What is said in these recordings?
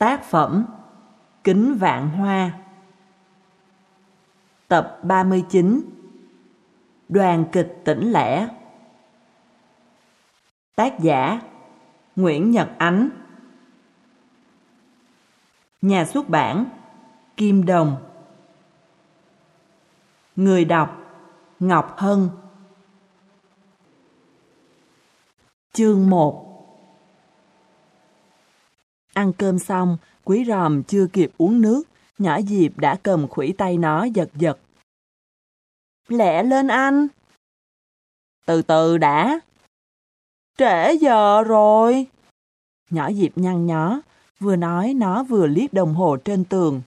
Tác phẩm Kính Vạn Hoa. Tập 39 Đoàn kịch tỉnh lẻ. Tác giả Nguyễn Nhật Ánh. Nhà xuất bản Kim Đồng. Người đọc Ngọc Hân. Chương 1 Ăn cơm xong, quý ròm chưa kịp uống nước, nhỏ Diệp đã cầm khủy tay nó giật giật. Lẹ lên anh! Từ từ đã! Trễ giờ rồi! Nhỏ Diệp nhăn nhó, vừa nói nó vừa liếc đồng hồ trên tường.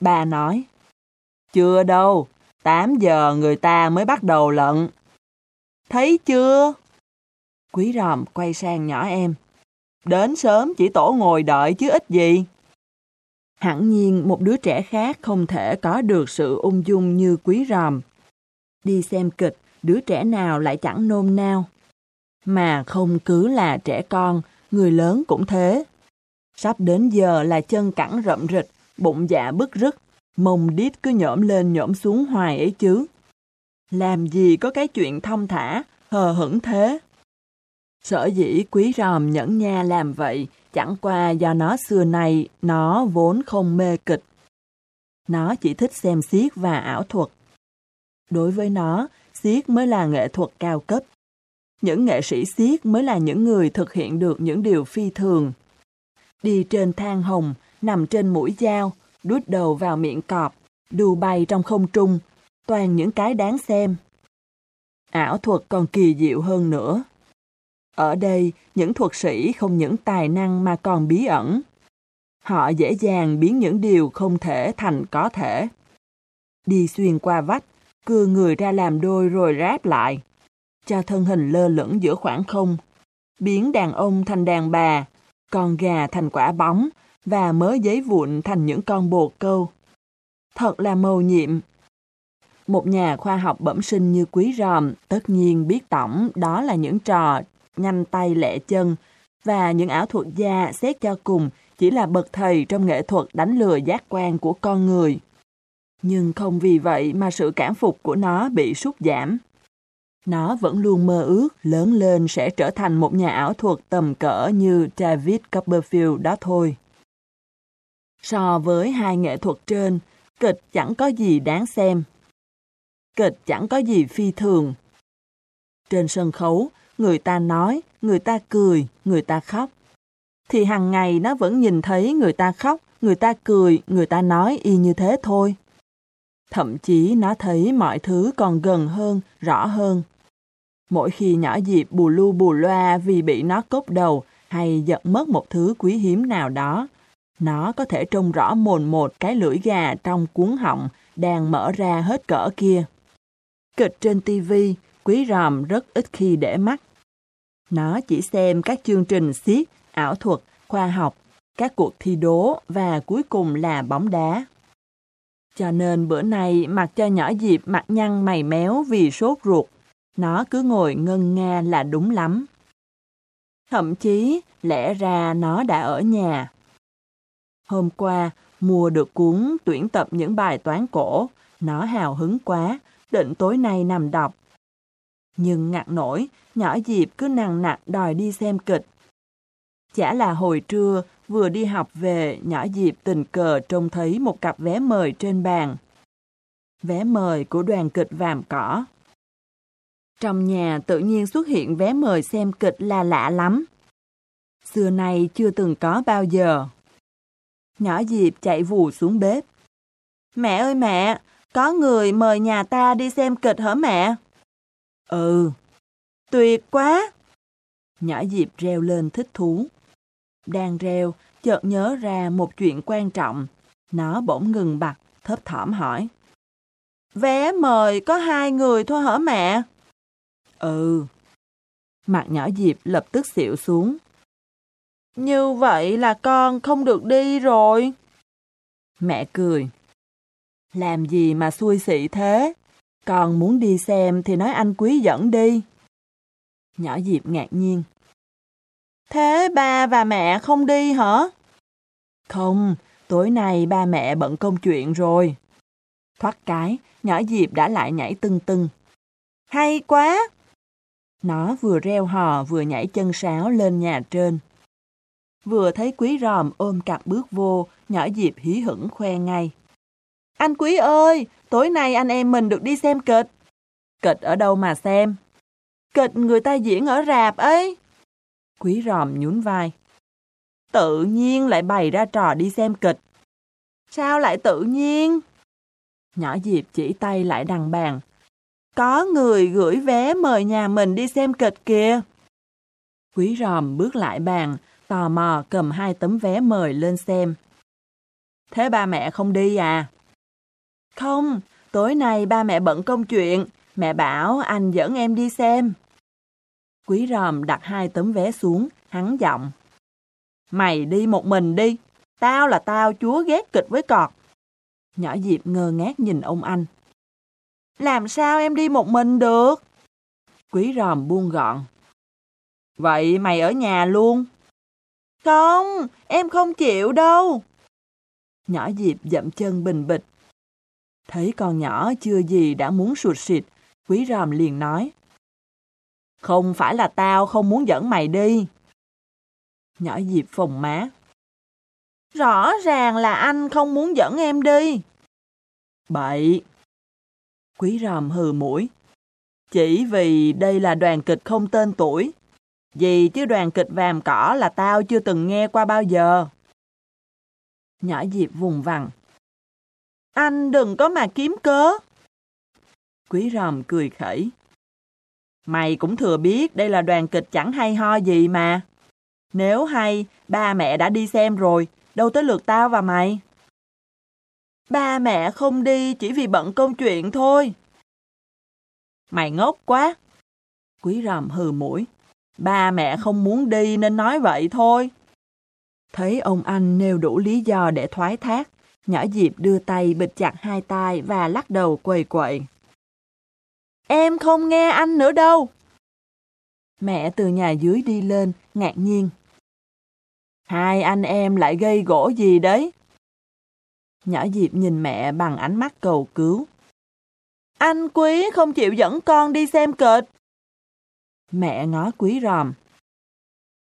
Bà nói, chưa đâu, 8 giờ người ta mới bắt đầu lận. Thấy chưa? Quý ròm quay sang nhỏ em. Đến sớm chỉ tổ ngồi đợi chứ ít gì. Hẳn nhiên một đứa trẻ khác không thể có được sự ung dung như quý ròm. Đi xem kịch, đứa trẻ nào lại chẳng nôn nao. Mà không cứ là trẻ con, người lớn cũng thế. Sắp đến giờ là chân cẳng rậm rịch, bụng dạ bức rứt, mông đít cứ nhổm lên nhổm xuống hoài ấy chứ. Làm gì có cái chuyện thông thả, hờ hững thế. Sở dĩ quý ròm nhẫn nha làm vậy chẳng qua do nó xưa nay nó vốn không mê kịch. Nó chỉ thích xem xiết và ảo thuật. Đối với nó, xiết mới là nghệ thuật cao cấp. Những nghệ sĩ xiết mới là những người thực hiện được những điều phi thường. Đi trên thang hồng, nằm trên mũi dao, đút đầu vào miệng cọp, đu bay trong không trung, toàn những cái đáng xem. Ảo thuật còn kỳ diệu hơn nữa. Ở đây, những thuật sĩ không những tài năng mà còn bí ẩn. Họ dễ dàng biến những điều không thể thành có thể. Đi xuyên qua vách, cưa người ra làm đôi rồi ráp lại. Cho thân hình lơ lửng giữa khoảng không. Biến đàn ông thành đàn bà, con gà thành quả bóng và mớ giấy vụn thành những con bồ câu. Thật là mầu nhiệm. Một nhà khoa học bẩm sinh như quý ròm tất nhiên biết tổng đó là những trò nhanh tay lẹ chân, và những ảo thuật gia xét cho cùng chỉ là bậc thầy trong nghệ thuật đánh lừa giác quan của con người. Nhưng không vì vậy mà sự cảm phục của nó bị sút giảm. Nó vẫn luôn mơ ước lớn lên sẽ trở thành một nhà ảo thuật tầm cỡ như David Copperfield đó thôi. So với hai nghệ thuật trên, kịch chẳng có gì đáng xem. Kịch chẳng có gì phi thường. Trên sân khấu, người ta nói, người ta cười, người ta khóc. Thì hàng ngày nó vẫn nhìn thấy người ta khóc, người ta cười, người ta nói y như thế thôi. Thậm chí nó thấy mọi thứ còn gần hơn, rõ hơn. Mỗi khi nhỏ dịp bù lu bù loa vì bị nó cốc đầu hay giật mất một thứ quý hiếm nào đó, nó có thể trông rõ mồn một cái lưỡi gà trong cuốn họng đang mở ra hết cỡ kia. Kịch trên tivi, quý ròm rất ít khi để mắt. Nó chỉ xem các chương trình siết, ảo thuật, khoa học, các cuộc thi đố và cuối cùng là bóng đá. Cho nên bữa nay mặc cho nhỏ Diệp mặt nhăn mày méo vì sốt ruột. Nó cứ ngồi ngân nga là đúng lắm. Thậm chí, lẽ ra nó đã ở nhà. Hôm qua, mua được cuốn tuyển tập những bài toán cổ. Nó hào hứng quá, định tối nay nằm đọc. Nhưng ngặt nổi, nhỏ Diệp cứ nặng nặc đòi đi xem kịch. Chả là hồi trưa, vừa đi học về, nhỏ Diệp tình cờ trông thấy một cặp vé mời trên bàn. Vé mời của đoàn kịch Vàm Cỏ. Trong nhà tự nhiên xuất hiện vé mời xem kịch là lạ lắm. Xưa nay chưa từng có bao giờ. Nhỏ Diệp chạy vù xuống bếp. Mẹ ơi mẹ, có người mời nhà ta đi xem kịch hả mẹ? Ừ, tuyệt quá! Nhỏ Diệp reo lên thích thú. Đang reo, chợt nhớ ra một chuyện quan trọng. Nó bỗng ngừng bặt, thấp thỏm hỏi. Vé mời có hai người thôi hả mẹ? Ừ. Mặt nhỏ Diệp lập tức xịu xuống. Như vậy là con không được đi rồi. Mẹ cười. Làm gì mà xui xị thế? Còn muốn đi xem thì nói anh quý dẫn đi. Nhỏ Diệp ngạc nhiên. Thế ba và mẹ không đi hả? Không, tối nay ba mẹ bận công chuyện rồi. Thoát cái, nhỏ Diệp đã lại nhảy tưng tưng. Hay quá! Nó vừa reo hò vừa nhảy chân sáo lên nhà trên. Vừa thấy quý ròm ôm cặp bước vô, nhỏ Diệp hí hửng khoe ngay. Anh quý ơi, tối nay anh em mình được đi xem kịch. Kịch ở đâu mà xem? Kịch người ta diễn ở rạp ấy. Quý ròm nhún vai. Tự nhiên lại bày ra trò đi xem kịch. Sao lại tự nhiên? Nhỏ Diệp chỉ tay lại đằng bàn. Có người gửi vé mời nhà mình đi xem kịch kìa. Quý ròm bước lại bàn, tò mò cầm hai tấm vé mời lên xem. Thế ba mẹ không đi à? Không, tối nay ba mẹ bận công chuyện, mẹ bảo anh dẫn em đi xem. Quý ròm đặt hai tấm vé xuống, hắn giọng. Mày đi một mình đi, tao là tao chúa ghét kịch với cọt. Nhỏ Diệp ngơ ngác nhìn ông anh. Làm sao em đi một mình được? Quý ròm buông gọn. Vậy mày ở nhà luôn? Không, em không chịu đâu. Nhỏ Diệp dậm chân bình bịch. Thấy con nhỏ chưa gì đã muốn sụt sịt, quý ròm liền nói. Không phải là tao không muốn dẫn mày đi. Nhỏ Diệp phồng má. Rõ ràng là anh không muốn dẫn em đi. Bậy. Quý ròm hừ mũi. Chỉ vì đây là đoàn kịch không tên tuổi. Gì chứ đoàn kịch vàm cỏ là tao chưa từng nghe qua bao giờ. Nhỏ Diệp vùng vằng. Anh đừng có mà kiếm cớ. Quý ròm cười khẩy. Mày cũng thừa biết đây là đoàn kịch chẳng hay ho gì mà. Nếu hay, ba mẹ đã đi xem rồi, đâu tới lượt tao và mày. Ba mẹ không đi chỉ vì bận công chuyện thôi. Mày ngốc quá. Quý ròm hừ mũi. Ba mẹ không muốn đi nên nói vậy thôi. Thấy ông anh nêu đủ lý do để thoái thác, nhỏ Diệp đưa tay bịt chặt hai tay và lắc đầu quầy quậy. Em không nghe anh nữa đâu. Mẹ từ nhà dưới đi lên, ngạc nhiên. Hai anh em lại gây gỗ gì đấy? Nhỏ Diệp nhìn mẹ bằng ánh mắt cầu cứu. Anh Quý không chịu dẫn con đi xem kịch. Mẹ ngó Quý ròm.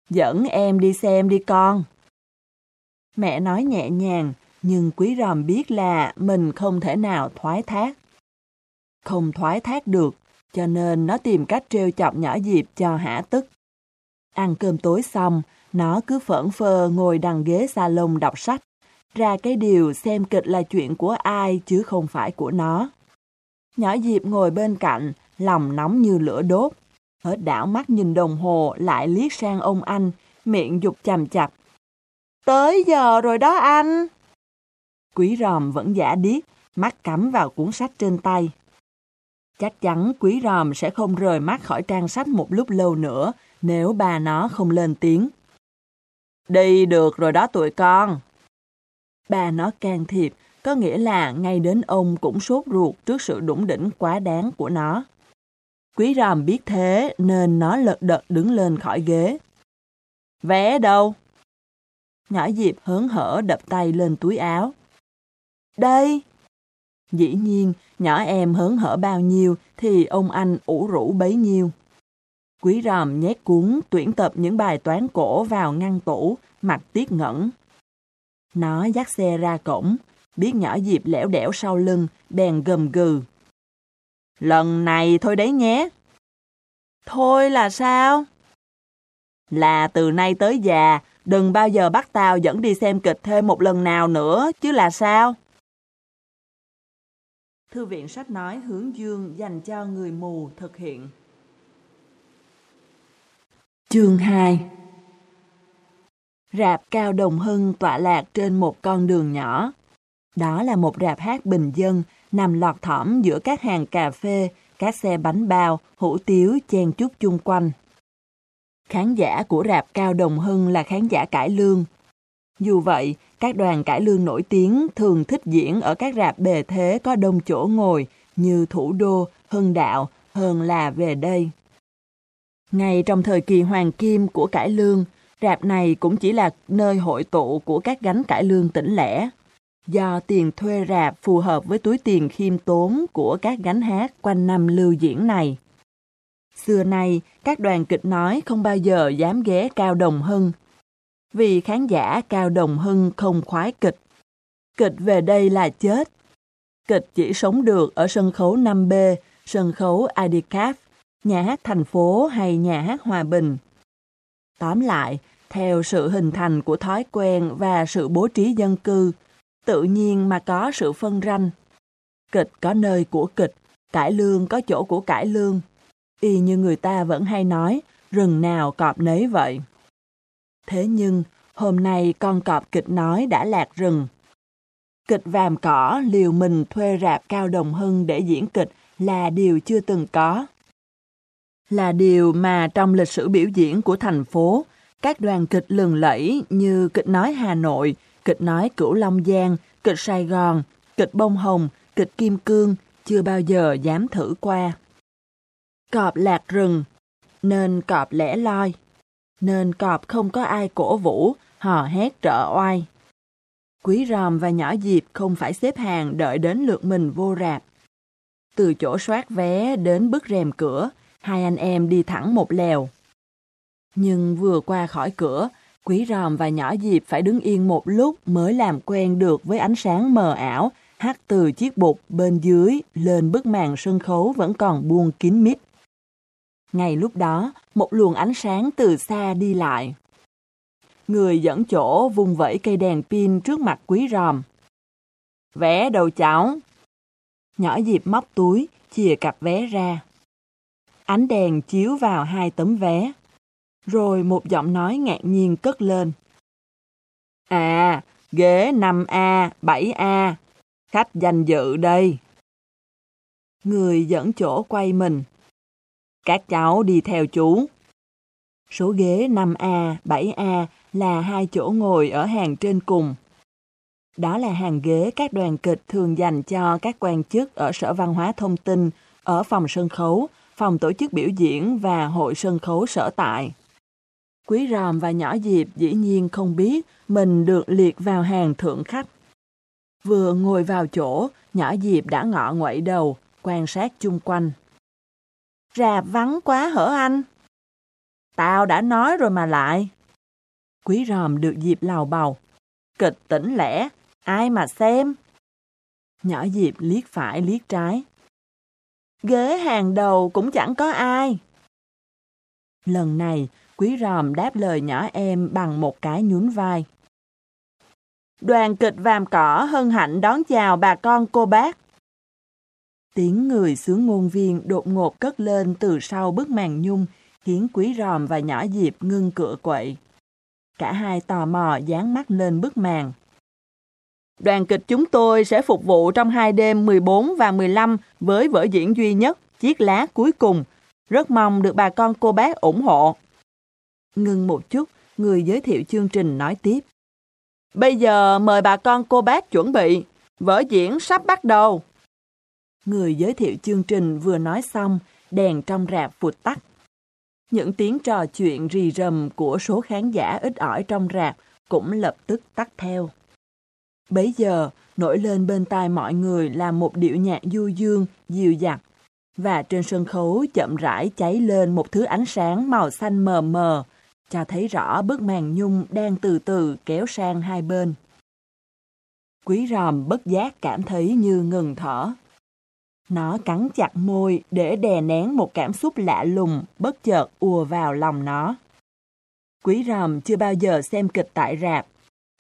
Dẫn em đi xem đi con. Mẹ nói nhẹ nhàng, nhưng Quý ròm biết là mình không thể nào thoái thác. Không thoái thác được, cho nên nó tìm cách trêu chọc nhỏ Diệp cho hả tức. Ăn cơm tối xong, nó cứ phởn phơ ngồi đằng ghế salon đọc sách. Ra cái điều xem kịch là chuyện của ai chứ không phải của nó. Nhỏ Diệp ngồi bên cạnh, lòng nóng như lửa đốt. Hết đảo mắt nhìn đồng hồ lại liếc sang ông anh, miệng dục chằm chặt. Tới giờ rồi đó anh! Quý ròm vẫn giả điếc, mắt cắm vào cuốn sách trên tay. Chắc chắn quý ròm sẽ không rời mắt khỏi trang sách một lúc lâu nữa nếu bà nó không lên tiếng. Đi được rồi đó tụi con. Bà nó can thiệp, có nghĩa là ngay đến ông cũng sốt ruột trước sự đủng đỉnh quá đáng của nó. Quý ròm biết thế nên nó lật đật đứng lên khỏi ghế. Vé đâu? Nhỏ Dịp hớn hở đập tay lên túi áo. Đây! Dĩ nhiên, nhỏ em hớn hở bao nhiêu thì ông anh ủ rũ bấy nhiêu. Quý ròm nhét cuốn tuyển tập những bài toán cổ vào ngăn tủ, mặt tiếc ngẩn. Nó dắt xe ra cổng, biết nhỏ Diệp lẻo đẻo sau lưng, bèn gầm gừ. Lần này thôi đấy nhé. Thôi là sao? Là từ nay tới già, đừng bao giờ bắt tao dẫn đi xem kịch thêm một lần nào nữa, chứ là sao? Thư viện sách nói hướng dương dành cho người mù thực hiện. Chương 2 Rạp Cao Đồng Hưng tọa lạc trên một con đường nhỏ. Đó là một rạp hát bình dân nằm lọt thỏm giữa các hàng cà phê, các xe bánh bao, hủ tiếu chen chúc chung quanh. Khán giả của rạp Cao Đồng Hưng là khán giả cải lương. Dù vậy, các đoàn cải lương nổi tiếng thường thích diễn ở các rạp bề thế có đông chỗ ngồi như Thủ Đô, Hưng Đạo hơn là về đây. Ngay trong thời kỳ hoàng kim của cải lương, Rạp này cũng chỉ là nơi hội tụ của các gánh cải lương tỉnh lẻ. Do tiền thuê rạp phù hợp với túi tiền khiêm tốn của các gánh hát quanh năm lưu diễn này. Xưa nay, các đoàn kịch nói không bao giờ dám ghé Cao Đồng Hưng. Vì khán giả Cao Đồng Hưng không khoái kịch. Kịch về đây là chết. Kịch chỉ sống được ở sân khấu 5B, sân khấu IDCAF, nhà hát thành phố hay nhà hát Hòa Bình. Tóm lại, theo sự hình thành của thói quen và sự bố trí dân cư, tự nhiên mà có sự phân ranh. Kịch có nơi của kịch, cải lương có chỗ của cải lương. Y như người ta vẫn hay nói, rừng nào cọp nấy vậy. Thế nhưng, hôm nay con cọp kịch nói đã lạc rừng. Kịch vàm cỏ liều mình thuê rạp cao đồng hưng để diễn kịch là điều chưa từng có. Là điều mà trong lịch sử biểu diễn của thành phố, các đoàn kịch lừng lẫy như kịch nói Hà Nội, kịch nói Cửu Long Giang, kịch Sài Gòn, kịch Bông Hồng, kịch Kim Cương chưa bao giờ dám thử qua. Cọp lạc rừng, nên cọp lẻ loi, nên cọp không có ai cổ vũ, hò hét trợ oai. Quý ròm và nhỏ dịp không phải xếp hàng đợi đến lượt mình vô rạp. Từ chỗ soát vé đến bức rèm cửa, hai anh em đi thẳng một lèo. Nhưng vừa qua khỏi cửa, Quý ròm và nhỏ dịp phải đứng yên một lúc mới làm quen được với ánh sáng mờ ảo hắt từ chiếc bục bên dưới lên bức màn sân khấu vẫn còn buông kín mít. Ngay lúc đó, một luồng ánh sáng từ xa đi lại. Người dẫn chỗ vùng vẫy cây đèn pin trước mặt quý ròm. Vẽ đầu cháu. Nhỏ dịp móc túi, chìa cặp vé ra. Ánh đèn chiếu vào hai tấm vé. Rồi một giọng nói ngạc nhiên cất lên. À, ghế 5A, 7A, khách danh dự đây. Người dẫn chỗ quay mình. Các cháu đi theo chú. Số ghế 5A, 7A là hai chỗ ngồi ở hàng trên cùng. Đó là hàng ghế các đoàn kịch thường dành cho các quan chức ở Sở Văn hóa Thông tin, ở phòng sân khấu, phòng tổ chức biểu diễn và hội sân khấu sở tại. Quý ròm và nhỏ Diệp dĩ nhiên không biết mình được liệt vào hàng thượng khách. Vừa ngồi vào chỗ, nhỏ Diệp đã ngọ nguậy đầu, quan sát chung quanh ra vắng quá hở anh? Tao đã nói rồi mà lại. Quý ròm được Diệp lào bầu. Kịch tỉnh lẻ, ai mà xem? Nhỏ Diệp liếc phải liếc trái. Ghế hàng đầu cũng chẳng có ai. Lần này, Quý ròm đáp lời nhỏ em bằng một cái nhún vai. Đoàn kịch vàm cỏ hân hạnh đón chào bà con cô bác. Tiếng người sướng ngôn viên đột ngột cất lên từ sau bức màn nhung, khiến quý ròm và nhỏ diệp ngưng cửa quậy. Cả hai tò mò dán mắt lên bức màn. Đoàn kịch chúng tôi sẽ phục vụ trong hai đêm 14 và 15 với vở diễn duy nhất, chiếc lá cuối cùng. Rất mong được bà con cô bác ủng hộ. Ngừng một chút, người giới thiệu chương trình nói tiếp. Bây giờ mời bà con cô bác chuẩn bị, vở diễn sắp bắt đầu. Người giới thiệu chương trình vừa nói xong, đèn trong rạp vụt tắt. Những tiếng trò chuyện rì rầm của số khán giả ít ỏi trong rạp cũng lập tức tắt theo. Bấy giờ, nổi lên bên tai mọi người là một điệu nhạc du dương, dịu dặt, và trên sân khấu chậm rãi cháy lên một thứ ánh sáng màu xanh mờ mờ, cho thấy rõ bức màn nhung đang từ từ kéo sang hai bên. Quý ròm bất giác cảm thấy như ngừng thở. Nó cắn chặt môi để đè nén một cảm xúc lạ lùng bất chợt ùa vào lòng nó. Quý ròm chưa bao giờ xem kịch tại rạp,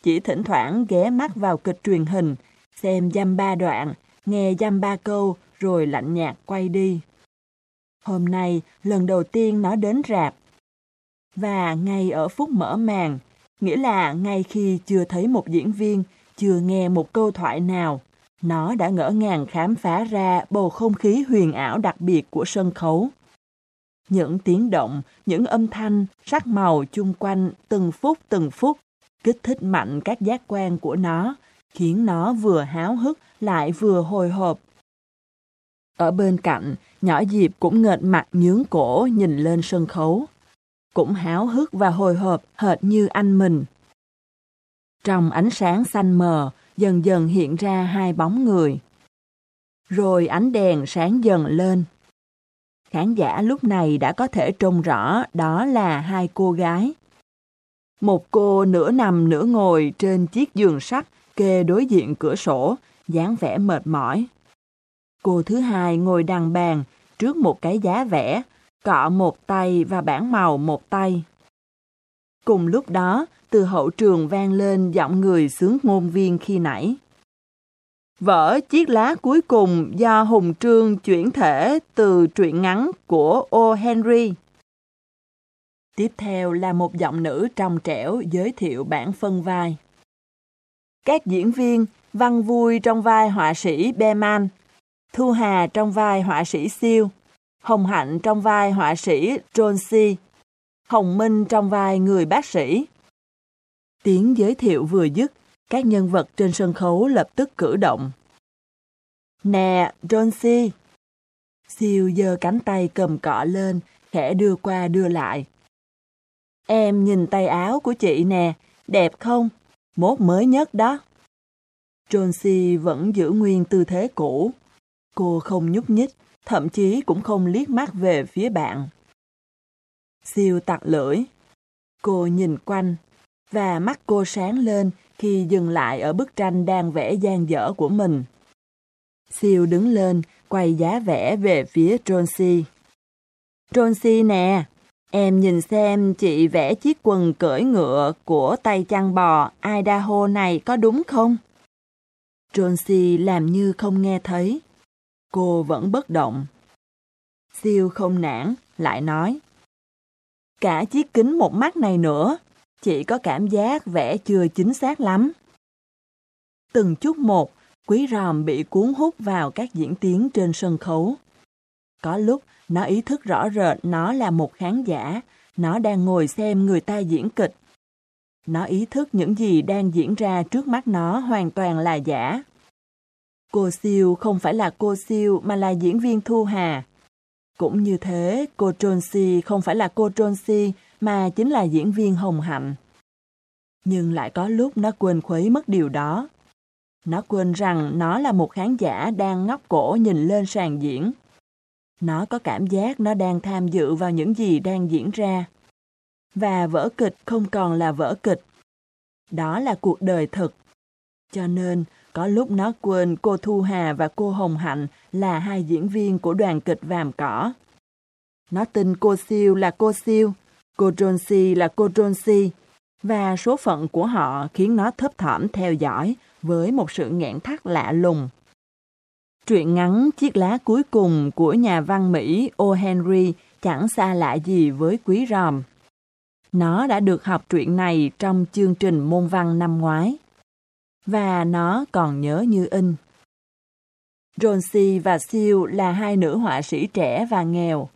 chỉ thỉnh thoảng ghé mắt vào kịch truyền hình, xem dăm ba đoạn, nghe dăm ba câu rồi lạnh nhạt quay đi. Hôm nay, lần đầu tiên nó đến rạp, và ngay ở phút mở màn, nghĩa là ngay khi chưa thấy một diễn viên, chưa nghe một câu thoại nào, nó đã ngỡ ngàng khám phá ra bầu không khí huyền ảo đặc biệt của sân khấu. Những tiếng động, những âm thanh, sắc màu chung quanh từng phút từng phút kích thích mạnh các giác quan của nó, khiến nó vừa háo hức lại vừa hồi hộp. Ở bên cạnh, nhỏ Diệp cũng nghệt mặt nhướng cổ nhìn lên sân khấu. cũng háo hức và hồi hộp hệt như anh mình. Trong ánh sáng xanh mờ, dần dần hiện ra hai bóng người. Rồi ánh đèn sáng dần lên. Khán giả lúc này đã có thể trông rõ đó là hai cô gái. Một cô nửa nằm nửa ngồi trên chiếc giường sắt kê đối diện cửa sổ, dáng vẻ mệt mỏi. Cô thứ hai ngồi đằng bàn trước một cái giá vẽ, cọ một tay và bảng màu một tay. Cùng lúc đó, từ hậu trường vang lên giọng người sướng ngôn viên khi nãy. Vở Chiếc lá cuối cùng do Hùng Trương chuyển thể từ truyện ngắn của O. Henry. Tiếp theo là một giọng nữ trong trẻo giới thiệu bản phân vai. Các diễn viên Văn Vui trong vai họa sĩ Beman, Thu Hà trong vai họa sĩ Siêu, Hồng Hạnh trong vai họa sĩ John C. Hồng Minh trong vai người bác sĩ. Tiếng giới thiệu vừa dứt, các nhân vật trên sân khấu lập tức cử động. Nè, John C. Siêu giơ cánh tay cầm cọ lên, khẽ đưa qua đưa lại. Em nhìn tay áo của chị nè, đẹp không? Mốt mới nhất đó. John C. vẫn giữ nguyên tư thế cũ. Cô không nhúc nhích, thậm chí cũng không liếc mắt về phía bạn. Siêu tặc lưỡi. Cô nhìn quanh, và mắt cô sáng lên khi dừng lại ở bức tranh đang vẽ gian dở của mình. Siêu đứng lên, quay giá vẽ về phía Troncy. Troncy nè, em nhìn xem chị vẽ chiếc quần cởi ngựa của tay chăn bò Idaho này có đúng không? Troncy làm như không nghe thấy. Cô vẫn bất động. Siêu không nản, lại nói. Cả chiếc kính một mắt này nữa, chị có cảm giác vẽ chưa chính xác lắm. Từng chút một, quý ròm bị cuốn hút vào các diễn tiến trên sân khấu. Có lúc, nó ý thức rõ rệt nó là một khán giả, nó đang ngồi xem người ta diễn kịch. Nó ý thức những gì đang diễn ra trước mắt nó hoàn toàn là giả. Cô Siêu không phải là cô Siêu mà là diễn viên Thu Hà. Cũng như thế, cô Tronsi không phải là cô Tronsi mà chính là diễn viên Hồng Hạnh. Nhưng lại có lúc nó quên khuấy mất điều đó. Nó quên rằng nó là một khán giả đang ngóc cổ nhìn lên sàn diễn. Nó có cảm giác nó đang tham dự vào những gì đang diễn ra. Và vở kịch không còn là vở kịch. Đó là cuộc đời thực. Cho nên, có lúc nó quên cô Thu Hà và cô Hồng Hạnh là hai diễn viên của đoàn kịch Vàm Cỏ. Nó tin cô Siêu là cô Siêu, cô Jonesy là cô Jonesy, và số phận của họ khiến nó thấp thỏm theo dõi với một sự nghẹn thắt lạ lùng. Truyện ngắn Chiếc lá cuối cùng của nhà văn Mỹ O. Henry chẳng xa lạ gì với quý ròm. Nó đã được học truyện này trong chương trình môn văn năm ngoái và nó còn nhớ như in. Jonesy và Siêu là hai nữ họa sĩ trẻ và nghèo.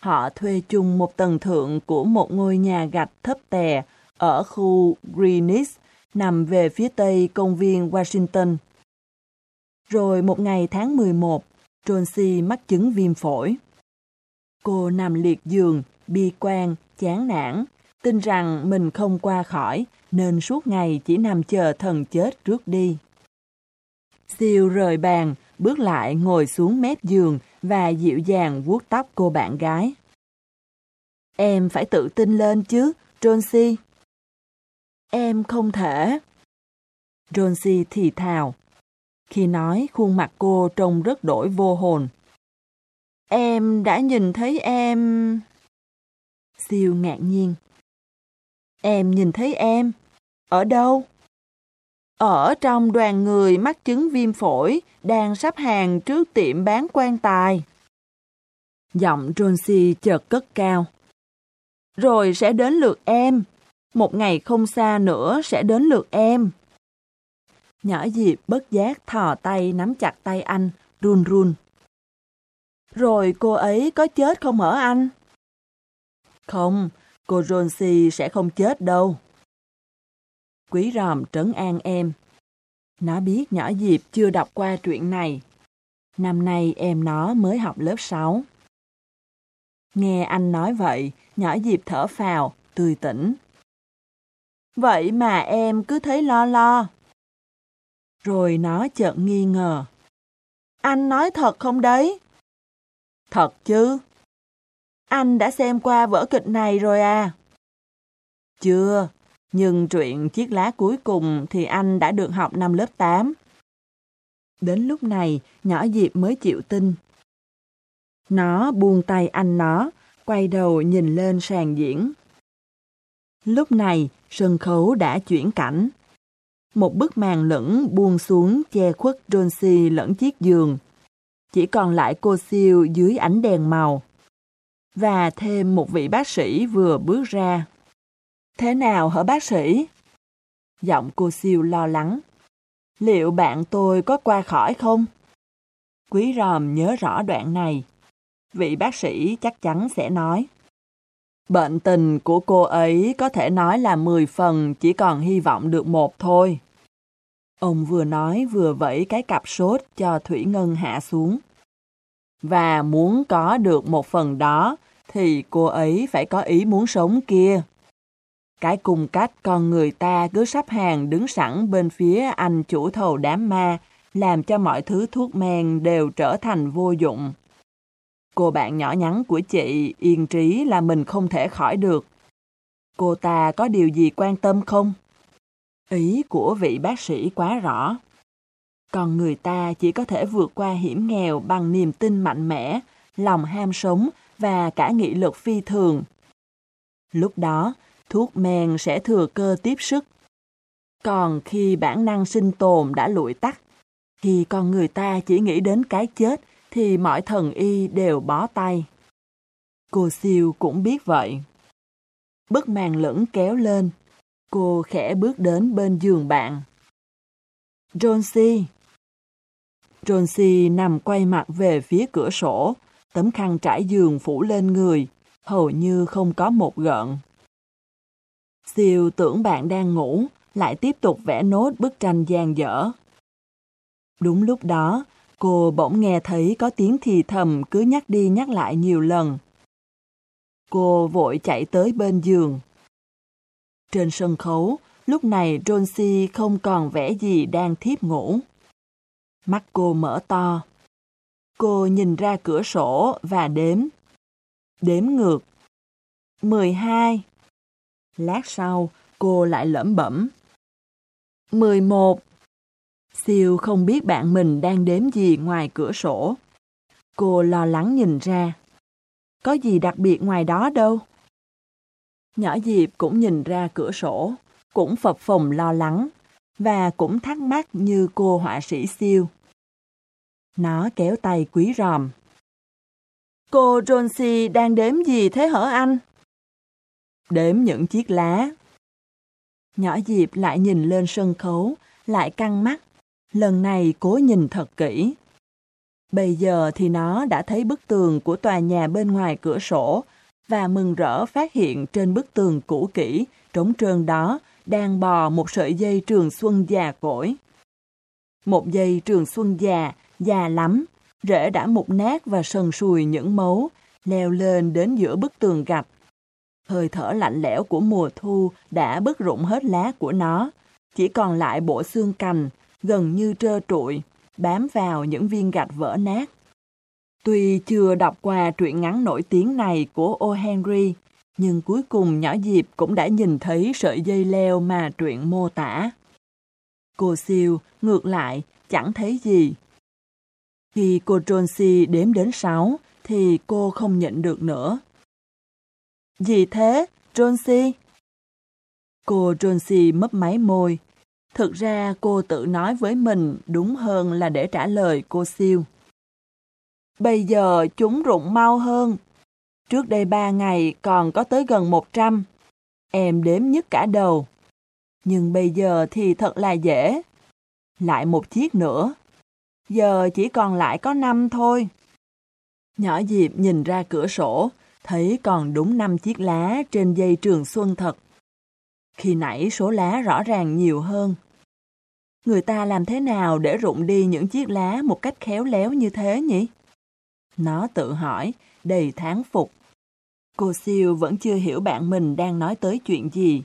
Họ thuê chung một tầng thượng của một ngôi nhà gạch thấp tè ở khu Greenwich, nằm về phía tây công viên Washington. Rồi một ngày tháng 11, Jonesy mắc chứng viêm phổi. Cô nằm liệt giường, bi quan, chán nản, tin rằng mình không qua khỏi nên suốt ngày chỉ nằm chờ thần chết rước đi. Siêu rời bàn, bước lại ngồi xuống mép giường và dịu dàng vuốt tóc cô bạn gái. Em phải tự tin lên chứ, Jonesy. Em không thể. Jonesy thì thào. Khi nói, khuôn mặt cô trông rất đổi vô hồn. Em đã nhìn thấy em... Siêu ngạc nhiên. Em nhìn thấy em. Ở đâu? Ở trong đoàn người mắc chứng viêm phổi đang sắp hàng trước tiệm bán quan tài. Giọng Jonesy chợt cất cao. Rồi sẽ đến lượt em. Một ngày không xa nữa sẽ đến lượt em. Nhỏ Diệp bất giác thò tay nắm chặt tay anh, run run. Rồi cô ấy có chết không hả anh? Không, cô Ronsi sẽ không chết đâu. Quý ròm trấn an em. Nó biết nhỏ Diệp chưa đọc qua chuyện này. Năm nay em nó mới học lớp 6. Nghe anh nói vậy, nhỏ Diệp thở phào, tươi tỉnh. Vậy mà em cứ thấy lo lo. Rồi nó chợt nghi ngờ. Anh nói thật không đấy? Thật chứ. Anh đã xem qua vở kịch này rồi à? Chưa, nhưng truyện Chiếc lá cuối cùng thì anh đã được học năm lớp 8. Đến lúc này, nhỏ Diệp mới chịu tin. Nó buông tay anh nó, quay đầu nhìn lên sàn diễn. Lúc này, sân khấu đã chuyển cảnh. Một bức màn lửng buông xuống che khuất Jonesy lẫn chiếc giường. Chỉ còn lại cô siêu dưới ánh đèn màu. Và thêm một vị bác sĩ vừa bước ra. Thế nào hả bác sĩ? Giọng cô siêu lo lắng. Liệu bạn tôi có qua khỏi không? Quý ròm nhớ rõ đoạn này. Vị bác sĩ chắc chắn sẽ nói. Bệnh tình của cô ấy có thể nói là 10 phần, chỉ còn hy vọng được một thôi. Ông vừa nói vừa vẫy cái cặp sốt cho Thủy Ngân hạ xuống. Và muốn có được một phần đó, thì cô ấy phải có ý muốn sống kia. Cái cùng cách con người ta cứ sắp hàng đứng sẵn bên phía anh chủ thầu đám ma, làm cho mọi thứ thuốc men đều trở thành vô dụng. Cô bạn nhỏ nhắn của chị yên trí là mình không thể khỏi được. Cô ta có điều gì quan tâm không? Ý của vị bác sĩ quá rõ. Còn người ta chỉ có thể vượt qua hiểm nghèo bằng niềm tin mạnh mẽ, lòng ham sống và cả nghị lực phi thường. Lúc đó, thuốc men sẽ thừa cơ tiếp sức. Còn khi bản năng sinh tồn đã lụi tắt, thì con người ta chỉ nghĩ đến cái chết thì mọi thần y đều bó tay. Cô siêu cũng biết vậy. Bức màn lửng kéo lên, cô khẽ bước đến bên giường bạn. Jonesy. Jonesy nằm quay mặt về phía cửa sổ, tấm khăn trải giường phủ lên người, hầu như không có một gợn. Siêu tưởng bạn đang ngủ, lại tiếp tục vẽ nốt bức tranh gian dở. Đúng lúc đó, cô bỗng nghe thấy có tiếng thì thầm cứ nhắc đi nhắc lại nhiều lần. Cô vội chạy tới bên giường. Trên sân khấu, lúc này Jonesy không còn vẻ gì đang thiếp ngủ. Mắt cô mở to. Cô nhìn ra cửa sổ và đếm. Đếm ngược. 12. Lát sau, cô lại lẩm bẩm. 11. Siêu không biết bạn mình đang đếm gì ngoài cửa sổ. Cô lo lắng nhìn ra. Có gì đặc biệt ngoài đó đâu. Nhỏ Diệp cũng nhìn ra cửa sổ, cũng phập phồng lo lắng, và cũng thắc mắc như cô họa sĩ siêu. Nó kéo tay quý ròm. Cô Jonesy đang đếm gì thế hở anh? Đếm những chiếc lá. Nhỏ Diệp lại nhìn lên sân khấu, lại căng mắt. Lần này cố nhìn thật kỹ. Bây giờ thì nó đã thấy bức tường của tòa nhà bên ngoài cửa sổ và mừng rỡ phát hiện trên bức tường cũ kỹ, trống trơn đó, đang bò một sợi dây trường xuân già cỗi. Một dây trường xuân già, già lắm, rễ đã mục nát và sần sùi những mấu, leo lên đến giữa bức tường gạch. Hơi thở lạnh lẽo của mùa thu đã bứt rụng hết lá của nó, chỉ còn lại bộ xương cành, gần như trơ trụi, bám vào những viên gạch vỡ nát. Tuy chưa đọc qua truyện ngắn nổi tiếng này của O. Henry, nhưng cuối cùng nhỏ Diệp cũng đã nhìn thấy sợi dây leo mà truyện mô tả. Cô siêu, ngược lại, chẳng thấy gì. Khi cô Jonesy đếm đến sáu, thì cô không nhận được nữa. Gì thế, Jonesy? Cô Jonesy mấp máy môi. Thực ra cô tự nói với mình đúng hơn là để trả lời cô siêu. Bây giờ chúng rụng mau hơn. Trước đây ba ngày còn có tới gần 100. Em đếm nhất cả đầu. Nhưng bây giờ thì thật là dễ. Lại một chiếc nữa. Giờ chỉ còn lại có năm thôi. Nhỏ Diệp nhìn ra cửa sổ, thấy còn đúng năm chiếc lá trên dây trường xuân thật. Khi nãy số lá rõ ràng nhiều hơn. Người ta làm thế nào để rụng đi những chiếc lá một cách khéo léo như thế nhỉ? Nó tự hỏi, đầy tháng phục, Cô siêu vẫn chưa hiểu bạn mình đang nói tới chuyện gì.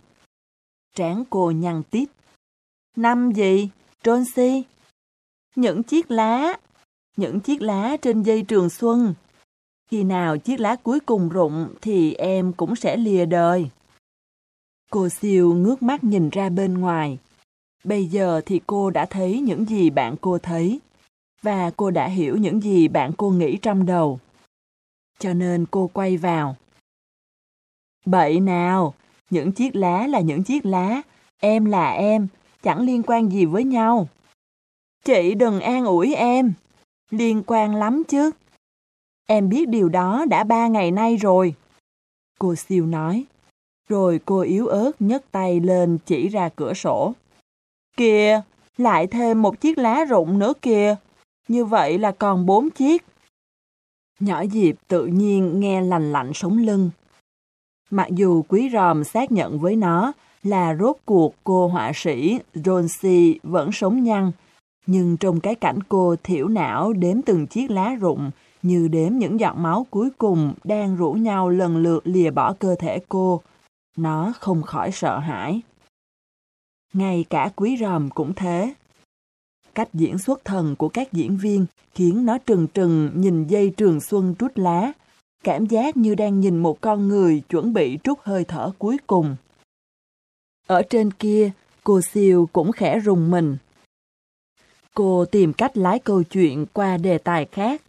tráng cô nhăn tít. Năm gì? Tronsi? Những chiếc lá. Những chiếc lá trên dây trường xuân. Khi nào chiếc lá cuối cùng rụng thì em cũng sẽ lìa đời. Cô siêu ngước mắt nhìn ra bên ngoài. Bây giờ thì cô đã thấy những gì bạn cô thấy. Và cô đã hiểu những gì bạn cô nghĩ trong đầu. Cho nên cô quay vào. Bậy nào, những chiếc lá là những chiếc lá, em là em, chẳng liên quan gì với nhau. Chị đừng an ủi em, liên quan lắm chứ. Em biết điều đó đã ba ngày nay rồi. Cô siêu nói. Rồi cô yếu ớt nhấc tay lên chỉ ra cửa sổ. Kìa, lại thêm một chiếc lá rụng nữa kìa. Như vậy là còn bốn chiếc. Nhỏ Diệp tự nhiên nghe lành lạnh sống lưng. Mặc dù quý ròm xác nhận với nó là rốt cuộc cô họa sĩ Jonesy vẫn sống nhăn, nhưng trong cái cảnh cô thiểu não đếm từng chiếc lá rụng như đếm những giọt máu cuối cùng đang rủ nhau lần lượt lìa bỏ cơ thể cô, nó không khỏi sợ hãi. Ngay cả quý ròm cũng thế. Cách diễn xuất thần của các diễn viên khiến nó trừng trừng nhìn dây trường xuân trút lá, cảm giác như đang nhìn một con người chuẩn bị trút hơi thở cuối cùng. Ở trên kia, cô siêu cũng khẽ rùng mình. Cô tìm cách lái câu chuyện qua đề tài khác.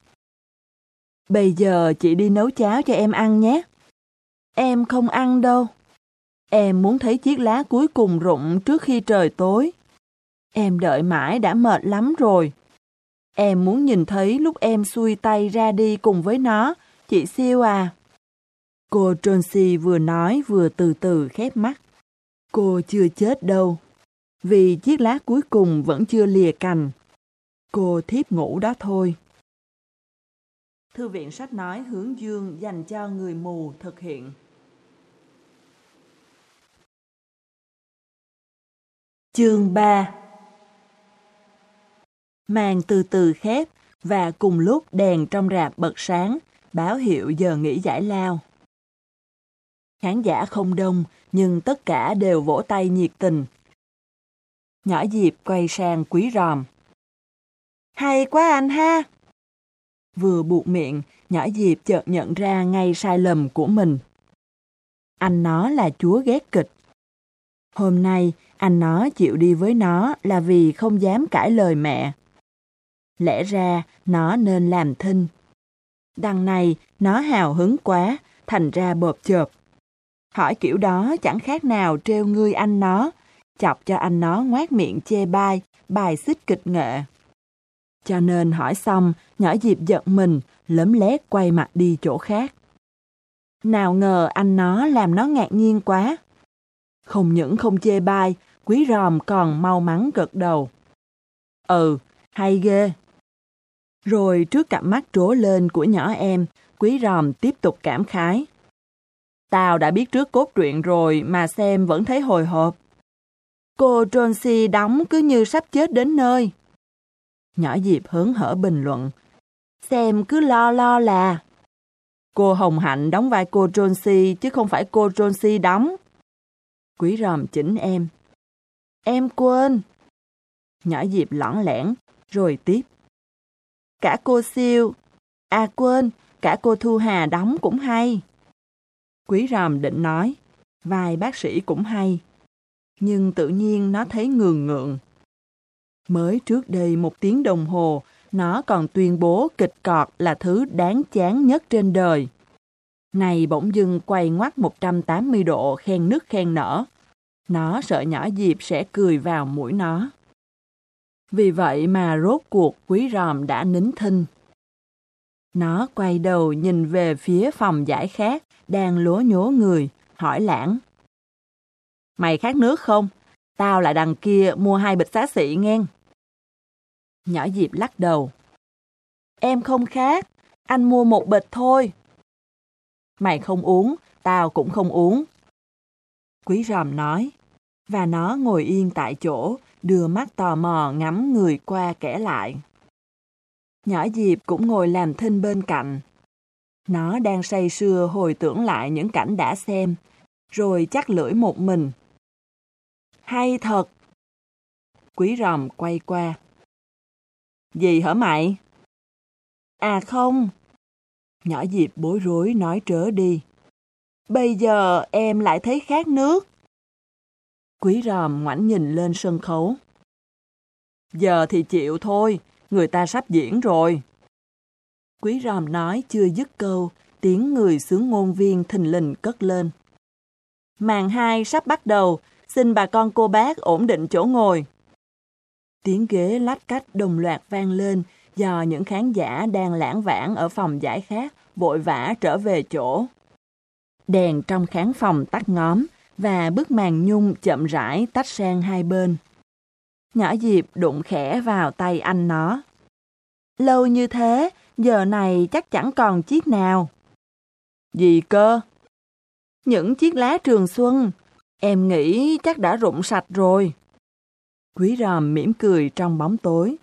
Bây giờ chị đi nấu cháo cho em ăn nhé. Em không ăn đâu. Em muốn thấy chiếc lá cuối cùng rụng trước khi trời tối. Em đợi mãi đã mệt lắm rồi. Em muốn nhìn thấy lúc em xuôi tay ra đi cùng với nó, chị siêu à. Cô Tronsi vừa nói vừa từ từ khép mắt. Cô chưa chết đâu, vì chiếc lá cuối cùng vẫn chưa lìa cành. Cô thiếp ngủ đó thôi. Thư viện sách nói hướng dương dành cho người mù thực hiện. Chương 3 Màn từ từ khép và cùng lúc đèn trong rạp bật sáng, báo hiệu giờ nghỉ giải lao. Khán giả không đông, nhưng tất cả đều vỗ tay nhiệt tình. Nhỏ Diệp quay sang quý ròm. Hay quá anh ha! Vừa buộc miệng, nhỏ Diệp chợt nhận ra ngay sai lầm của mình. Anh nó là chúa ghét kịch. Hôm nay, anh nó chịu đi với nó là vì không dám cãi lời mẹ. Lẽ ra, nó nên làm thinh. Đằng này, nó hào hứng quá, thành ra bộp chợp. Hỏi kiểu đó chẳng khác nào treo ngươi anh nó, chọc cho anh nó ngoát miệng chê bai, bài xích kịch nghệ. Cho nên hỏi xong, nhỏ dịp giận mình, lấm lét quay mặt đi chỗ khác. Nào ngờ anh nó làm nó ngạc nhiên quá. Không những không chê bai, quý ròm còn mau mắn gật đầu. Ừ, hay ghê. Rồi trước cặp mắt trố lên của nhỏ em, quý ròm tiếp tục cảm khái. Tao đã biết trước cốt truyện rồi mà xem vẫn thấy hồi hộp. Cô Jonesy đóng cứ như sắp chết đến nơi. Nhỏ Diệp hớn hở bình luận. Xem cứ lo lo là. Cô Hồng Hạnh đóng vai cô Jonesy chứ không phải cô Jonesy đóng. Quý ròm chỉnh em. Em quên. Nhỏ Diệp lõng lẻn, rồi tiếp. Cả cô siêu. À quên, cả cô Thu Hà đóng cũng hay. Quý ròm định nói, vài bác sĩ cũng hay. Nhưng tự nhiên nó thấy ngường ngượng. Mới trước đây một tiếng đồng hồ, nó còn tuyên bố kịch cọt là thứ đáng chán nhất trên đời. Này bỗng dưng quay ngoắt 180 độ khen nước khen nở. Nó sợ nhỏ Diệp sẽ cười vào mũi nó. Vì vậy mà rốt cuộc quý ròm đã nín thinh. Nó quay đầu nhìn về phía phòng giải khác, đang lố nhố người, hỏi lãng. Mày khát nước không? Tao lại đằng kia mua hai bịch xá xị ngang. Nhỏ Diệp lắc đầu. Em không khát, anh mua một bịch thôi. Mày không uống, tao cũng không uống. Quý ròm nói, và nó ngồi yên tại chỗ, đưa mắt tò mò ngắm người qua kẻ lại. Nhỏ Diệp cũng ngồi làm thinh bên cạnh. Nó đang say sưa hồi tưởng lại những cảnh đã xem, rồi chắc lưỡi một mình. Hay thật! Quý ròm quay qua. Gì hả mày? À không! Nhỏ Diệp bối rối nói trớ đi. Bây giờ em lại thấy khát nước. Quý ròm ngoảnh nhìn lên sân khấu. Giờ thì chịu thôi, người ta sắp diễn rồi. Quý ròm nói chưa dứt câu, tiếng người sướng ngôn viên thình lình cất lên. Màn hai sắp bắt đầu, xin bà con cô bác ổn định chỗ ngồi. Tiếng ghế lách cách đồng loạt vang lên do những khán giả đang lãng vãng ở phòng giải khác vội vã trở về chỗ. Đèn trong khán phòng tắt ngóm và bức màn nhung chậm rãi tách sang hai bên. Nhỏ Diệp đụng khẽ vào tay anh nó. Lâu như thế, giờ này chắc chẳng còn chiếc nào. Gì cơ? Những chiếc lá trường xuân, em nghĩ chắc đã rụng sạch rồi. Quý ròm mỉm cười trong bóng tối.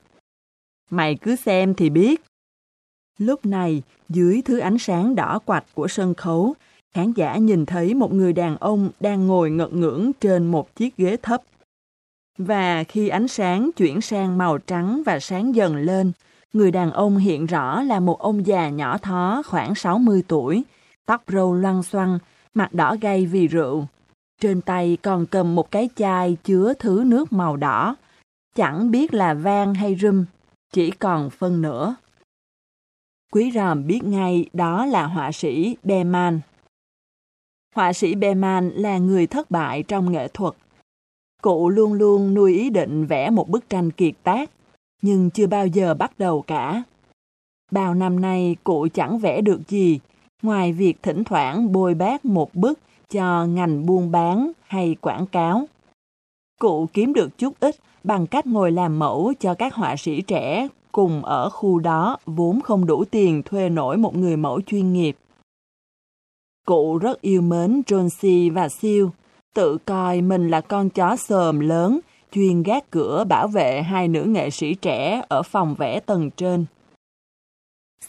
Mày cứ xem thì biết. Lúc này, dưới thứ ánh sáng đỏ quạch của sân khấu, khán giả nhìn thấy một người đàn ông đang ngồi ngật ngưỡng trên một chiếc ghế thấp. Và khi ánh sáng chuyển sang màu trắng và sáng dần lên, người đàn ông hiện rõ là một ông già nhỏ thó khoảng 60 tuổi, tóc râu loăn xoăn, mặt đỏ gay vì rượu. Trên tay còn cầm một cái chai chứa thứ nước màu đỏ. Chẳng biết là vang hay rum, chỉ còn phân nửa. Quý ròm biết ngay đó là họa sĩ Beman. Họa sĩ Beman là người thất bại trong nghệ thuật. Cụ luôn luôn nuôi ý định vẽ một bức tranh kiệt tác, nhưng chưa bao giờ bắt đầu cả. Bao năm nay cụ chẳng vẽ được gì, ngoài việc thỉnh thoảng bôi bác một bức cho ngành buôn bán hay quảng cáo. Cụ kiếm được chút ít bằng cách ngồi làm mẫu cho các họa sĩ trẻ cùng ở khu đó vốn không đủ tiền thuê nổi một người mẫu chuyên nghiệp. Cụ rất yêu mến Jonesy và Siêu, tự coi mình là con chó sờm lớn, chuyên gác cửa bảo vệ hai nữ nghệ sĩ trẻ ở phòng vẽ tầng trên.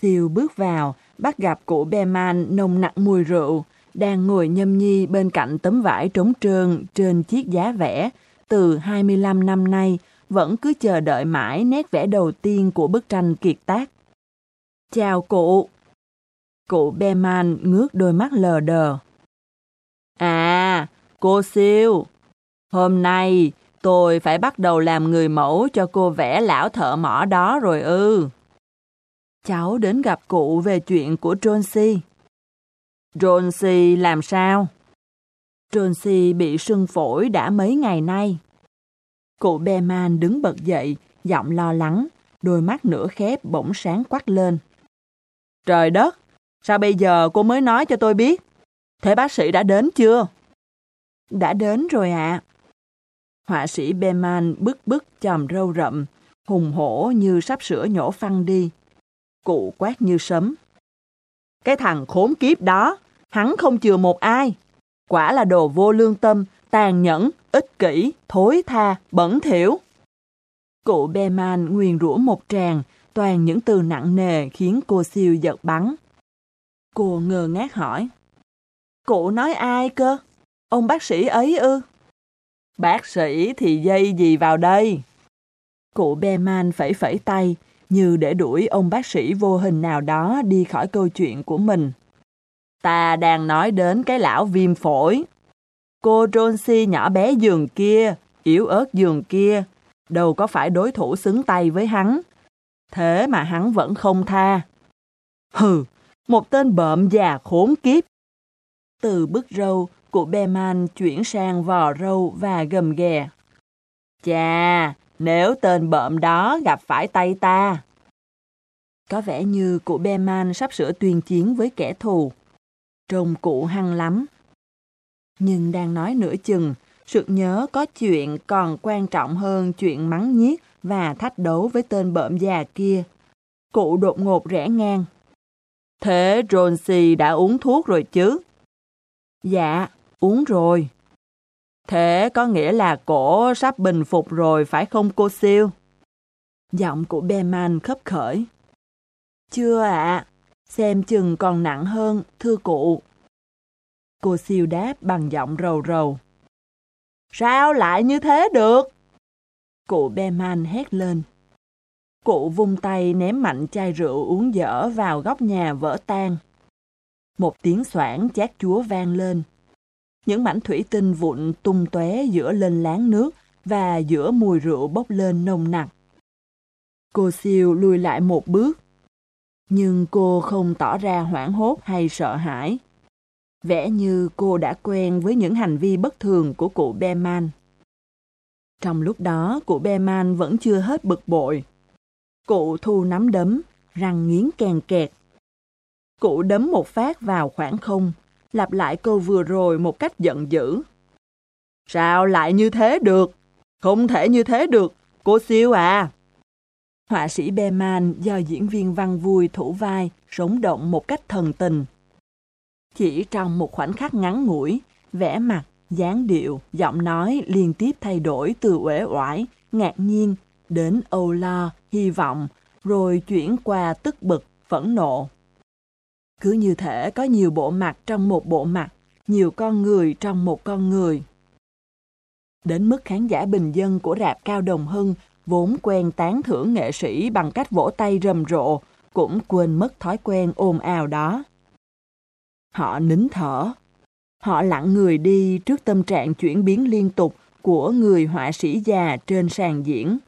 Siêu bước vào, bắt gặp cụ Beman nồng nặng mùi rượu, đang ngồi nhâm nhi bên cạnh tấm vải trống trơn trên chiếc giá vẽ từ 25 năm nay, vẫn cứ chờ đợi mãi nét vẽ đầu tiên của bức tranh kiệt tác. Chào cụ! Cụ Beman ngước đôi mắt lờ đờ. À, cô siêu! Hôm nay tôi phải bắt đầu làm người mẫu cho cô vẽ lão thợ mỏ đó rồi ư. Cháu đến gặp cụ về chuyện của Jonesy. Jonesy làm sao? Jonesy bị sưng phổi đã mấy ngày nay. Cụ Beman đứng bật dậy, giọng lo lắng, đôi mắt nửa khép bỗng sáng quắc lên. Trời đất, sao bây giờ cô mới nói cho tôi biết? Thế bác sĩ đã đến chưa? Đã đến rồi ạ. À. Họa sĩ Beman bức bức chòm râu rậm, hùng hổ như sắp sửa nhổ phăng đi. Cụ quát như sấm. Cái thằng khốn kiếp đó, hắn không chừa một ai. Quả là đồ vô lương tâm, tàn nhẫn, ích kỷ, thối tha, bẩn thỉu. Cụ Beman nguyền rủa một tràng, toàn những từ nặng nề khiến cô siêu giật bắn. Cô ngơ ngác hỏi. Cụ nói ai cơ? Ông bác sĩ ấy ư? Bác sĩ thì dây gì vào đây? Cụ Beman phẩy phẩy tay, như để đuổi ông bác sĩ vô hình nào đó đi khỏi câu chuyện của mình. Ta đang nói đến cái lão viêm phổi. Cô Jonesy nhỏ bé giường kia, yếu ớt giường kia, đâu có phải đối thủ xứng tay với hắn. Thế mà hắn vẫn không tha. Hừ, một tên bợm già khốn kiếp. Từ bức râu, cụ Beman chuyển sang vò râu và gầm ghè. Chà, nếu tên bợm đó gặp phải tay ta. Có vẻ như cụ Beman sắp sửa tuyên chiến với kẻ thù. Trông cụ hăng lắm. Nhưng đang nói nửa chừng, sự nhớ có chuyện còn quan trọng hơn chuyện mắng nhiếc và thách đấu với tên bợm già kia. Cụ đột ngột rẽ ngang. Thế Jonesy đã uống thuốc rồi chứ? Dạ, uống rồi. Thế có nghĩa là cổ sắp bình phục rồi phải không cô siêu? Giọng của Beman khấp khởi. Chưa ạ. À. Xem chừng còn nặng hơn, thưa cụ. Cô siêu đáp bằng giọng rầu rầu. Sao lại như thế được? Cụ Beman hét lên. Cụ vung tay ném mạnh chai rượu uống dở vào góc nhà vỡ tan. Một tiếng xoảng chát chúa vang lên. Những mảnh thủy tinh vụn tung tóe giữa lên láng nước và giữa mùi rượu bốc lên nồng nặc. Cô siêu lùi lại một bước. Nhưng cô không tỏ ra hoảng hốt hay sợ hãi. Vẻ như cô đã quen với những hành vi bất thường của cụ Beman. Trong lúc đó, cụ Beman vẫn chưa hết bực bội. Cụ thu nắm đấm, răng nghiến kèn kẹt. Cụ đấm một phát vào khoảng không, lặp lại câu vừa rồi một cách giận dữ. Sao lại như thế được? Không thể như thế được, cô siêu à! Họa sĩ Beman do diễn viên văn vui thủ vai, sống động một cách thần tình. Chỉ trong một khoảnh khắc ngắn ngủi, vẻ mặt, dáng điệu, giọng nói liên tiếp thay đổi từ uể oải, ngạc nhiên, đến âu lo, hy vọng, rồi chuyển qua tức bực, phẫn nộ. Cứ như thể có nhiều bộ mặt trong một bộ mặt, nhiều con người trong một con người. Đến mức khán giả bình dân của rạp Cao Đồng Hưng vốn quen tán thưởng nghệ sĩ bằng cách vỗ tay rầm rộ, cũng quên mất thói quen ồn ào đó. Họ nín thở. Họ lặng người đi trước tâm trạng chuyển biến liên tục của người họa sĩ già trên sàn diễn.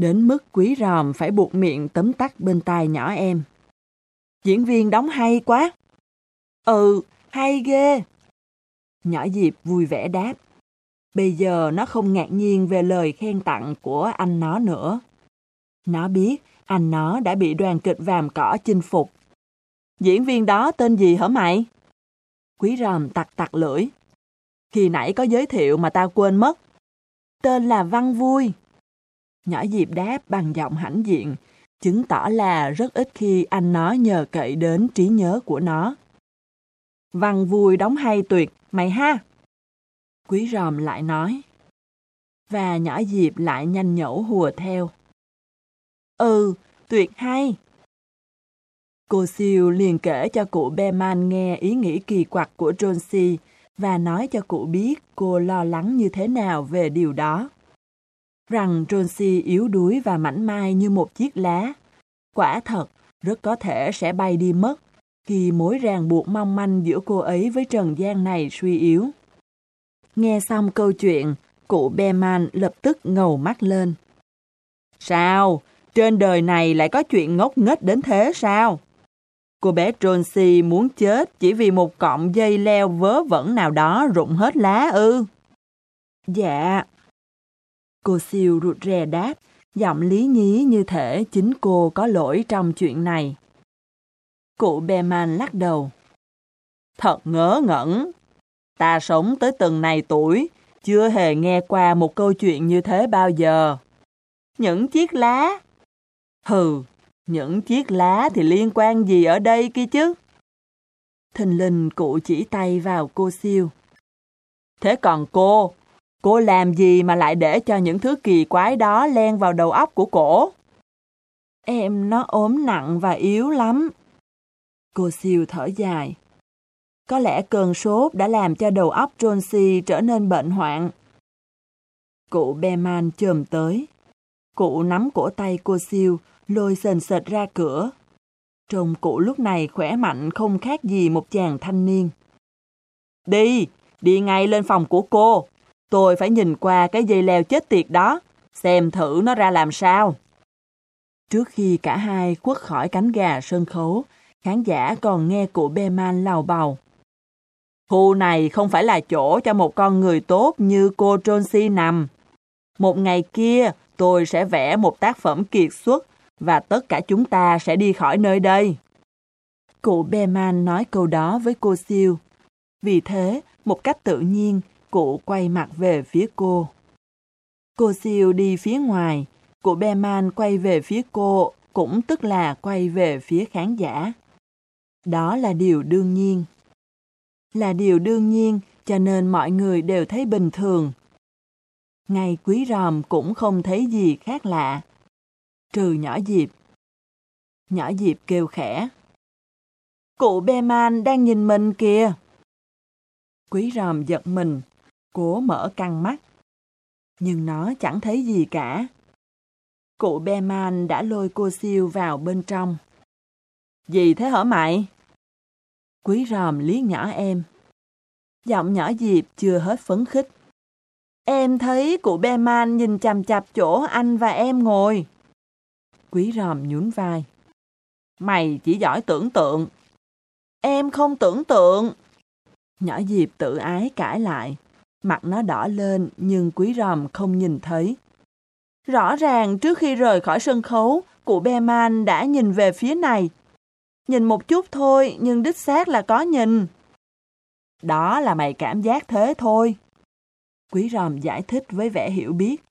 Đến mức quý ròm phải buộc miệng tấm tắc bên tai nhỏ em. Diễn viên đóng hay quá. Ừ, hay ghê. Nhỏ Diệp vui vẻ đáp. Bây giờ nó không ngạc nhiên về lời khen tặng của anh nó nữa. Nó biết anh nó đã bị đoàn kịch vàm cỏ chinh phục. Diễn viên đó tên gì hả mày? Quý ròm tặc tặc lưỡi. Khi nãy có giới thiệu mà tao quên mất. Tên là Văn Vui. Nhỏ Diệp đáp bằng giọng hãnh diện, chứng tỏ là rất ít khi anh nó nhờ cậy đến trí nhớ của nó. Văn Vui đóng hay tuyệt, mày ha! Quý ròm lại nói. Và nhỏ Diệp lại nhanh nhẩu hùa theo. Ừ, tuyệt hay. Cô siêu liền kể cho cụ Beman nghe ý nghĩ kỳ quặc của Jonesy và nói cho cụ biết cô lo lắng như thế nào về điều đó. Rằng Jonesy yếu đuối và mảnh mai như một chiếc lá. Quả thật, rất có thể sẽ bay đi mất khi mối ràng buộc mong manh giữa cô ấy với trần gian này suy yếu. Nghe xong câu chuyện, cụ Beman lập tức ngầu mắt lên. Sao? Trên đời này lại có chuyện ngốc nghếch đến thế sao? Cô bé Jonesy muốn chết chỉ vì một cọng dây leo vớ vẩn nào đó rụng hết lá ư? Dạ. Cô siêu rụt rè đáp, giọng lý nhí như thể chính cô có lỗi trong chuyện này. Cụ Beman lắc đầu. Thật ngớ ngẩn. Ta sống tới từng này tuổi, chưa hề nghe qua một câu chuyện như thế bao giờ. Những chiếc lá. Hừ, những chiếc lá thì liên quan gì ở đây kia chứ? Thình linh cụ chỉ tay vào cô siêu. Thế còn cô, cô làm gì mà lại để cho những thứ kỳ quái đó len vào đầu óc của cổ? Em nó ốm nặng và yếu lắm. Cô siêu thở dài. Có lẽ cơn sốt đã làm cho đầu óc Jonesy trở nên bệnh hoạn. Cụ Beman chồm tới. Cụ nắm cổ tay cô siêu, lôi sền sệt ra cửa. Trông cụ lúc này khỏe mạnh không khác gì một chàng thanh niên. Đi, đi ngay lên phòng của cô. Tôi phải nhìn qua cái dây leo chết tiệt đó, xem thử nó ra làm sao. Trước khi cả hai quất khỏi cánh gà sân khấu, khán giả còn nghe cụ Beman lào bầu. Khu này không phải là chỗ cho một con người tốt như cô Jonesy nằm. Một ngày kia, tôi sẽ vẽ một tác phẩm kiệt xuất và tất cả chúng ta sẽ đi khỏi nơi đây. Cụ Beman nói câu đó với cô Siêu. Vì thế, một cách tự nhiên, cụ quay mặt về phía cô. Cô Siêu đi phía ngoài, cụ Beman quay về phía cô, cũng tức là quay về phía khán giả. Đó là điều đương nhiên. Là điều đương nhiên, cho nên mọi người đều thấy bình thường. Ngay quý ròm cũng không thấy gì khác lạ trừ nhỏ Diệp. Nhỏ Diệp kêu khẽ. Cụ Beman đang nhìn mình kìa. Quý ròm giật mình, cố mở căng mắt. Nhưng nó chẳng thấy gì cả. Cụ Beman đã lôi cô siêu vào bên trong. Gì thế hả mày? Quý ròm liếc nhỏ em. Giọng nhỏ Diệp chưa hết phấn khích. Em thấy cụ Beman nhìn chằm chặp chỗ anh và em ngồi. Quý ròm nhún vai. Mày chỉ giỏi tưởng tượng. Em không tưởng tượng. Nhỏ Diệp tự ái cãi lại. Mặt nó đỏ lên nhưng quý ròm không nhìn thấy. Rõ ràng trước khi rời khỏi sân khấu, cụ Beman đã nhìn về phía này. Nhìn một chút thôi nhưng đích xác là có nhìn. Đó là mày cảm giác thế thôi. Quý ròm giải thích với vẻ hiểu biết.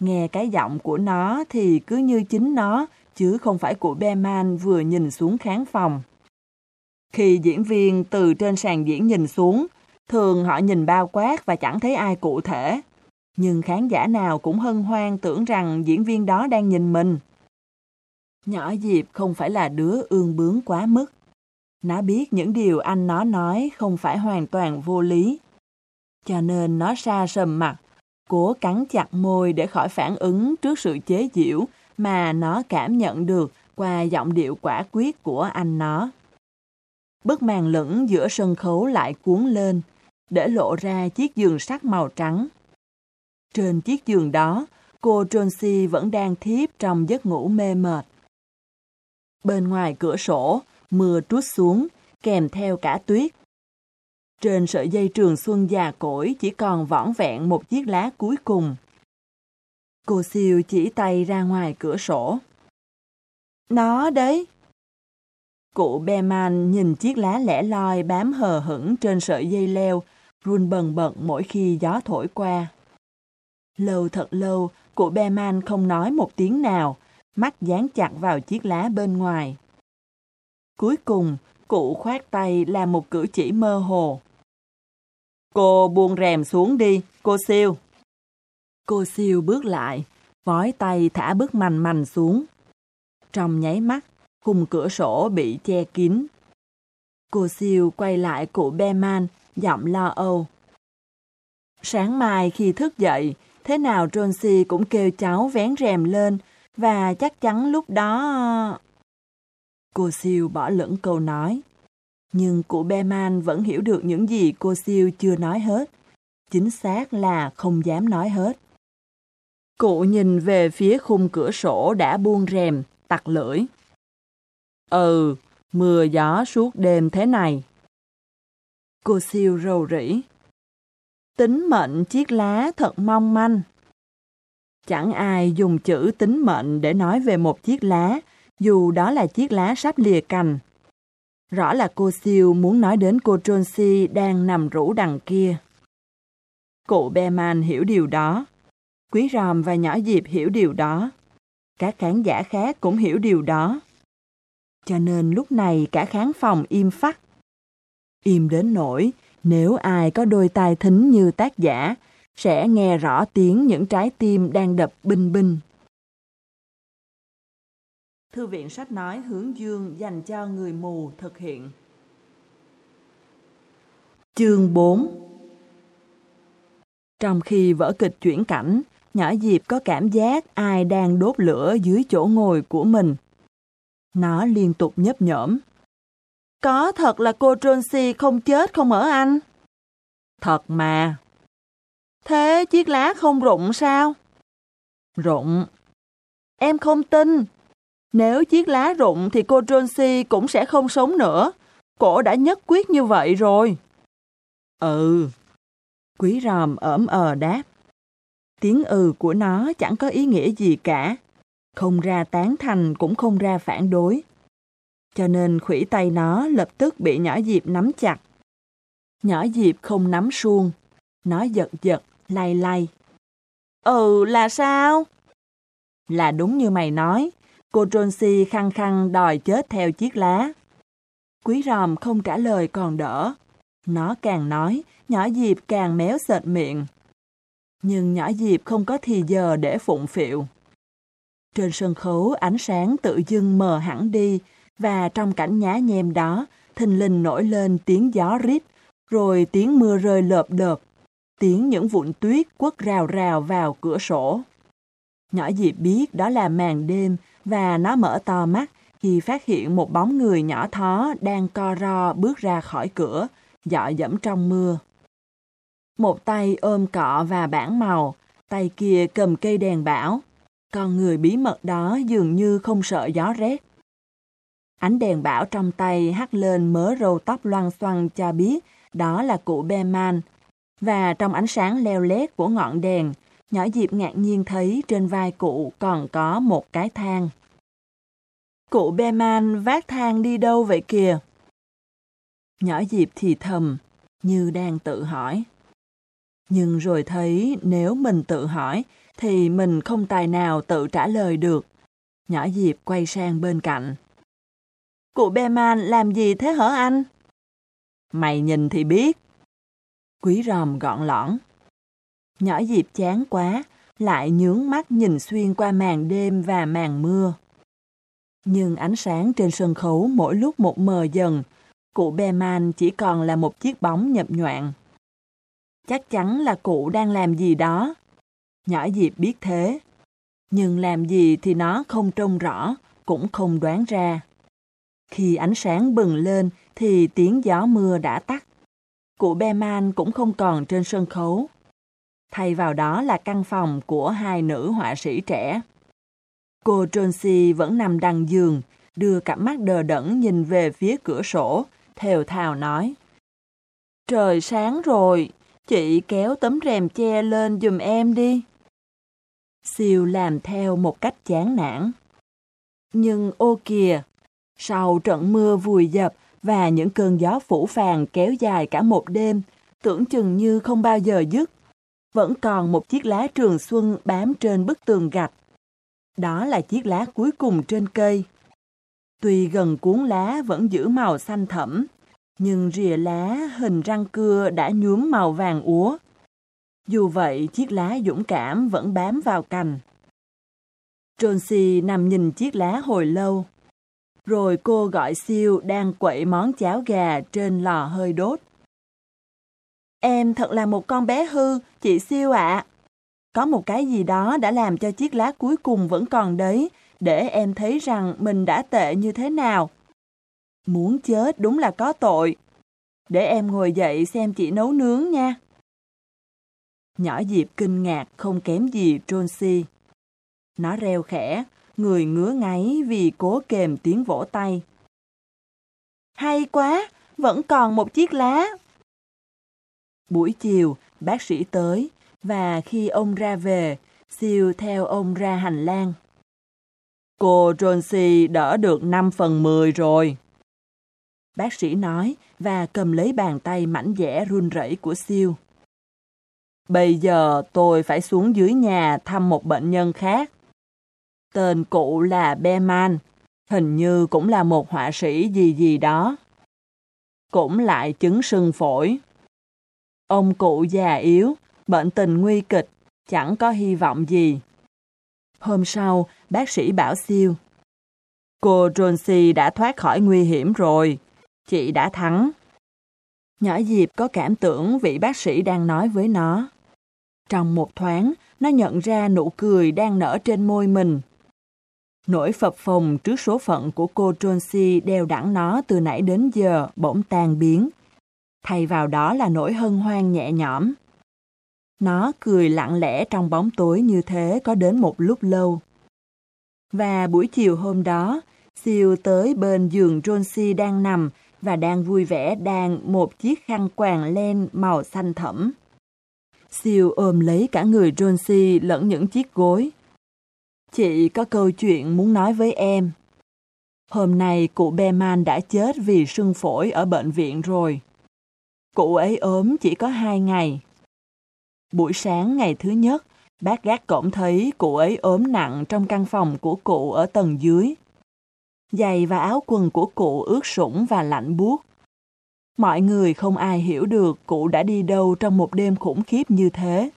Nghe cái giọng của nó thì cứ như chính nó, chứ không phải của Beman vừa nhìn xuống khán phòng. Khi diễn viên từ trên sàn diễn nhìn xuống, thường họ nhìn bao quát và chẳng thấy ai cụ thể. Nhưng khán giả nào cũng hân hoan tưởng rằng diễn viên đó đang nhìn mình. Nhỏ Diệp không phải là đứa ương bướng quá mức. Nó biết những điều anh nó nói không phải hoàn toàn vô lý. Cho nên nó xa sầm mặt, cố cắn chặt môi để khỏi phản ứng trước sự chế giễu mà nó cảm nhận được qua giọng điệu quả quyết của anh nó. Bức màn lửng giữa sân khấu lại cuốn lên, để lộ ra chiếc giường sắt màu trắng. Trên chiếc giường đó, cô Jonesy vẫn đang thiếp trong giấc ngủ mê mệt. Bên ngoài cửa sổ, mưa trút xuống, kèm theo cả tuyết. Trên sợi dây trường xuân già cỗi chỉ còn võn vẹn một chiếc lá cuối cùng. Cô siêu chỉ tay ra ngoài cửa sổ. Nó đấy. Cụ Beman nhìn chiếc lá lẻ loi bám hờ hững trên sợi dây leo, run bần bật mỗi khi gió thổi qua. Lâu thật lâu, cụ Beman không nói một tiếng nào, mắt dán chặt vào chiếc lá bên ngoài. Cuối cùng, cụ khoát tay làm một cử chỉ mơ hồ. Cô buông rèm xuống đi, cô siêu. Cô siêu bước lại, vói tay thả bước mành mành xuống. Trong nháy mắt, khung cửa sổ bị che kín. Cô siêu quay lại cụ Beman, giọng lo âu. Sáng mai khi thức dậy, thế nào Jonesy cũng kêu cháu vén rèm lên, và chắc chắn lúc đó... Cô siêu bỏ lẫn câu nói. Nhưng cụ Beman vẫn hiểu được những gì cô siêu chưa nói hết. Chính xác là không dám nói hết. Cụ nhìn về phía khung cửa sổ đã buông rèm, tặc lưỡi. Ừ, mưa gió suốt đêm thế này. Cô siêu rầu rĩ. Tính mệnh chiếc lá thật mong manh. Chẳng ai dùng chữ tính mệnh để nói về một chiếc lá, dù đó là chiếc lá sắp lìa cành. Rõ là cô siêu muốn nói đến cô Tronsi đang nằm rũ đằng kia. Cụ Beman hiểu điều đó. Quý Ròm và nhỏ Diệp hiểu điều đó. Các khán giả khác cũng hiểu điều đó. Cho nên lúc này cả khán phòng im phắt. Im đến nỗi nếu ai có đôi tai thính như tác giả sẽ nghe rõ tiếng những trái tim đang đập binh binh. Thư viện sách nói hướng dương dành cho người mù thực hiện. Chương 4 Trong khi vở kịch chuyển cảnh, nhỏ Diệp có cảm giác ai đang đốt lửa dưới chỗ ngồi của mình. Nó liên tục nhấp nhổm. Có thật là cô Tronsi không chết không ở anh? Thật mà. Thế chiếc lá không rụng sao? Rụng. Em không tin. Nếu chiếc lá rụng thì cô Jonesy cũng sẽ không sống nữa. Cổ đã nhất quyết như vậy rồi. Ừ. Quý ròm ẩm ờ đáp. Tiếng ừ của nó chẳng có ý nghĩa gì cả. Không ra tán thành cũng không ra phản đối. Cho nên khủy tay nó lập tức bị nhỏ Diệp nắm chặt. Nhỏ Diệp không nắm suông. Nó giật giật, lay lay. Ừ là sao? Là đúng như mày nói. Cô Jonesy khăng khăng đòi chết theo chiếc lá. Quý ròm không trả lời còn đỡ. Nó càng nói, nhỏ Diệp càng méo sệt miệng. Nhưng nhỏ Diệp không có thì giờ để phụng phịu. Trên sân khấu ánh sáng tự dưng mờ hẳn đi và trong cảnh nhá nhem đó, thình lình nổi lên tiếng gió rít, rồi tiếng mưa rơi lợp đợp, tiếng những vụn tuyết quất rào rào vào cửa sổ. Nhỏ dịp biết đó là màn đêm và nó mở to mắt khi phát hiện một bóng người nhỏ thó đang co ro bước ra khỏi cửa, dọ dẫm trong mưa. Một tay ôm cọ và bảng màu, tay kia cầm cây đèn bão. Con người bí mật đó dường như không sợ gió rét. Ánh đèn bão trong tay hắt lên mớ râu tóc loang xoăn cho biết đó là cụ Beman. Và trong ánh sáng leo lét của ngọn đèn, nhỏ Diệp ngạc nhiên thấy trên vai cụ còn có một cái thang. Cụ Beman vác thang đi đâu vậy kìa? Nhỏ Diệp thì thầm, như đang tự hỏi. Nhưng rồi thấy nếu mình tự hỏi thì mình không tài nào tự trả lời được. Nhỏ Diệp quay sang bên cạnh. Cụ Beman làm gì thế hở anh? Mày nhìn thì biết. Quý ròm gọn lõn. Nhỏ Diệp chán quá, lại nhướng mắt nhìn xuyên qua màn đêm và màn mưa. Nhưng ánh sáng trên sân khấu mỗi lúc một mờ dần, cụ Beman chỉ còn là một chiếc bóng nhập nhoạn. Chắc chắn là cụ đang làm gì đó. Nhỏ Diệp biết thế. Nhưng làm gì thì nó không trông rõ, cũng không đoán ra. Khi ánh sáng bừng lên thì tiếng gió mưa đã tắt. Cụ Beman cũng không còn trên sân khấu. Thay vào đó là căn phòng của hai nữ họa sĩ trẻ. Cô Jonesy vẫn nằm đằng giường, đưa cặp mắt đờ đẫn nhìn về phía cửa sổ, thều thào nói. Trời sáng rồi, chị kéo tấm rèm che lên giùm em đi. Siêu làm theo một cách chán nản. Nhưng ô kìa, sau trận mưa vùi dập và những cơn gió phủ phàng kéo dài cả một đêm, tưởng chừng như không bao giờ dứt, vẫn còn một chiếc lá trường xuân bám trên bức tường gạch. Đó là chiếc lá cuối cùng trên cây. Tuy gần cuốn lá vẫn giữ màu xanh thẫm, nhưng rìa lá hình răng cưa đã nhuốm màu vàng úa. Dù vậy, chiếc lá dũng cảm vẫn bám vào cành. Tronsi nằm nhìn chiếc lá hồi lâu. Rồi cô gọi siêu đang quậy món cháo gà trên lò hơi đốt. Em thật là một con bé hư, chị siêu ạ. Có một cái gì đó đã làm cho chiếc lá cuối cùng vẫn còn đấy, để em thấy rằng mình đã tệ như thế nào. Muốn chết đúng là có tội. Để em ngồi dậy xem chị nấu nướng nha. Nhỏ Diệp kinh ngạc không kém gì Tronsi. Nó reo khẽ, người ngứa ngáy vì cố kềm tiếng vỗ tay. Hay quá, vẫn còn một chiếc lá. Buổi chiều, bác sĩ tới, và khi ông ra về, siêu theo ông ra hành lang. Cô Jonesy đỡ được 5 phần 10 rồi. Bác sĩ nói và cầm lấy bàn tay mảnh dẻ run rẩy của siêu. Bây giờ tôi phải xuống dưới nhà thăm một bệnh nhân khác. Tên cụ là Beman, hình như cũng là một họa sĩ gì gì đó. Cũng lại chứng sưng phổi. Ông cụ già yếu, bệnh tình nguy kịch, chẳng có hy vọng gì. Hôm sau, bác sĩ bảo siêu. Cô Jonesy đã thoát khỏi nguy hiểm rồi. Chị đã thắng. Nhỏ Diệp có cảm tưởng vị bác sĩ đang nói với nó. Trong một thoáng, nó nhận ra nụ cười đang nở trên môi mình. Nỗi phập phồng trước số phận của cô Jonesy đeo đẳng nó từ nãy đến giờ bỗng tan biến. Thay vào đó là nỗi hân hoan nhẹ nhõm. Nó cười lặng lẽ trong bóng tối như thế có đến một lúc lâu. Và buổi chiều hôm đó, Siêu tới bên giường Jonesy đang nằm và đang vui vẻ đan một chiếc khăn quàng len màu xanh thẫm. Siêu ôm lấy cả người Jonesy lẫn những chiếc gối. Chị có câu chuyện muốn nói với em. Hôm nay cụ Beman đã chết vì sưng phổi ở bệnh viện rồi. Cụ ấy ốm chỉ có hai ngày. Buổi sáng ngày thứ nhất, bác gác cổng thấy cụ ấy ốm nặng trong căn phòng của cụ ở tầng dưới. Giày và áo quần của cụ ướt sũng và lạnh buốt. Mọi người không ai hiểu được cụ đã đi đâu trong một đêm khủng khiếp như thế.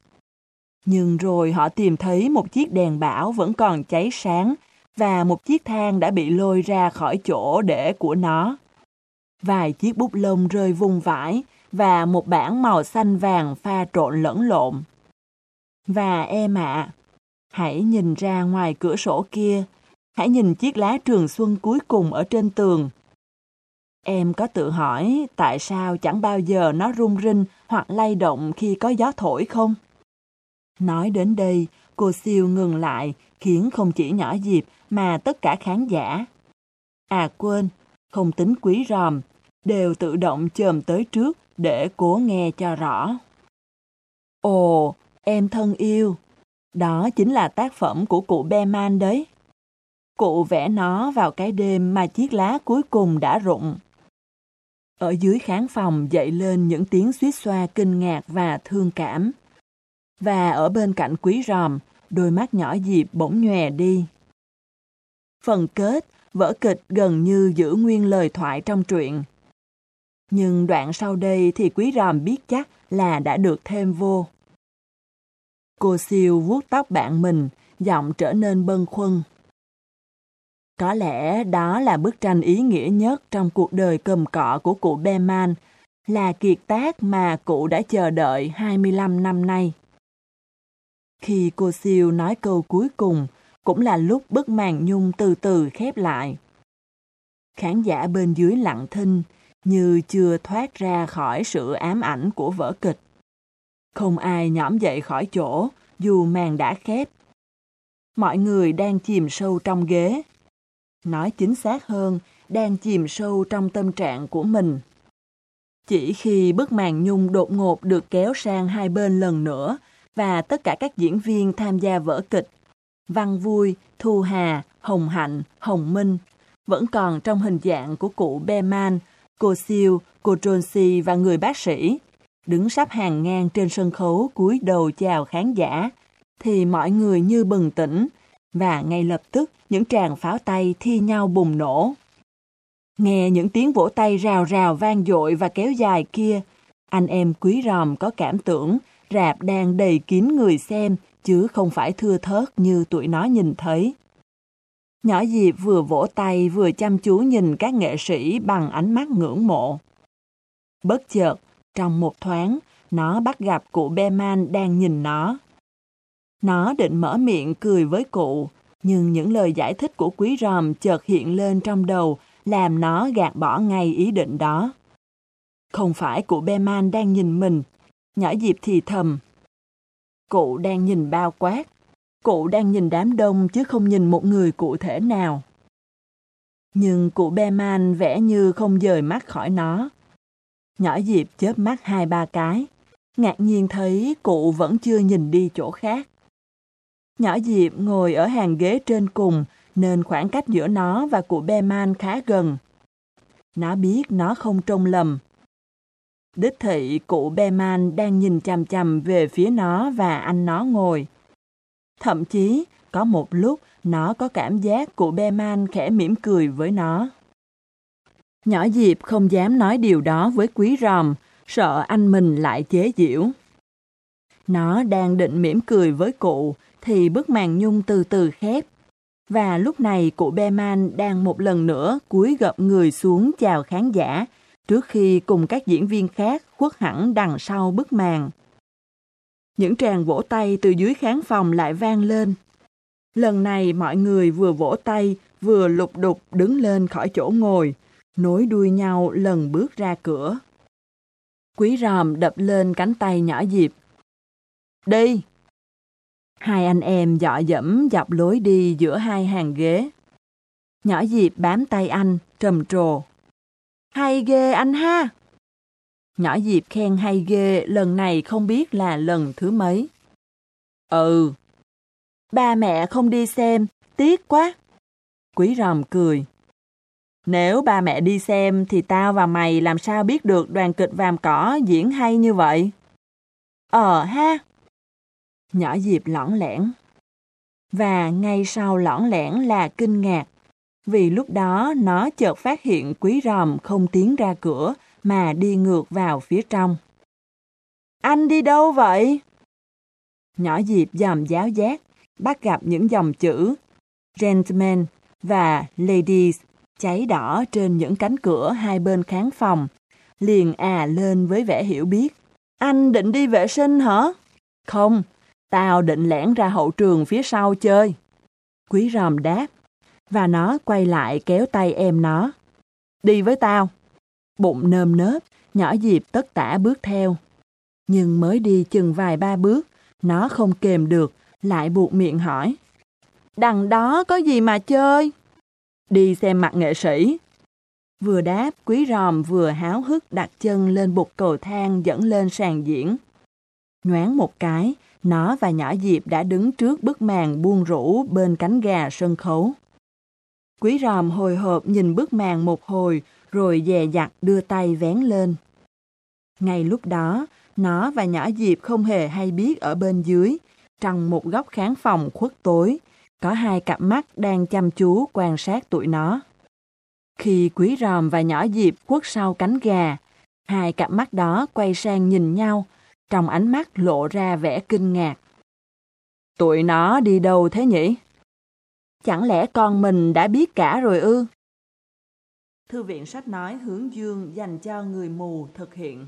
Nhưng rồi họ tìm thấy một chiếc đèn bão vẫn còn cháy sáng và một chiếc thang đã bị lôi ra khỏi chỗ để của nó. Vài chiếc bút lông rơi vung vãi và một bảng màu xanh vàng pha trộn lẫn lộn. Và em ạ, hãy nhìn ra ngoài cửa sổ kia, hãy nhìn chiếc lá trường xuân cuối cùng ở trên tường. Em có tự hỏi tại sao chẳng bao giờ nó rung rinh hoặc lay động khi có gió thổi không? Nói đến đây, cô siêu ngừng lại, khiến không chỉ nhỏ Diệp mà tất cả khán giả. À quên, không tính quý ròm, đều tự động chồm tới trước để cố nghe cho rõ. Ồ, em thân yêu, đó chính là tác phẩm của cụ Beman đấy. Cụ vẽ nó vào cái đêm mà chiếc lá cuối cùng đã rụng. Ở dưới khán phòng dậy lên những tiếng suýt xoa kinh ngạc và thương cảm. Và ở bên cạnh quý ròm, đôi mắt nhỏ Diệp bỗng nhòe đi. Phần kết, vở kịch gần như giữ nguyên lời thoại trong truyện. Nhưng đoạn sau đây thì quý ròm biết chắc là đã được thêm vô. Cô siêu vuốt tóc bạn mình, giọng trở nên bâng khuâng. Có lẽ đó là bức tranh ý nghĩa nhất trong cuộc đời cầm cọ của cụ Beman, là kiệt tác mà cụ đã chờ đợi 25 năm nay. Khi cô siêu nói câu cuối cùng, cũng là lúc bức màn nhung từ từ khép lại. Khán giả bên dưới lặng thinh, như chưa thoát ra khỏi sự ám ảnh của vở kịch. Không ai nhõm dậy khỏi chỗ, dù màn đã khép. Mọi người đang chìm sâu trong ghế. Nói chính xác hơn, đang chìm sâu trong tâm trạng của mình. Chỉ khi bức màn nhung đột ngột được kéo sang hai bên lần nữa và tất cả các diễn viên tham gia vở kịch, Văn Vui, Thu Hà, Hồng Hạnh, Hồng Minh, vẫn còn trong hình dạng của cụ Beman, cô Siêu, cô Tronsi và người bác sĩ, đứng sắp hàng ngang trên sân khấu cúi đầu chào khán giả, thì mọi người như bừng tỉnh, và ngay lập tức những tràng pháo tay thi nhau bùng nổ. Nghe những tiếng vỗ tay rào rào vang dội và kéo dài kia, anh em quý ròm có cảm tưởng rạp đang đầy kín người xem chứ không phải thưa thớt như tụi nó nhìn thấy. Nhỏ Diệp vừa vỗ tay vừa chăm chú nhìn các nghệ sĩ bằng ánh mắt ngưỡng mộ. Bất chợt, trong một thoáng, nó bắt gặp cụ Beman đang nhìn nó. Nó định mở miệng cười với cụ, nhưng những lời giải thích của quý ròm chợt hiện lên trong đầu làm nó gạt bỏ ngay ý định đó. Không phải cụ Beman đang nhìn mình, nhỏ Diệp thì thầm. Cụ đang nhìn bao quát, cụ đang nhìn đám đông chứ không nhìn một người cụ thể nào. Nhưng cụ Beman vẽ như không rời mắt khỏi nó. Nhỏ Diệp chớp mắt hai ba cái, ngạc nhiên thấy cụ vẫn chưa nhìn đi chỗ khác. Nhỏ Diệp ngồi ở hàng ghế trên cùng nên khoảng cách giữa nó và cụ Beman khá gần. Nó biết nó không trông lầm. Đích thị cụ Beman đang nhìn chằm chằm về phía nó và anh nó ngồi. Thậm chí, có một lúc nó có cảm giác cụ Beman khẽ mỉm cười với nó. Nhỏ Diệp không dám nói điều đó với quý ròm, sợ anh mình lại chế giễu. Nó đang định mỉm cười với cụ, thì bức màn nhung từ từ khép. Và lúc này cụ Beman đang một lần nữa cúi gập người xuống chào khán giả, trước khi cùng các diễn viên khác khuất hẳn đằng sau bức màn. Những tràng vỗ tay từ dưới khán phòng lại vang lên. Lần này mọi người vừa vỗ tay, vừa lục đục đứng lên khỏi chỗ ngồi, nối đuôi nhau lần bước ra cửa. Quý ròm đập lên cánh tay nhỏ Diệp. Đi! Hai anh em dọ dẫm dọc lối đi giữa hai hàng ghế. Nhỏ Diệp bám tay anh, trầm trồ. Hay ghê anh ha! Nhỏ Diệp khen hay ghê lần này không biết là lần thứ mấy. Ừ. Ba mẹ không đi xem, tiếc quá. Quý ròm cười. Nếu ba mẹ đi xem thì tao và mày làm sao biết được đoàn kịch vàm cỏ diễn hay như vậy? Ờ ha. Nhỏ Diệp lõng lẻn. Và ngay sau lõng lẻn là kinh ngạc. Vì lúc đó nó chợt phát hiện quý ròm không tiến ra cửa mà đi ngược vào phía trong. Anh đi đâu vậy? Nhỏ Diệp dòm giáo giác, bắt gặp những dòng chữ gentlemen và ladies cháy đỏ trên những cánh cửa hai bên khán phòng. Liền à lên với vẻ hiểu biết. Anh định đi vệ sinh hả? Không, tao định lẻn ra hậu trường phía sau chơi. Quý ròm đáp, và nó quay lại kéo tay em nó. Đi với tao. Bụng nơm nớp, nhỏ Diệp tất tả bước theo. Nhưng mới đi chừng vài ba bước, nó không kềm được, lại buộc miệng hỏi. Đằng đó có gì mà chơi? Đi xem mặt nghệ sĩ. Vừa đáp, quý ròm vừa háo hức đặt chân lên bục cầu thang dẫn lên sàn diễn. Nhoáng một cái, nó và nhỏ Diệp đã đứng trước bức màn buông rũ bên cánh gà sân khấu. Quý ròm hồi hộp nhìn bức màn một hồi, rồi dè dặt đưa tay vén lên. Ngay lúc đó, nó và nhỏ Diệp không hề hay biết ở bên dưới, trong một góc khán phòng khuất tối, có hai cặp mắt đang chăm chú quan sát tụi nó. Khi quý ròm và nhỏ Diệp khuất sau cánh gà, hai cặp mắt đó quay sang nhìn nhau, trong ánh mắt lộ ra vẻ kinh ngạc. Tụi nó đi đâu thế nhỉ? Chẳng lẽ con mình đã biết cả rồi ư? Thư viện sách nói hướng dương dành cho người mù thực hiện.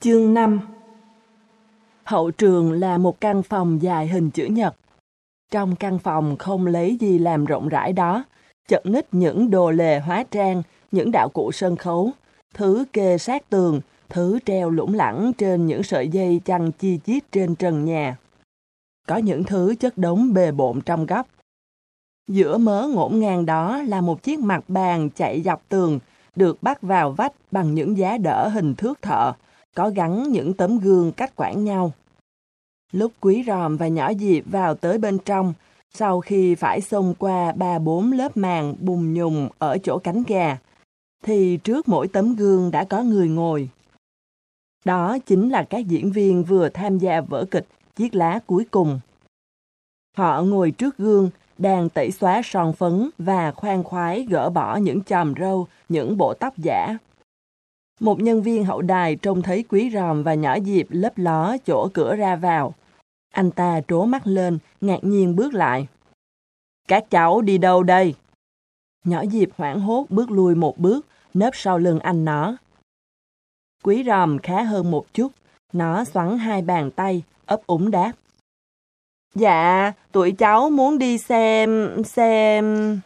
Chương 5 Hậu trường là một căn phòng dài hình chữ nhật. Trong căn phòng không lấy gì làm rộng rãi đó, chật ních những đồ lề hóa trang, những đạo cụ sân khấu, thứ kê sát tường, thứ treo lủng lẳng trên những sợi dây chăn chi chít trên trần nhà. Có những thứ chất đống bề bộn trong góc. Giữa mớ ngổn ngang đó là một chiếc mặt bàn chạy dọc tường, được bắt vào vách bằng những giá đỡ hình thước thợ, có gắn những tấm gương cách quản nhau. Lúc quý ròm và nhỏ diệp vào tới bên trong, sau khi phải xông qua ba bốn lớp màn bùng nhùng ở chỗ cánh gà, thì trước mỗi tấm gương đã có người ngồi. Đó chính là các diễn viên vừa tham gia vở kịch Chiếc lá cuối cùng. Họ ngồi trước gương, đang tẩy xóa son phấn và khoan khoái gỡ bỏ những chòm râu, những bộ tóc giả. Một nhân viên hậu đài trông thấy quý ròm và nhỏ diệp lấp ló chỗ cửa ra vào. Anh ta trố mắt lên, ngạc nhiên bước lại. Các cháu đi đâu đây? Nhỏ diệp hoảng hốt bước lui một bước, nấp sau lưng anh nó. Quý ròm khá hơn một chút, nó xoắn hai bàn tay, ấp úng đáp. Dạ, tụi cháu muốn đi xem, xem...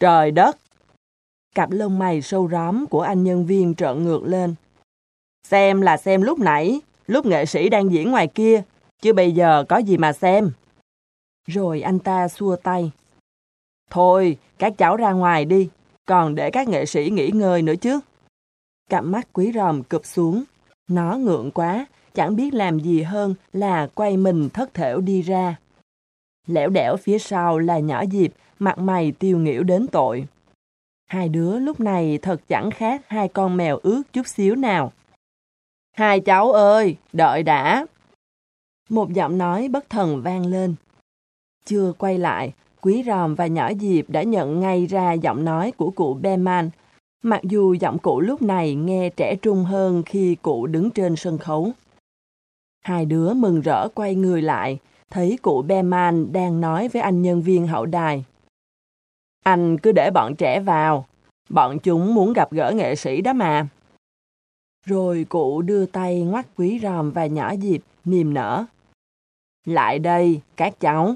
Trời đất! Cặp lông mày sâu róm của anh nhân viên trợn ngược lên. Xem là xem lúc nãy, lúc nghệ sĩ đang diễn ngoài kia, chứ bây giờ có gì mà xem. Rồi anh ta xua tay. Thôi, các cháu ra ngoài đi, còn để các nghệ sĩ nghỉ ngơi nữa chứ. Cặp mắt quý ròm cụp xuống. Nó ngượng quá, chẳng biết làm gì hơn là quay mình thất thểu đi ra. Lẻo đẻo phía sau là nhỏ Diệp, mặt mày tiêu nghỉu đến tội. Hai đứa lúc này thật chẳng khác hai con mèo ướt chút xíu nào. Hai cháu ơi, đợi đã. Một giọng nói bất thần vang lên. Chưa quay lại, Quý Ròm và nhỏ Diệp đã nhận ngay ra giọng nói của cụ Beman, mặc dù giọng cụ lúc này nghe trẻ trung hơn khi cụ đứng trên sân khấu. Hai đứa mừng rỡ quay người lại, thấy cụ Beman đang nói với anh nhân viên hậu đài. Anh cứ để bọn trẻ vào, bọn chúng muốn gặp gỡ nghệ sĩ đó mà. Rồi cụ đưa tay ngoắt quý ròm và nhỏ dịp, niềm nở. Lại đây, các cháu.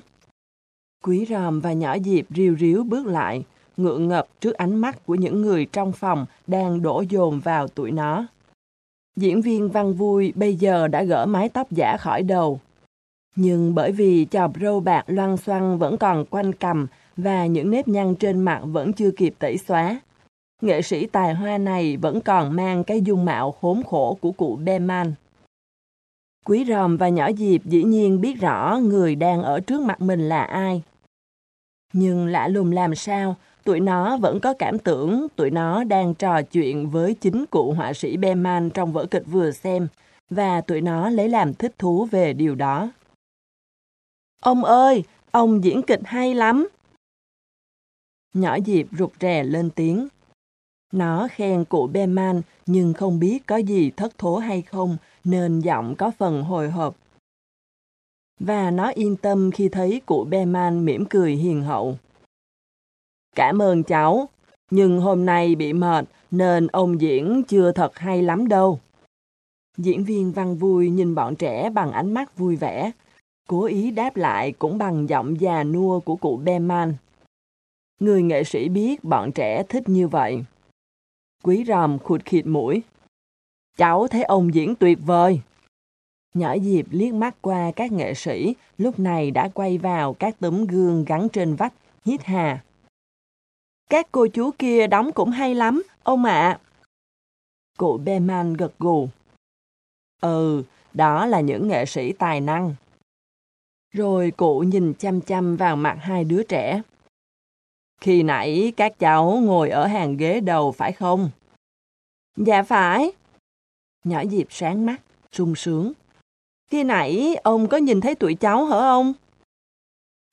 Quý ròm và nhỏ dịp riu riu bước lại, ngượng ngập trước ánh mắt của những người trong phòng đang đổ dồn vào tụi nó. Diễn viên văn vui bây giờ đã gỡ mái tóc giả khỏi đầu. Nhưng bởi vì chòm râu bạc loang xoăn vẫn còn quanh cầm và những nếp nhăn trên mặt vẫn chưa kịp tẩy xóa. Nghệ sĩ tài hoa này vẫn còn mang cái dung mạo khốn khổ của cụ Beman. Quý ròm và nhỏ Diệp dĩ nhiên biết rõ người đang ở trước mặt mình là ai. Nhưng lạ lùng làm sao, tụi nó vẫn có cảm tưởng tụi nó đang trò chuyện với chính cụ họa sĩ Beman trong vở kịch vừa xem, và tụi nó lấy làm thích thú về điều đó. Ông ơi, ông diễn kịch hay lắm. Nhỏ Diệp rụt rè lên tiếng. Nó khen cụ Beman nhưng không biết có gì thất thố hay không nên giọng có phần hồi hộp. và nó yên tâm khi thấy cụ Beman mỉm cười hiền hậu. Cảm ơn cháu, nhưng hôm nay bị mệt nên ông diễn chưa thật hay lắm đâu. Diễn viên văn vui nhìn bọn trẻ bằng ánh mắt vui vẻ, cố ý đáp lại cũng bằng giọng già nua của cụ Beman. Người nghệ sĩ biết bọn trẻ thích như vậy. Quý ròm khụt khịt mũi. Cháu thấy ông diễn tuyệt vời. Nhỏ Diệp liếc mắt qua các nghệ sĩ, lúc này đã quay vào các tấm gương gắn trên vách, hít hà. Các cô chú kia đóng cũng hay lắm, ông ạ. Cụ Beman gật gù. Ừ, đó là những nghệ sĩ tài năng. Rồi cụ nhìn chăm chăm vào mặt hai đứa trẻ. Khi nãy các cháu ngồi ở hàng ghế đầu phải không? Dạ phải. Nhỏ Diệp sáng mắt, sung sướng. Khi nãy ông có nhìn thấy tụi cháu hả ông?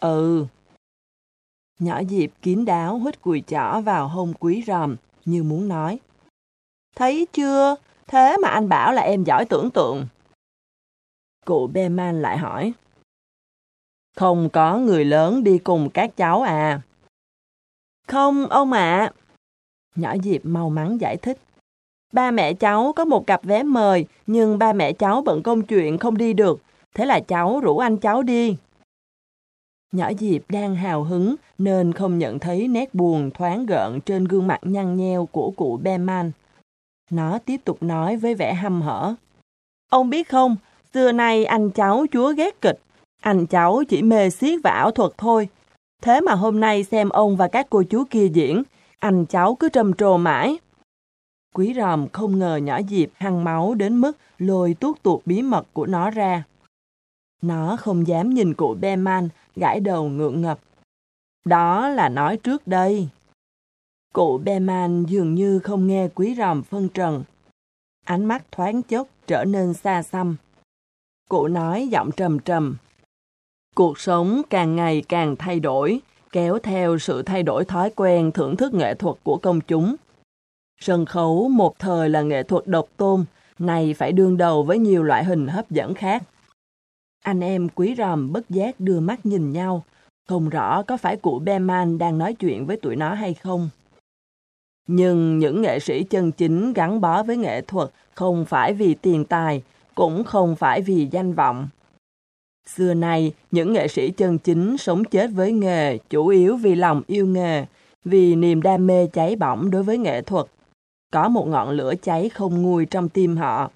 Ừ. Nhỏ Diệp kín đáo hít cùi chỏ vào hông quý ròm, như muốn nói. Thấy chưa? Thế mà anh bảo là em giỏi tưởng tượng. Cụ Beman lại hỏi. Không có người lớn đi cùng các cháu à? Không, ông ạ. Nhỏ Diệp mau mắn giải thích. Ba mẹ cháu có một cặp vé mời, nhưng ba mẹ cháu bận công chuyện không đi được. Thế là cháu rủ anh cháu đi. Nhỏ Diệp đang hào hứng nên không nhận thấy nét buồn thoáng gợn trên gương mặt nhăn nheo của cụ Beman. Nó tiếp tục nói với vẻ hăm hở. Ông biết không, xưa nay anh cháu chúa ghét kịch. Anh cháu chỉ mê xiết và ảo thuật thôi. Thế mà hôm nay xem ông và các cô chú kia diễn, anh cháu cứ trầm trồ mãi. Quý ròm không ngờ nhỏ Diệp hăng máu đến mức lôi tuốt tuột bí mật của nó ra. Nó không dám nhìn cụ Beman, gãi đầu ngượng ngập. Đó là nói trước đây. Cụ Beman dường như không nghe quý ròm phân trần. Ánh mắt thoáng chốc trở nên xa xăm. Cụ nói giọng trầm trầm. Cuộc sống càng ngày càng thay đổi, kéo theo sự thay đổi thói quen thưởng thức nghệ thuật của công chúng. Sân khấu một thời là nghệ thuật độc tôn, này phải đương đầu với nhiều loại hình hấp dẫn khác. Anh em quý ròm bất giác đưa mắt nhìn nhau, không rõ có phải cụ Beman đang nói chuyện với tụi nó hay không. Nhưng những nghệ sĩ chân chính gắn bó với nghệ thuật không phải vì tiền tài, cũng không phải vì danh vọng. Xưa nay, những nghệ sĩ chân chính sống chết với nghề chủ yếu vì lòng yêu nghề, vì niềm đam mê cháy bỏng đối với nghệ thuật. Có một ngọn lửa cháy không nguôi trong tim họ.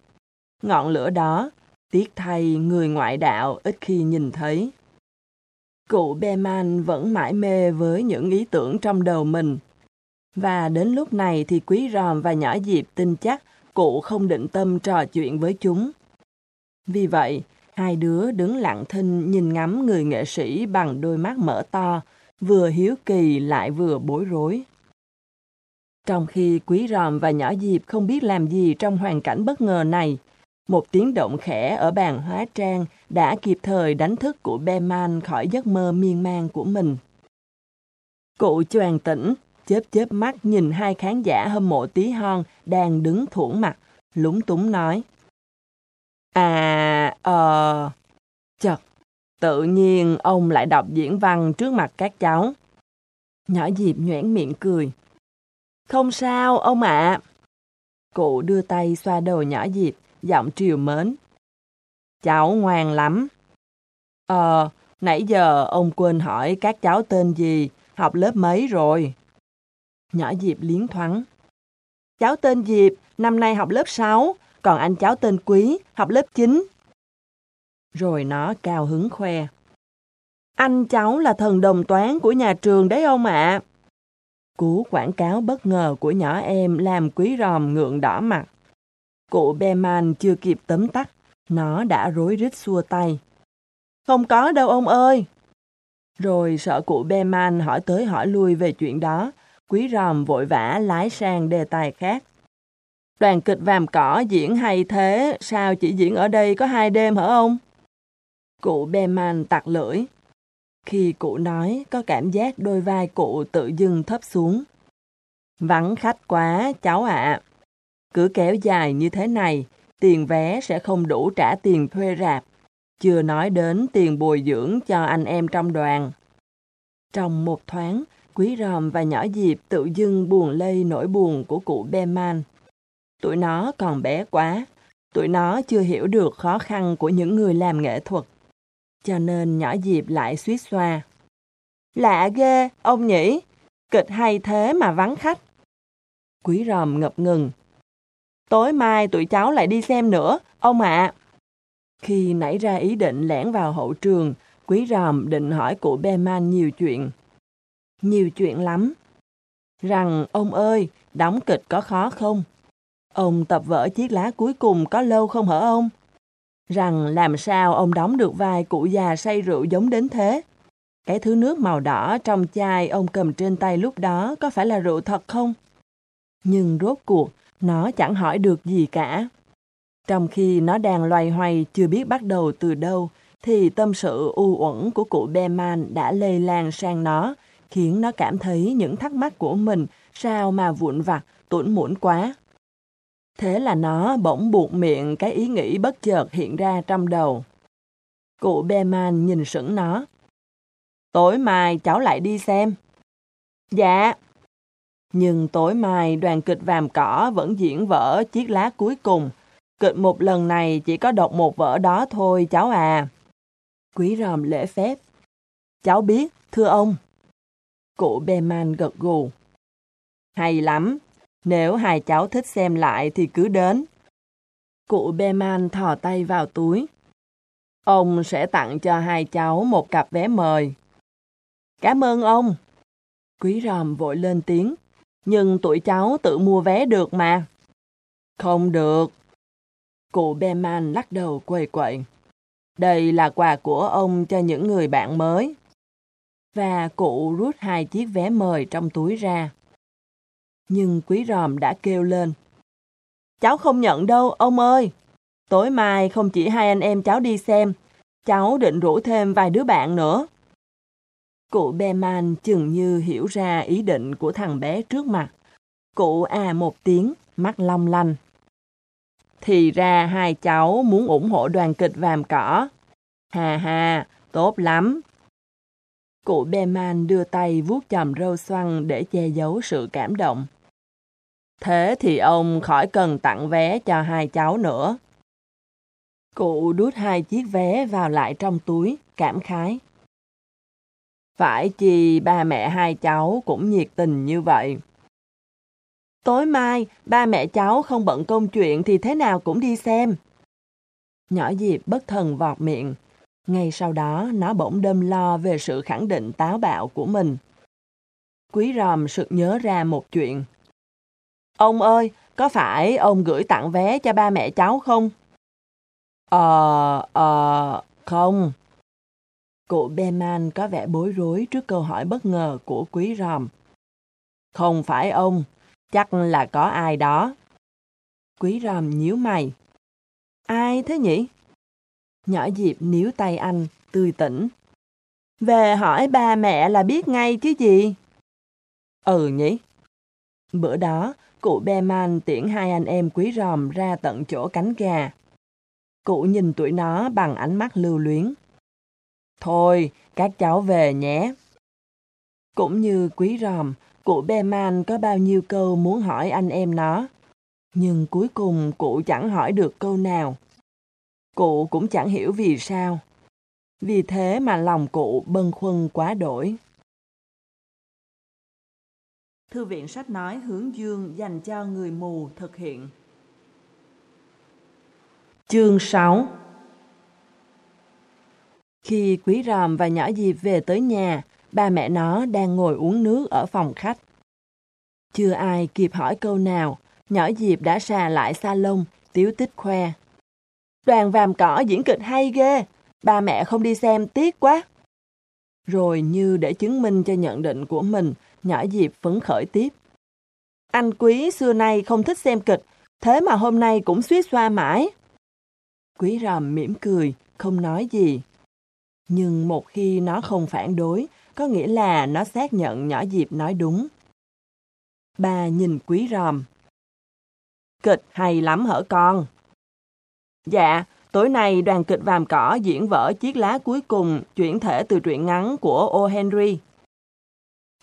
Ngọn lửa đó, tiếc thay người ngoại đạo ít khi nhìn thấy. Cụ Beman vẫn mãi mê với những ý tưởng trong đầu mình. Và đến lúc này thì Quý Ròm và Nhỏ Diệp tin chắc cụ không định tâm trò chuyện với chúng. Vì vậy, hai đứa đứng lặng thinh nhìn ngắm người nghệ sĩ bằng đôi mắt mở to, vừa hiếu kỳ lại vừa bối rối. Trong khi Quý Ròm và Nhỏ Diệp không biết làm gì trong hoàn cảnh bất ngờ này, một tiếng động khẽ ở bàn hóa trang đã kịp thời đánh thức của Beman khỏi giấc mơ miên man của mình. Cụ choàng tỉnh, chớp chớp mắt nhìn hai khán giả hâm mộ tí hon đang đứng thủng mặt, lúng túng nói. À, ờ... chật, tự nhiên ông lại đọc diễn văn trước mặt các cháu. Nhỏ Diệp nhoẻn miệng cười. Không sao, ông ạ. Cụ đưa tay xoa đầu nhỏ Diệp, giọng triều mến. Cháu ngoan lắm. Ờ, nãy giờ ông quên hỏi các cháu tên gì, học lớp mấy rồi? Nhỏ Diệp liến thoáng. Cháu tên Diệp, năm nay học lớp 6, còn anh cháu tên Quý, học lớp 9. Rồi nó cao hứng khoe. Anh cháu là thần đồng toán của nhà trường đấy ông ạ. Cú quảng cáo bất ngờ của nhỏ em làm quý ròm ngượng đỏ mặt. Cụ Beman chưa kịp tấm tắt, nó đã rối rít xua tay. Không có đâu ông ơi. Rồi sợ cụ Beman hỏi tới hỏi lui về chuyện đó, quý ròm vội vã lái sang đề tài khác. Đoàn kịch vàm cỏ diễn hay thế, sao chỉ diễn ở đây có hai đêm hả ông? Cụ Beman tặc lưỡi. Khi cụ nói, có cảm giác đôi vai cụ tự dưng thấp xuống. Vắng khách quá, cháu ạ. Cứ kéo dài như thế này, tiền vé sẽ không đủ trả tiền thuê rạp. Chưa nói đến tiền bồi dưỡng cho anh em trong đoàn. Trong một thoáng, Quý Ròm và nhỏ Diệp tự dưng buồn lây nỗi buồn của cụ Beman. Tụi nó còn bé quá, tụi nó chưa hiểu được khó khăn của những người làm nghệ thuật. Cho nên nhỏ Diệp lại suýt xoa. Lạ ghê, ông nhỉ? Kịch hay thế mà vắng khách. Quý Ròm ngập ngừng. Tối mai tụi cháu lại đi xem nữa, ông ạ. Khi nảy ra ý định lẻn vào hậu trường, Quý Ròm định hỏi cụ Beman nhiều chuyện. Nhiều chuyện lắm. Rằng, ông ơi, đóng kịch có khó không? Ông tập vở chiếc lá cuối cùng có lâu không hả ông? Rằng làm sao ông đóng được vai cụ già say rượu giống đến thế? Cái thứ nước màu đỏ trong chai ông cầm trên tay lúc đó có phải là rượu thật không? Nhưng rốt cuộc, nó chẳng hỏi được gì cả. Trong khi nó đang loay hoay chưa biết bắt đầu từ đâu, thì tâm sự u uẩn của cụ Beman đã lây lan sang nó, khiến nó cảm thấy những thắc mắc của mình sao mà vụn vặt, tủn mũn quá. Thế là nó bỗng buộc miệng cái ý nghĩ bất chợt hiện ra trong đầu. Cụ Beman nhìn sững nó. Tối mai cháu lại đi xem. Dạ. Nhưng tối mai đoàn kịch Vàm Cỏ vẫn diễn vở chiếc lá cuối cùng. Kịch một lần này chỉ có đọc một vở đó thôi cháu à. Quý ròm lễ phép. Cháu biết, thưa ông. Cụ Beman gật gù. Hay lắm, nếu hai cháu thích xem lại thì cứ đến. Cụ Beman thò tay vào túi. Ông sẽ tặng cho hai cháu một cặp vé mời. Cảm ơn ông. Quý ròm vội lên tiếng. Nhưng tụi cháu tự mua vé được mà. Không được. Cụ Beman lắc đầu quầy quậy. Đây là quà của ông cho những người bạn mới. Và cụ rút hai chiếc vé mời trong túi ra. Nhưng quý ròm đã kêu lên. Cháu không nhận đâu, ông ơi. Tối mai không chỉ hai anh em cháu đi xem, cháu định rủ thêm vài đứa bạn nữa. Cụ Beman chừng như hiểu ra ý định của thằng bé trước mặt. Cụ à một tiếng, mắt long lanh. Thì ra hai cháu muốn ủng hộ đoàn kịch vàm cỏ. Hà hà, tốt lắm. Cụ Beman đưa tay vuốt chầm râu xoăn để che giấu sự cảm động. Thế thì ông khỏi cần tặng vé cho hai cháu nữa. Cụ đút hai chiếc vé vào lại trong túi, cảm khái. Phải chi ba mẹ hai cháu cũng nhiệt tình như vậy. Tối mai, ba mẹ cháu không bận công chuyện thì thế nào cũng đi xem. Nhỏ Diệp bất thần vọt miệng. Ngay sau đó, nó bỗng đâm lo về sự khẳng định táo bạo của mình. Quý ròm sực nhớ ra một chuyện. Ông ơi, có phải ông gửi tặng vé cho ba mẹ cháu không? Ờ, ờ, không. Cụ Beman có vẻ bối rối trước câu hỏi bất ngờ của quý ròm. Không phải ông, chắc là có ai đó. Quý ròm nhíu mày. Ai thế nhỉ? Nhỏ Diệp níu tay anh, tươi tỉnh. Về hỏi ba mẹ là biết ngay chứ gì? Ừ nhỉ. Bữa đó, cụ Beman tiễn hai anh em quý ròm ra tận chỗ cánh gà. Cụ nhìn tụi nó bằng ánh mắt lưu luyến. Thôi, các cháu về nhé. Cũng như quý ròm, cụ Beman có bao nhiêu câu muốn hỏi anh em nó. Nhưng cuối cùng cụ chẳng hỏi được câu nào. Cụ cũng chẳng hiểu vì sao. Vì thế mà lòng cụ bâng khuâng quá đổi. Thư viện sách nói hướng dương dành cho người mù thực hiện. Chương 6 khi Quý Ròm và nhỏ Diệp về tới nhà, ba mẹ nó đang ngồi uống nước ở phòng khách. Chưa ai kịp hỏi câu nào, nhỏ Diệp đã xà lại salon, tiếu tích khoe. Đoàn vàm cỏ diễn kịch hay ghê, ba mẹ không đi xem tiếc quá. Rồi như để chứng minh cho nhận định của mình, nhỏ Diệp phấn khởi tiếp. Anh Quý xưa nay không thích xem kịch, thế mà hôm nay cũng suýt xoa mãi. Quý ròm mỉm cười, không nói gì. Nhưng một khi nó không phản đối, có nghĩa là nó xác nhận nhỏ Diệp nói đúng. Bà nhìn quý ròm. Kịch hay lắm hở con? Dạ, Tối nay đoàn kịch Vàm Cỏ diễn vở chiếc lá cuối cùng chuyển thể từ truyện ngắn của O. Henry.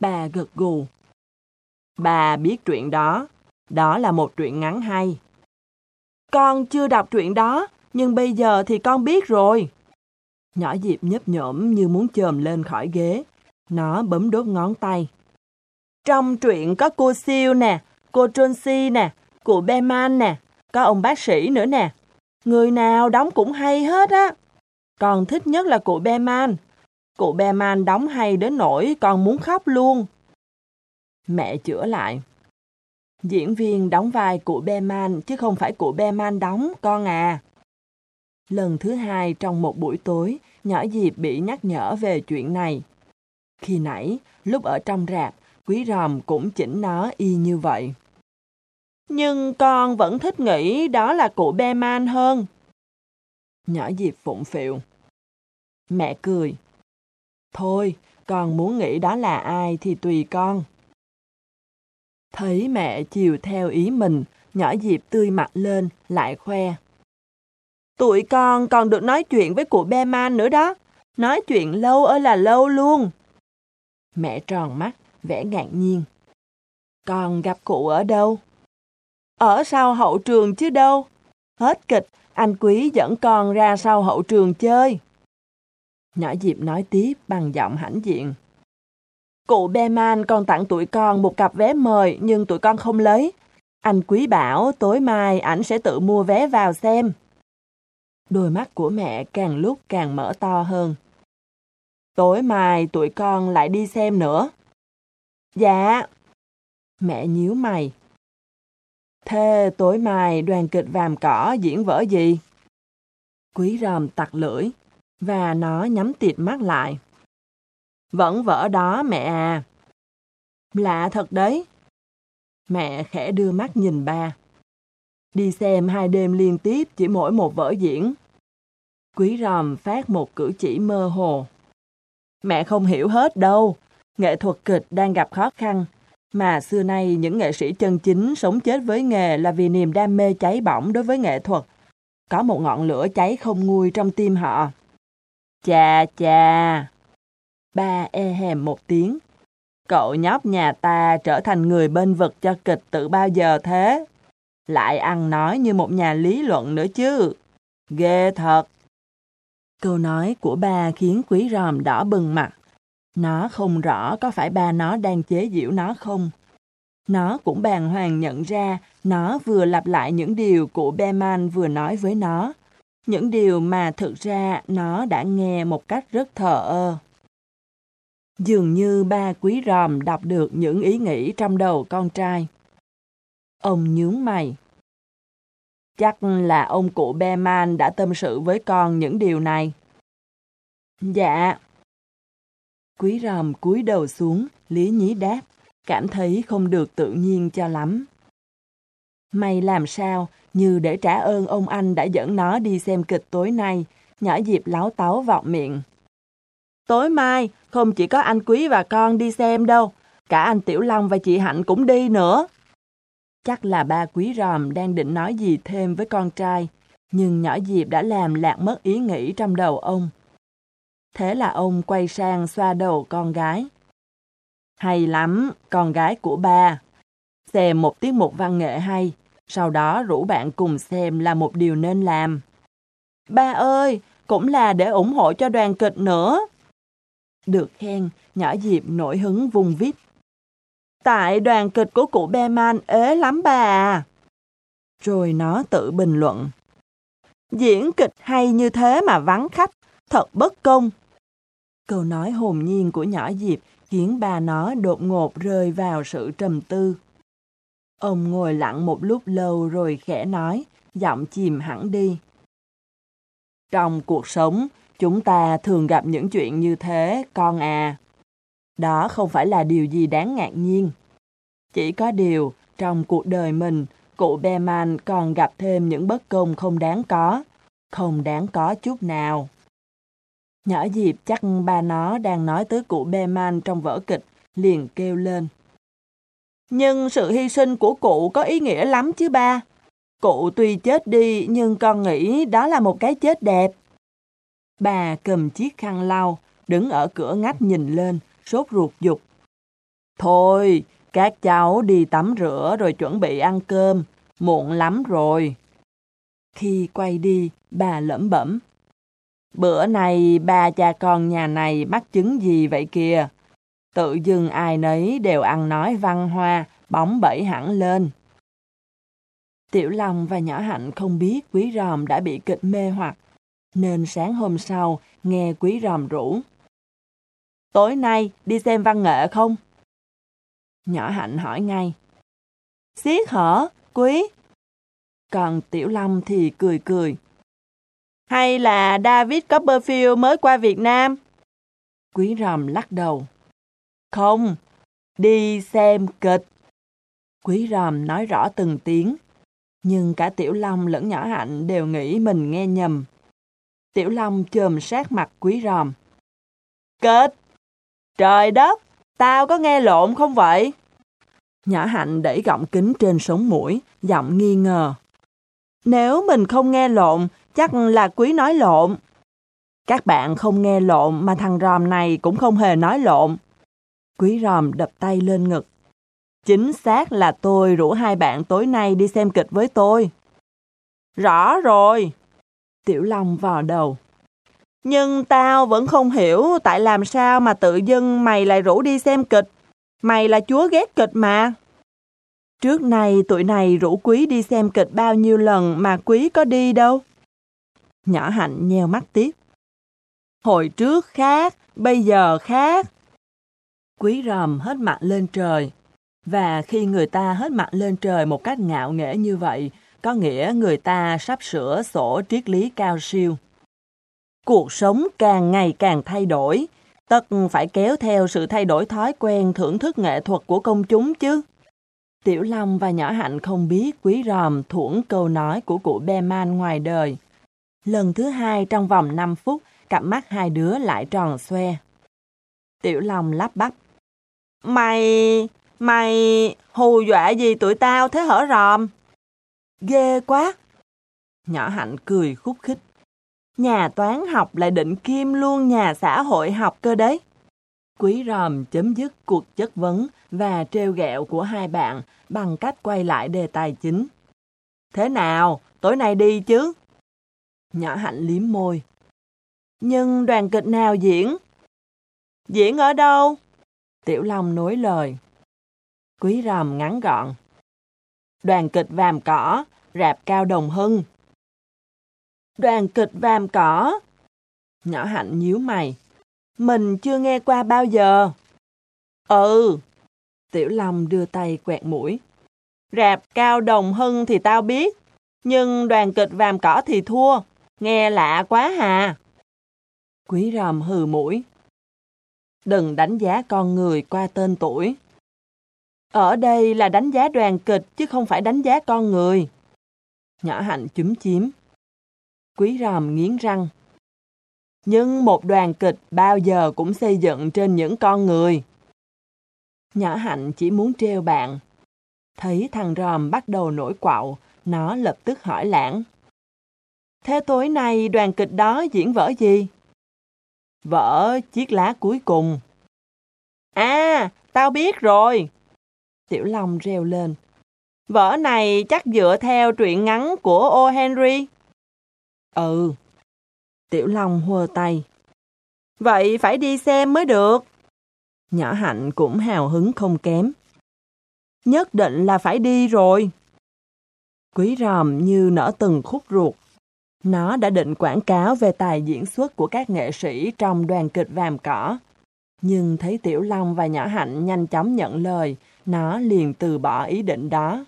Bà gật gù. Bà biết truyện đó. Đó là một truyện ngắn hay. Con chưa đọc truyện đó, nhưng bây giờ thì con biết rồi. Nhỏ dịp nhấp nhổm như muốn chồm lên khỏi ghế. Nó bấm đốt ngón tay. Trong truyện có cô Siêu nè, cô Tronsi nè, cụ Beman nè, có ông bác sĩ nữa nè. Người nào đóng cũng hay hết á. Còn thích nhất là cụ Beman. Cụ Beman đóng hay đến nỗi con muốn khóc luôn. Mẹ chữa lại. Diễn viên đóng vai cụ Beman chứ không phải cụ Beman đóng, con à. Lần thứ hai trong một buổi tối, nhỏ Diệp bị nhắc nhở về chuyện này. Khi nãy, lúc ở trong rạp, quý ròm cũng chỉnh nó y như vậy. Nhưng con vẫn thích nghĩ đó là cụ Beman hơn. Nhỏ Diệp phụng phịu. Mẹ cười. Thôi, con muốn nghĩ đó là ai thì tùy con. Thấy mẹ chiều theo ý mình, nhỏ Diệp tươi mặt lên, lại khoe. Tụi con còn được nói chuyện với cụ Beman nữa đó. Nói chuyện lâu ơi là lâu luôn. Mẹ tròn mắt, vẻ ngạc nhiên. Con gặp cụ ở đâu? Ở sau hậu trường chứ đâu. Hết kịch, anh Quý dẫn con ra sau hậu trường chơi. Nhỏ Diệp nói tiếp bằng giọng hãnh diện. Cụ Beman còn tặng tụi con một cặp vé mời nhưng tụi con không lấy. Anh Quý bảo tối mai ảnh sẽ tự mua vé vào xem. Đôi mắt của mẹ càng lúc càng mở to hơn. Tối mai tụi con lại đi xem nữa. Dạ. Mẹ nhíu mày. Thế tối mai đoàn kịch vàm cỏ diễn vở gì? Quý ròm tặc lưỡi, và nó nhắm tịt mắt lại. Vẫn vở đó mẹ à. Lạ thật đấy. Mẹ khẽ đưa mắt nhìn ba. Đi xem hai đêm liên tiếp chỉ mỗi một vở diễn. Quý ròm phát một cử chỉ mơ hồ. Mẹ không hiểu hết đâu. Nghệ thuật kịch đang gặp khó khăn. Mà xưa nay, những nghệ sĩ chân chính sống chết với nghề là vì niềm đam mê cháy bỏng đối với nghệ thuật. Có một ngọn lửa cháy không nguôi trong tim họ. Chà chà! Ba e hèm một tiếng. Cậu nhóc nhà ta trở thành người bên vực cho kịch từ bao giờ thế? Lại ăn nói như một nhà lý luận nữa chứ. Ghê thật. Câu nói của ba khiến quý ròm đỏ bừng mặt. Nó không rõ có phải ba nó đang chế giễu nó không. Nó cũng bàng hoàng nhận ra nó vừa lặp lại những điều của Beman vừa nói với nó. Những điều mà thực ra nó đã nghe một cách rất thờ ơ. Dường như ba quý ròm đọc được những ý nghĩ trong đầu con trai. Ông nhướng mày. Chắc là ông cụ Beman đã tâm sự với con những điều này. Dạ. Quý ròm cúi đầu xuống, lý nhí đáp, cảm thấy không được tự nhiên cho lắm. May làm sao, như để trả ơn ông anh đã dẫn nó đi xem kịch tối nay, nhỏ dịp láo táo vọng miệng. Tối mai, không chỉ có anh Quý và con đi xem đâu, cả anh Tiểu Long và chị Hạnh cũng đi nữa. Chắc là ba quý ròm đang định nói gì thêm với con trai, nhưng nhỏ Diệp đã làm lạc mất ý nghĩ trong đầu ông. Thế là ông quay sang xoa đầu con gái. Hay lắm, con gái của ba. Xem một tiết mục văn nghệ hay, sau đó rủ bạn cùng xem là một điều nên làm. Ba ơi, cũng là để ủng hộ cho đoàn kịch nữa. Được khen, nhỏ Diệp nổi hứng vùng vít. Tại đoàn kịch của cụ Beman ế lắm bà à. Rồi nó tự bình luận. Diễn kịch hay như thế mà vắng khách, thật bất công. Câu nói hồn nhiên của nhỏ Diệp khiến bà nó đột ngột rơi vào sự trầm tư. Ông ngồi lặng một lúc lâu rồi khẽ nói, giọng chìm hẳn đi. Trong cuộc sống, chúng ta thường gặp những chuyện như thế, con à. Đó không phải là điều gì đáng ngạc nhiên. Chỉ có điều, trong cuộc đời mình, cụ Beman còn gặp thêm những bất công không đáng có, không đáng có chút nào. Nhỏ Diệp chắc ba nó đang nói tới cụ Beman trong vở kịch, liền kêu lên. Nhưng sự hy sinh của cụ có ý nghĩa lắm chứ ba. Cụ tuy chết đi nhưng con nghĩ đó là một cái chết đẹp. Bà cầm chiếc khăn lau, đứng ở cửa ngách nhìn lên, sốt ruột dục. Thôi, các cháu đi tắm rửa rồi chuẩn bị ăn cơm, muộn lắm rồi. Khi quay đi, bà lẩm bẩm. Bữa này ba cha con nhà này mắc chứng gì vậy kìa? Tự dưng ai nấy đều ăn nói văn hoa, bóng bẩy hẳn lên. Tiểu Long và Nhỏ Hạnh không biết Quý Ròm đã bị kịch mê hoặc, nên sáng hôm sau nghe Quý Ròm rủ. Tối nay đi xem văn nghệ không? Nhỏ Hạnh hỏi ngay. Xiết hở, Quý? Còn Tiểu Long thì cười cười. Hay là David Copperfield mới qua Việt Nam? Quý Ròm lắc đầu. Không, đi xem kịch. Quý Ròm nói rõ từng tiếng, nhưng cả Tiểu Long lẫn Nhỏ Hạnh đều nghĩ mình nghe nhầm. Tiểu Long chồm sát mặt Quý Ròm. Kịch! Trời đất! Tao có nghe lộn không vậy? Nhỏ Hạnh đẩy gọng kính trên sống mũi, giọng nghi ngờ. Nếu mình không nghe lộn, chắc là quý nói lộn. Các bạn không nghe lộn mà thằng ròm này cũng không hề nói lộn. Quý ròm đập tay lên ngực. Chính xác là tôi rủ hai bạn tối nay đi xem kịch với tôi. Rõ rồi. Tiểu Long vò đầu. Nhưng tao vẫn không hiểu tại làm sao mà tự dưng mày lại rủ đi xem kịch. Mày là chúa ghét kịch mà. Trước này tụi này rủ quý đi xem kịch bao nhiêu lần mà quý có đi đâu. Nhỏ hạnh nheo mắt tiếp. Hồi trước khác, bây giờ khác. Quý ròm hết mặt lên trời. Và khi người ta hết mặt lên trời một cách ngạo nghễ như vậy, có nghĩa người ta sắp sửa sổ triết lý cao siêu. Cuộc sống càng ngày càng thay đổi, tất phải kéo theo sự thay đổi thói quen thưởng thức nghệ thuật của công chúng chứ. Tiểu Long và Nhỏ Hạnh không biết quý ròm thuẫn câu nói của cụ Beman ngoài đời. Lần thứ hai trong vòng 5 phút, cặp mắt hai đứa lại tròn xoe. Tiểu Long lắp bắp. Mày, mày hù dọa gì tụi tao thế hở ròm? Ghê quá. Nhỏ Hạnh cười khúc khích. Nhà toán học lại định kim luôn nhà xã hội học cơ đấy. Quý ròm chấm dứt cuộc chất vấn và treo gẹo của hai bạn bằng cách quay lại đề tài chính. Thế nào, tối nay đi chứ? Nhỏ hạnh liếm môi. Nhưng đoàn kịch nào diễn? Diễn ở đâu? Tiểu Long nối lời. Quý ròm ngắn gọn. Đoàn kịch Vàm Cỏ, rạp Cao Đồng Hưng. Đoàn kịch Vàm Cỏ? Nhỏ hạnh nhíu mày. Mình chưa nghe qua bao giờ. Ừ. Tiểu Long đưa tay quẹt mũi. Rạp Cao Đồng Hưng thì tao biết. Nhưng đoàn kịch Vàm Cỏ thì thua. Nghe lạ quá hà. Quý ròm hừ mũi. Đừng đánh giá con người qua tên tuổi. Ở đây là đánh giá đoàn kịch chứ không phải đánh giá con người. Nhỏ hạnh chúm chím. Quý ròm nghiến răng. Nhưng một đoàn kịch bao giờ cũng xây dựng trên những con người. Nhỏ hạnh chỉ muốn treo bạn. Thấy thằng ròm bắt đầu nổi quạo, nó lập tức hỏi lãng. Thế tối nay đoàn kịch đó diễn vở gì? Vở chiếc lá cuối cùng. À, tao biết rồi. Tiểu Long reo lên. Vở này chắc dựa theo truyện ngắn của O. Henry. Ừ. Tiểu Long hùa tay. Vậy phải đi xem mới được. Nhỏ Hạnh cũng hào hứng không kém. Nhất định là phải đi rồi. Quý ròm như nở từng khúc ruột. Nó đã định quảng cáo về tài diễn xuất của các nghệ sĩ trong đoàn kịch Vàm Cỏ. Nhưng thấy Tiểu Long và Nhỏ Hạnh nhanh chóng nhận lời, nó liền từ bỏ ý định đó.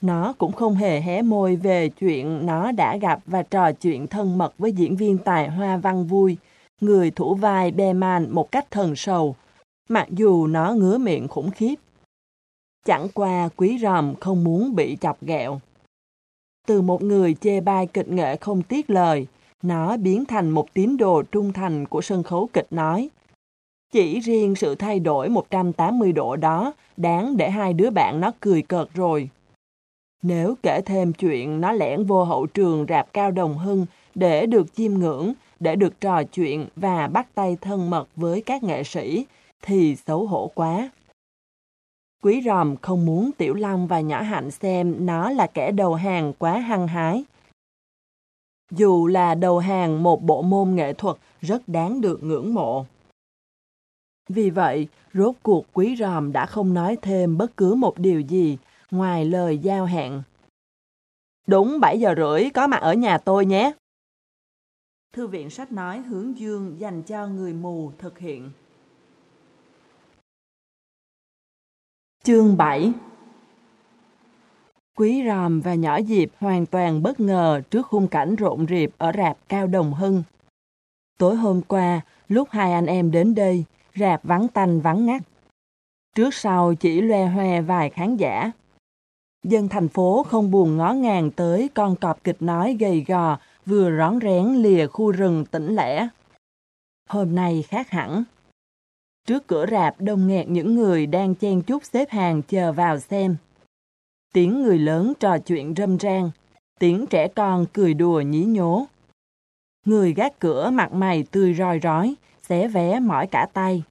Nó cũng không hề hé môi về chuyện nó đã gặp và trò chuyện thân mật với diễn viên tài hoa văn vui, người thủ vai Beman một cách thần sầu, mặc dù nó ngứa miệng khủng khiếp. Chẳng qua quý ròm không muốn bị chọc ghẹo. Từ một người chê bai kịch nghệ không tiếc lời, nó biến thành một tín đồ trung thành của sân khấu kịch nói. Chỉ riêng sự thay đổi 180 độ đó đáng để hai đứa bạn nó cười cợt rồi. Nếu kể thêm chuyện nó lẻn vô hậu trường rạp cao đồng hưng để được chiêm ngưỡng, để được trò chuyện và bắt tay thân mật với các nghệ sĩ, thì xấu hổ quá. Quý ròm không muốn Tiểu Long và Nhỏ Hạnh xem nó là kẻ đầu hàng quá hăng hái. Dù là đầu hàng một bộ môn nghệ thuật rất đáng được ngưỡng mộ. Vì vậy, rốt cuộc quý ròm đã không nói thêm bất cứ một điều gì ngoài lời giao hẹn. Đúng 7 giờ rưỡi có mặt ở nhà tôi nhé. Thư viện sách nói hướng dương dành cho người mù thực hiện. Chương 7 Quý Ròm và Nhỏ Diệp hoàn toàn bất ngờ trước khung cảnh rộn rịp ở rạp Cao Đồng Hưng. Tối hôm qua, lúc hai anh em đến đây, rạp vắng tanh vắng ngắt. Trước sau chỉ loe hoe vài khán giả. Dân thành phố không buồn ngó ngàng tới con cọp kịch nói gầy gò vừa rón rén lìa khu rừng tĩnh lẻ. Hôm nay khác hẳn. Trước cửa rạp đông nghẹt những người đang chen chúc xếp hàng chờ vào xem. Tiếng người lớn trò chuyện râm ran, tiếng trẻ con cười đùa nhí nhố. Người gác cửa mặt mày tươi roi rói, xé vé mỏi cả tay.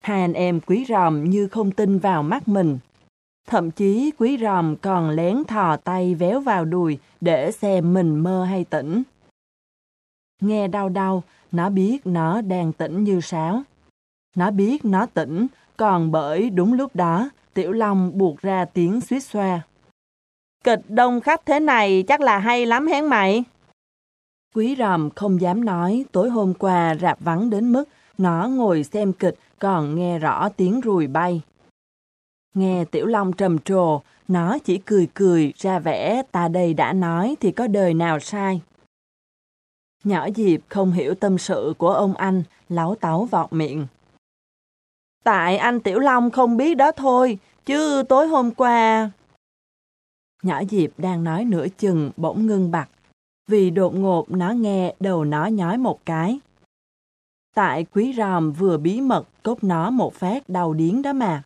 Hai anh em quý ròm như không tin vào mắt mình. Thậm chí quý ròm còn lén thò tay véo vào đùi để xem mình mơ hay tỉnh. Nghe đau đau, nó biết nó đang tỉnh như sáo. Nó biết nó tỉnh, còn bởi đúng lúc đó, Tiểu Long buộc ra tiếng suýt xoa. Kịch đông khách thế này chắc là hay lắm hén mày. Quý ròm không dám nói tối hôm qua rạp vắng đến mức nó ngồi xem kịch còn nghe rõ tiếng rùi bay. Nghe Tiểu Long trầm trồ, nó chỉ cười cười ra vẻ ta đây đã nói thì có đời nào sai. Nhỏ Diệp không hiểu tâm sự của ông anh, láo táo vọt miệng. Tại anh Tiểu Long không biết đó thôi, chứ tối hôm qua... Nhỏ Diệp đang nói nửa chừng bỗng ngưng bặt, vì đột ngột nó nghe đầu nó nhói một cái. Tại quý ròm vừa bí mật cốt nó một phát đau điến đó mà.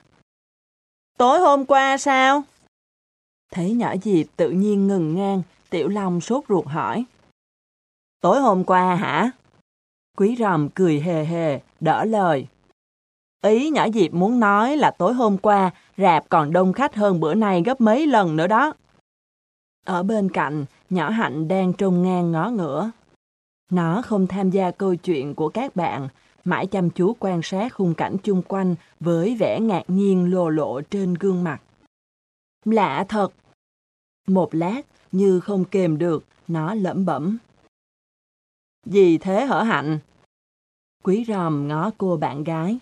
Tối hôm qua sao? Thấy nhỏ Diệp tự nhiên ngừng ngang, Tiểu Long sốt ruột hỏi. Tối hôm qua hả? Quý ròm cười hề hề, đỡ lời. Ý nhỏ Diệp muốn nói là tối hôm qua, rạp còn đông khách hơn bữa nay gấp mấy lần nữa đó. Ở bên cạnh, nhỏ Hạnh đang trông ngang ngó ngửa. Nó không tham gia câu chuyện của các bạn, mãi chăm chú quan sát khung cảnh chung quanh với vẻ ngạc nhiên lồ lộ trên gương mặt. Lạ thật! Một lát, như không kềm được, nó lẩm bẩm. Gì thế hở hạnh? Quý ròm ngó cô bạn gái.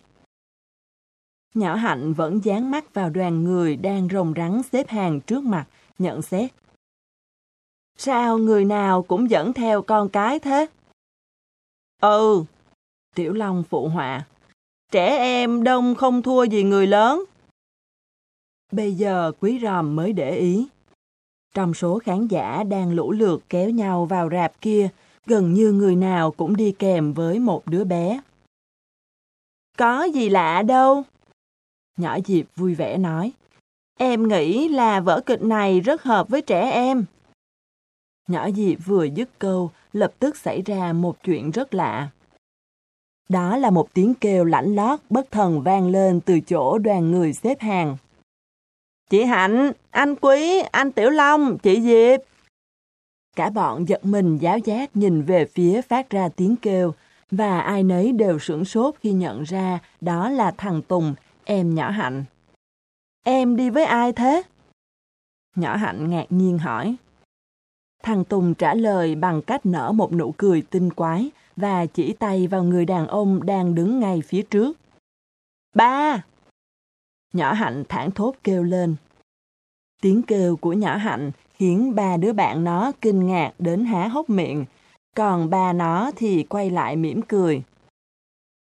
Nhỏ hạnh vẫn dán mắt vào đoàn người đang rồng rắn xếp hàng trước mặt, nhận xét. Sao người nào cũng dẫn theo con cái thế? Ừ, Tiểu Long phụ họa. Trẻ em đông không thua gì người lớn. Bây giờ quý ròm mới để ý. Trong số khán giả đang lũ lượt kéo nhau vào rạp kia, gần như người nào cũng đi kèm với một đứa bé. Có gì lạ đâu. Nhỏ Diệp vui vẻ nói. Em nghĩ là vở kịch này rất hợp với trẻ em. Nhỏ Diệp vừa dứt câu, lập tức xảy ra một chuyện rất lạ. Đó là một tiếng kêu lãnh lót bất thần vang lên từ chỗ đoàn người xếp hàng. Chị Hạnh, anh Quý, anh Tiểu Long, chị Diệp. Cả bọn giật mình giáo giác nhìn về phía phát ra tiếng kêu, và ai nấy đều sửng sốt khi nhận ra đó là thằng Tùng, em nhỏ Hạnh. Em đi với ai thế? Nhỏ Hạnh ngạc nhiên hỏi. Thằng Tùng trả lời bằng cách nở một nụ cười tinh quái và chỉ tay vào người đàn ông đang đứng ngay phía trước. Ba! Nhỏ Hạnh thảng thốt kêu lên. Tiếng kêu của nhỏ Hạnh khiến ba đứa bạn nó kinh ngạc đến há hốc miệng, còn ba nó thì quay lại mỉm cười.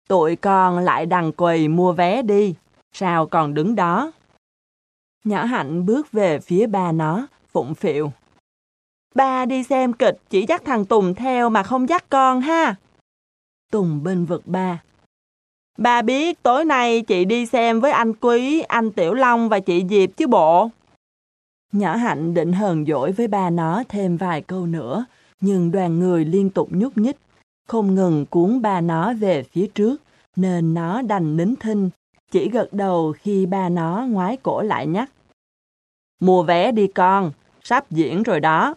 Tụi con lại đằng quầy mua vé đi, sao còn đứng đó? Nhỏ Hạnh bước về phía ba nó, phụng phịu. Ba đi xem kịch chỉ dắt thằng Tùng theo mà không dắt con ha. Tùng bên vực ba. Ba biết tối nay chị đi xem với anh Quý, anh Tiểu Long và chị Diệp chứ bộ. Nhỏ Hạnh định hờn dỗi với ba nó thêm vài câu nữa, nhưng đoàn người liên tục nhúc nhích, không ngừng cuốn ba nó về phía trước, nên nó đành nín thinh, chỉ gật đầu khi ba nó ngoái cổ lại nhắc. Mua vé đi con, sắp diễn rồi đó.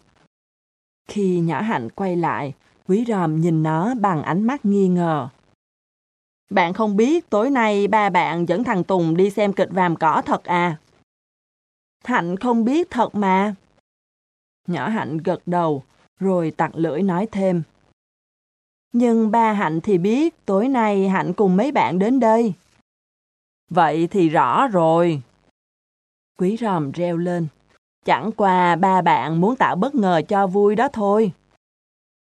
Khi nhỏ hạnh quay lại, quý ròm nhìn nó bằng ánh mắt nghi ngờ. Bạn không biết tối nay ba bạn dẫn thằng Tùng đi xem kịch vàm cỏ thật à? Hạnh không biết thật mà. Nhỏ Hạnh gật đầu, rồi tặc lưỡi nói thêm. Nhưng ba Hạnh thì biết tối nay Hạnh cùng mấy bạn đến đây. Vậy thì rõ rồi. Quý ròm reo lên. Chẳng qua ba bạn muốn tạo bất ngờ cho vui đó thôi.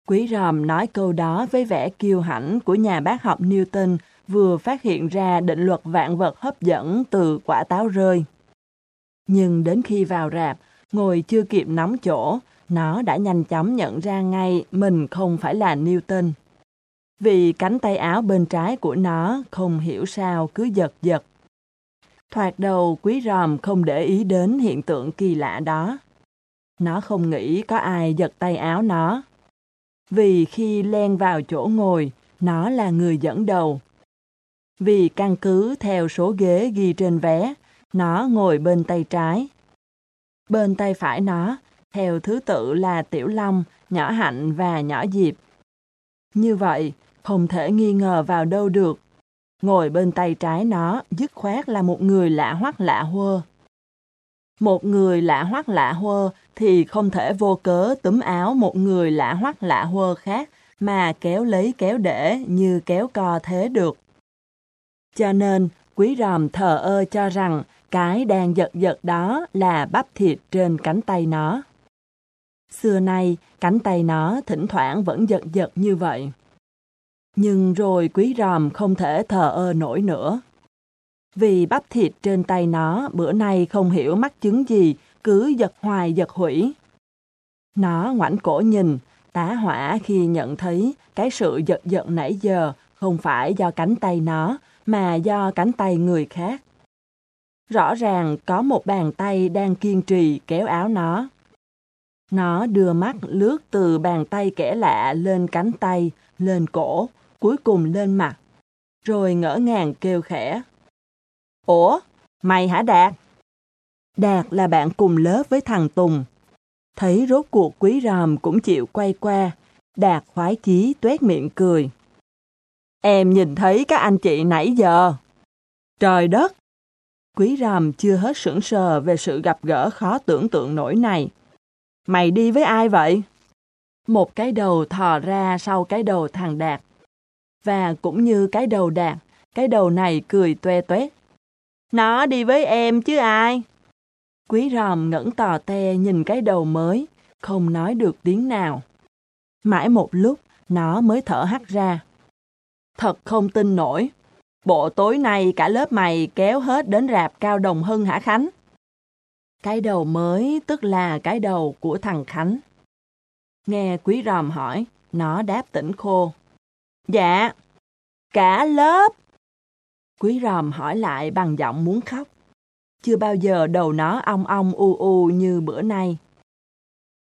Quý ròm nói câu đó với vẻ kiêu hãnh của nhà bác học Newton vừa phát hiện ra định luật vạn vật hấp dẫn từ quả táo rơi. Nhưng đến khi vào rạp, ngồi chưa kịp nắm chỗ, nó đã nhanh chóng nhận ra ngay mình không phải là Newton. Vì cánh tay áo bên trái của nó không hiểu sao cứ giật giật. Thoạt đầu quý ròm không để ý đến hiện tượng kỳ lạ đó. Nó không nghĩ có ai giật tay áo nó. Vì khi len vào chỗ ngồi, nó là người dẫn đầu. Vì căn cứ theo số ghế ghi trên vé, nó ngồi bên tay trái. Bên tay phải nó, theo thứ tự là Tiểu Long, Nhỏ Hạnh và Nhỏ Diệp. Như vậy, không thể nghi ngờ vào đâu được. Ngồi bên tay trái nó, dứt khoát là một người lạ hoắc lạ huơ. Một người lạ hoắc lạ huơ thì không thể vô cớ túm áo một người lạ hoắc lạ huơ khác mà kéo lấy kéo để như kéo co thế được. Cho nên, quý ròm thờ ơ cho rằng cái đang giật giật đó là bắp thịt trên cánh tay nó. Xưa nay, cánh tay nó thỉnh thoảng vẫn giật giật như vậy. Nhưng rồi quý ròm không thể thờ ơ nổi nữa. Vì bắp thịt trên tay nó bữa nay không hiểu mắc chứng gì, cứ giật hoài giật hủy. Nó ngoảnh cổ nhìn, tá hỏa khi nhận thấy cái sự giật giật nãy giờ không phải do cánh tay nó, mà do cánh tay người khác. Rõ ràng có một bàn tay đang kiên trì kéo áo nó. Nó đưa mắt lướt từ bàn tay kẻ lạ lên cánh tay, lên cổ, cuối cùng lên mặt. Rồi ngỡ ngàng kêu khẽ. Ủa, mày hả Đạt? Đạt là bạn cùng lớp với thằng Tùng. Thấy rốt cuộc quý ròm cũng chịu quay qua, Đạt khoái chí tuét miệng cười. Em nhìn thấy các anh chị nãy giờ. Trời đất! Quý ròm chưa hết sững sờ về sự gặp gỡ khó tưởng tượng nổi này. Mày đi với ai vậy? Một cái đầu thò ra sau cái đầu thằng Đạt. Và cũng như cái đầu đạn, cái đầu này cười toe toét. Nó đi với em chứ ai? Quý ròm ngẩng tò te nhìn cái đầu mới, không nói được tiếng nào. Mãi một lúc, nó mới thở hắt ra. Thật không tin nổi. Bộ tối nay cả lớp mày kéo hết đến rạp Cao Đồng Hưng hả Khánh? Cái đầu mới tức là cái đầu của thằng Khánh. Nghe quý ròm hỏi, nó đáp tỉnh khô. Dạ, cả lớp. Quý ròm hỏi lại bằng giọng muốn khóc. Chưa bao giờ đầu nó ong ong u u như bữa nay.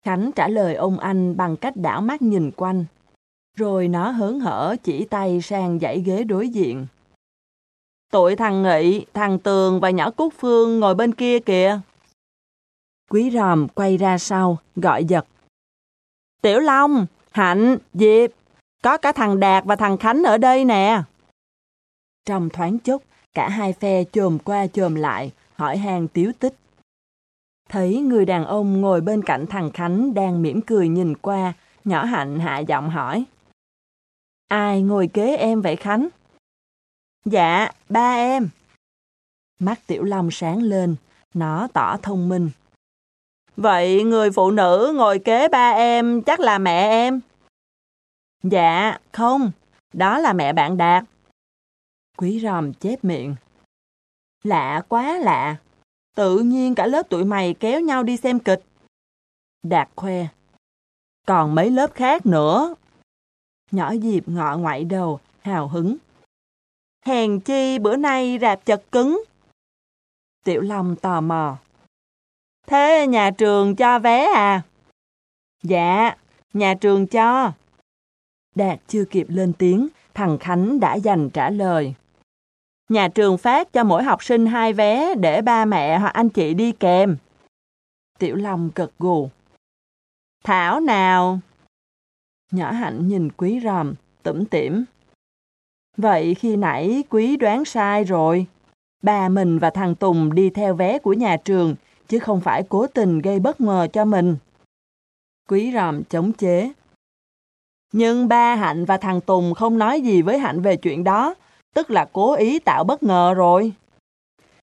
Khánh trả lời ông anh bằng cách đảo mắt nhìn quanh. Rồi nó hớn hở chỉ tay sang dãy ghế đối diện. Tụi thằng Nghị, thằng Tường và nhỏ Cúc Phương ngồi bên kia kìa. Quý ròm quay ra sau, gọi giật. Tiểu Long, Hạnh, Diệp, có cả thằng Đạt và thằng Khánh ở đây nè. Trong thoáng chốc, cả hai phe chồm qua chồm lại, hỏi hàng tiếu tích. Thấy người đàn ông ngồi bên cạnh thằng Khánh đang mỉm cười nhìn qua, nhỏ Hạnh hạ giọng hỏi. Ai ngồi kế em vậy Khánh? Dạ, ba em. Mắt Tiểu Long sáng lên, nó tỏ thông minh. Vậy người phụ nữ ngồi kế ba em chắc là mẹ em? Dạ, không, đó là mẹ bạn Đạt. Quý ròm chép miệng. Lạ quá lạ, tự nhiên cả lớp tụi mày kéo nhau đi xem kịch. Đạt khoe. Còn mấy lớp khác nữa. Nhỏ Diệp ngọ ngoại đầu, hào hứng. Hèn chi bữa nay rạp chật cứng. Tiểu Long tò mò. Thế nhà trường cho vé à? Dạ, nhà trường cho. Đạt chưa kịp lên tiếng, thằng Khánh đã dành trả lời. Nhà trường phát cho mỗi học sinh hai vé để ba mẹ hoặc anh chị đi kèm. Tiểu Long gật gù. Thảo nào? Nhỏ hạnh nhìn quý ròm, tủm tỉm. Vậy khi nãy quý đoán sai rồi. Ba mình và thằng Tùng đi theo vé của nhà trường, chứ không phải cố tình gây bất ngờ cho mình. Quý ròm chống chế. Nhưng ba Hạnh và thằng Tùng không nói gì với Hạnh về chuyện đó, tức là cố ý tạo bất ngờ rồi.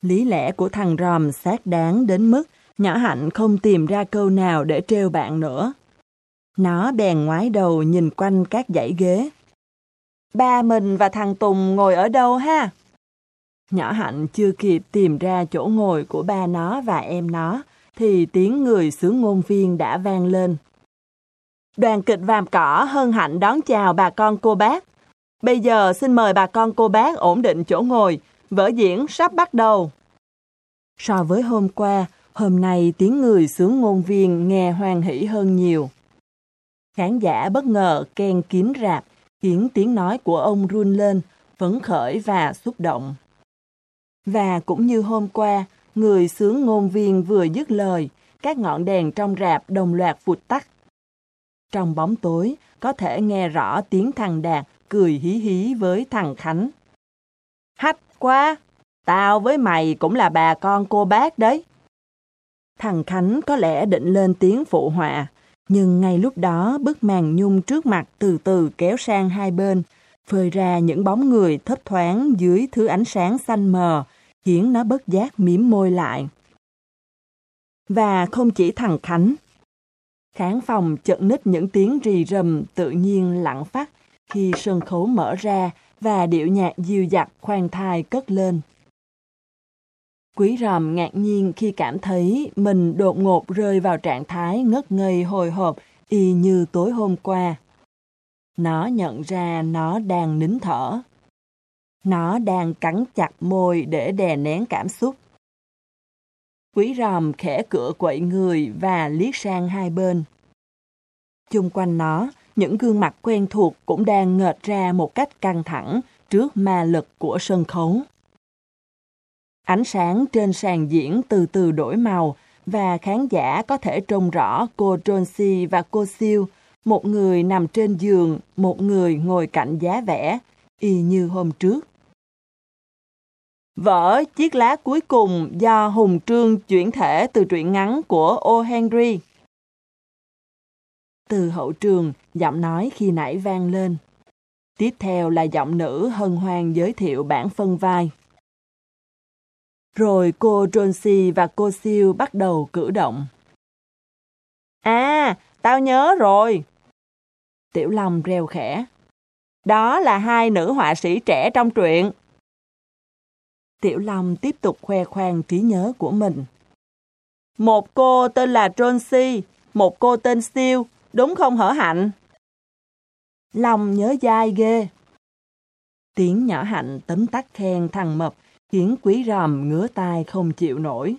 Lý lẽ của thằng ròm xác đáng đến mức nhỏ Hạnh không tìm ra câu nào để trêu bạn nữa. Nó bèn ngoái đầu nhìn quanh các dãy ghế. Ba mình và thằng Tùng ngồi ở đâu ha? Nhỏ Hạnh chưa kịp tìm ra chỗ ngồi của ba nó và em nó, thì tiếng người sướng ngôn viên đã vang lên. Đoàn kịch Vàm Cỏ hân hạnh đón chào bà con cô bác. Bây giờ xin mời bà con cô bác ổn định chỗ ngồi, vở diễn sắp bắt đầu. So với hôm qua, hôm nay tiếng người sướng ngôn viên nghe hoan hỷ hơn nhiều. Khán giả bất ngờ khen kín rạp, khiến tiếng nói của ông run lên, phấn khởi và xúc động. Và cũng như hôm qua, người sướng ngôn viên vừa dứt lời, các ngọn đèn trong rạp đồng loạt vụt tắt. Trong bóng tối, có thể nghe rõ tiếng thằng Đạt cười hí hí với thằng Khánh. Hách quá! Tao với mày cũng là bà con cô bác đấy. Thằng Khánh có lẽ định lên tiếng phụ họa, nhưng ngay lúc đó bức màn nhung trước mặt từ từ kéo sang hai bên, phơi ra những bóng người thấp thoáng dưới thứ ánh sáng xanh mờ, khiến nó bất giác miếm môi lại. Và không chỉ thằng Khánh. Khán phòng chợt nít những tiếng rì rầm tự nhiên lặng phát khi sân khấu mở ra và điệu nhạc dịu dặt khoan thai cất lên. Quý ròm ngạc nhiên khi cảm thấy mình đột ngột rơi vào trạng thái ngất ngây hồi hộp y như tối hôm qua. Nó nhận ra nó đang nín thở. Nó đang cắn chặt môi để đè nén cảm xúc. Quý ròm khẽ cửa quậy người và liếc sang hai bên. Chung quanh nó, những gương mặt quen thuộc cũng đang ngợt ra một cách căng thẳng trước ma lực của sân khấu. Ánh sáng trên sàn diễn từ từ đổi màu và khán giả có thể trông rõ cô Jonesy và cô Siêu, một người nằm trên giường, một người ngồi cạnh giá vẽ, y như hôm trước. Vở Chiếc lá cuối cùng do Hùng Trương chuyển thể từ truyện ngắn của O. Henry. Từ hậu trường, giọng nói khi nãy vang lên. Tiếp theo là giọng nữ hân hoan giới thiệu bản phân vai. Rồi cô Jonesy và cô Siêu bắt đầu cử động. À, tao nhớ rồi. Tiểu Long reo khẽ. Đó là hai nữ họa sĩ trẻ trong truyện. Tiểu Long tiếp tục khoe khoang trí nhớ của mình. Một cô tên là Jonesy, một cô tên Siêu, đúng không hở hạnh? Long nhớ dai ghê. Tiếng nhỏ hạnh tấm tắc khen thằng mập khiến quý ròm ngứa tai không chịu nổi.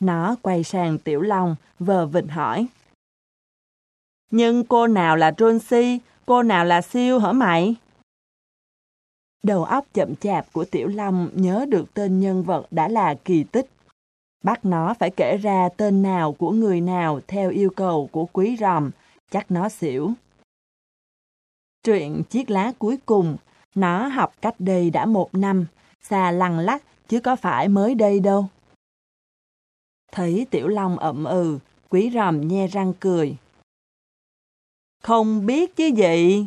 Nó quay sang Tiểu Long, vờ vịnh hỏi. Nhưng cô nào là Jonesy, cô nào là Siêu hả mày? Đầu óc chậm chạp của Tiểu Long nhớ được tên nhân vật đã là kỳ tích. Bắt nó phải kể ra tên nào của người nào theo yêu cầu của quý ròm, chắc nó xỉu. Truyện Chiếc lá cuối cùng, nó học cách đây đã một năm, xa lăng lắc, chứ có phải mới đây đâu. Thấy Tiểu Long ậm ừ, quý ròm nhe răng cười. Không biết chứ gì.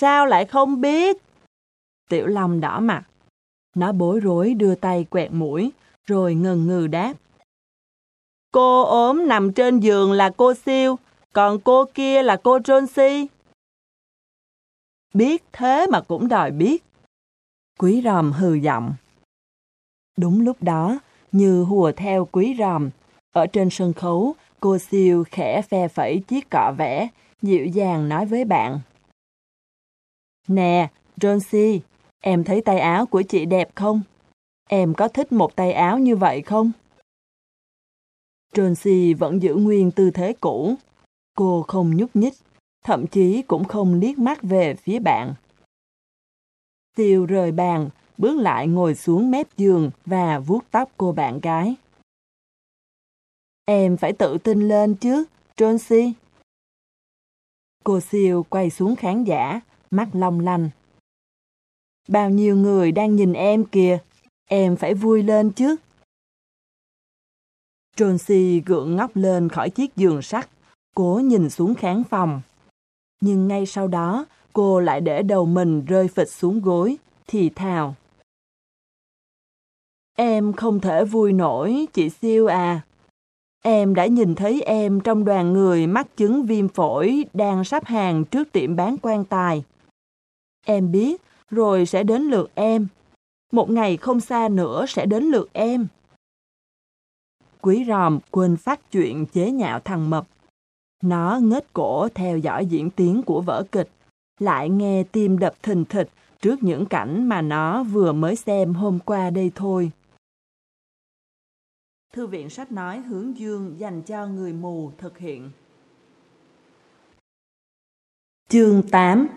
Sao lại không biết? Tiểu Long đỏ mặt. Nó bối rối đưa tay quẹt mũi, rồi ngần ngừ đáp. Cô ốm nằm trên giường là cô Siêu, còn cô kia là cô Jonesy. Biết thế mà cũng đòi biết. Quý ròm hừ giọng. Đúng lúc đó, như hùa theo quý ròm, ở trên sân khấu, cô siêu khẽ phe phẩy chiếc cọ vẽ, dịu dàng nói với bạn. Nè, Jonesy, em thấy tay áo của chị đẹp không? Em có thích một tay áo như vậy không? Tracy vẫn giữ nguyên tư thế cũ. Cô không nhúc nhích, thậm chí cũng không liếc mắt về phía bạn. Tiêu rời bàn, bước lại ngồi xuống mép giường và vuốt tóc cô bạn gái. Em phải tự tin lên chứ, Tracy. Cô siêu quay xuống khán giả, mắt long lanh. Bao nhiêu người đang nhìn em kìa, em phải vui lên chứ. Tracy gượng ngóc lên khỏi chiếc giường sắt, cố nhìn xuống khán phòng. Nhưng ngay sau đó, cô lại để đầu mình rơi phịch xuống gối, thì thào. Em không thể vui nổi, chị siêu à. Em đã nhìn thấy em trong đoàn người mắc chứng viêm phổi đang sắp hàng trước tiệm bán quan tài. Em biết, rồi sẽ đến lượt em. Một ngày không xa nữa sẽ đến lượt em. Quý ròm quên phát chuyện chế nhạo thằng mập. Nó ngết cổ theo dõi diễn tiến của vở kịch, lại nghe tim đập thình thịch trước những cảnh mà nó vừa mới xem hôm qua đây thôi. Thư viện sách nói hướng dương dành cho người mù thực hiện. Chương 8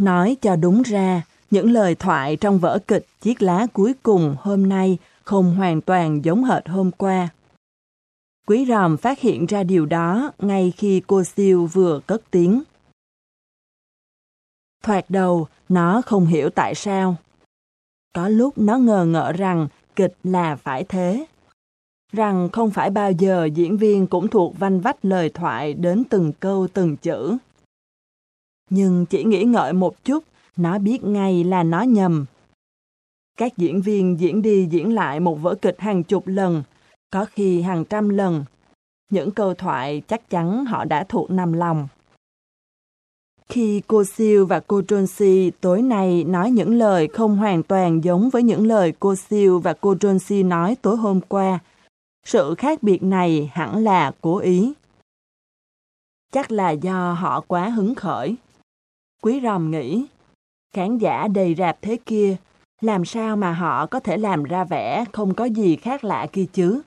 Nói cho đúng ra, những lời thoại trong vở kịch Chiếc lá cuối cùng hôm nay không hoàn toàn giống hệt hôm qua. Quý ròm phát hiện ra điều đó ngay khi cô siêu vừa cất tiếng. Thoạt đầu, nó không hiểu tại sao. Có lúc nó ngờ ngợ rằng kịch là phải thế. Rằng không phải bao giờ diễn viên cũng thuộc văn vách lời thoại đến từng câu từng chữ. Nhưng chỉ nghĩ ngợi một chút, nó biết ngay là nó nhầm. Các diễn viên diễn đi diễn lại một vở kịch hàng chục lần, có khi hàng trăm lần. Những câu thoại chắc chắn họ đã thuộc nằm lòng. Khi cô Siêu và cô Jonesy tối nay nói những lời không hoàn toàn giống với những lời cô Siêu và cô Jonesy nói tối hôm qua, sự khác biệt này hẳn là cố ý. Chắc là do họ quá hứng khởi. Quý ròm nghĩ, khán giả đầy rạp thế kia, làm sao mà họ có thể làm ra vẻ không có gì khác lạ kia chứ?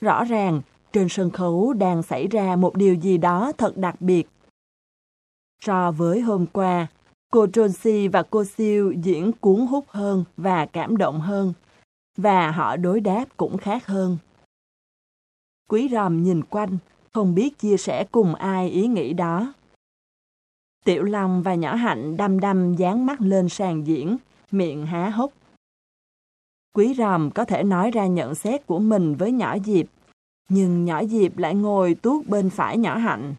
Rõ ràng, trên sân khấu đang xảy ra một điều gì đó thật đặc biệt. So với hôm qua, cô Jonesy và cô Siêu diễn cuốn hút hơn và cảm động hơn, và họ đối đáp cũng khác hơn. Quý ròm nhìn quanh, không biết chia sẻ cùng ai ý nghĩ đó. Tiểu Long và Nhỏ Hạnh đăm đăm dán mắt lên sàn diễn, miệng há hốc. Quý ròm có thể nói ra nhận xét của mình với Nhỏ Diệp, nhưng Nhỏ Diệp lại ngồi tuốt bên phải Nhỏ Hạnh.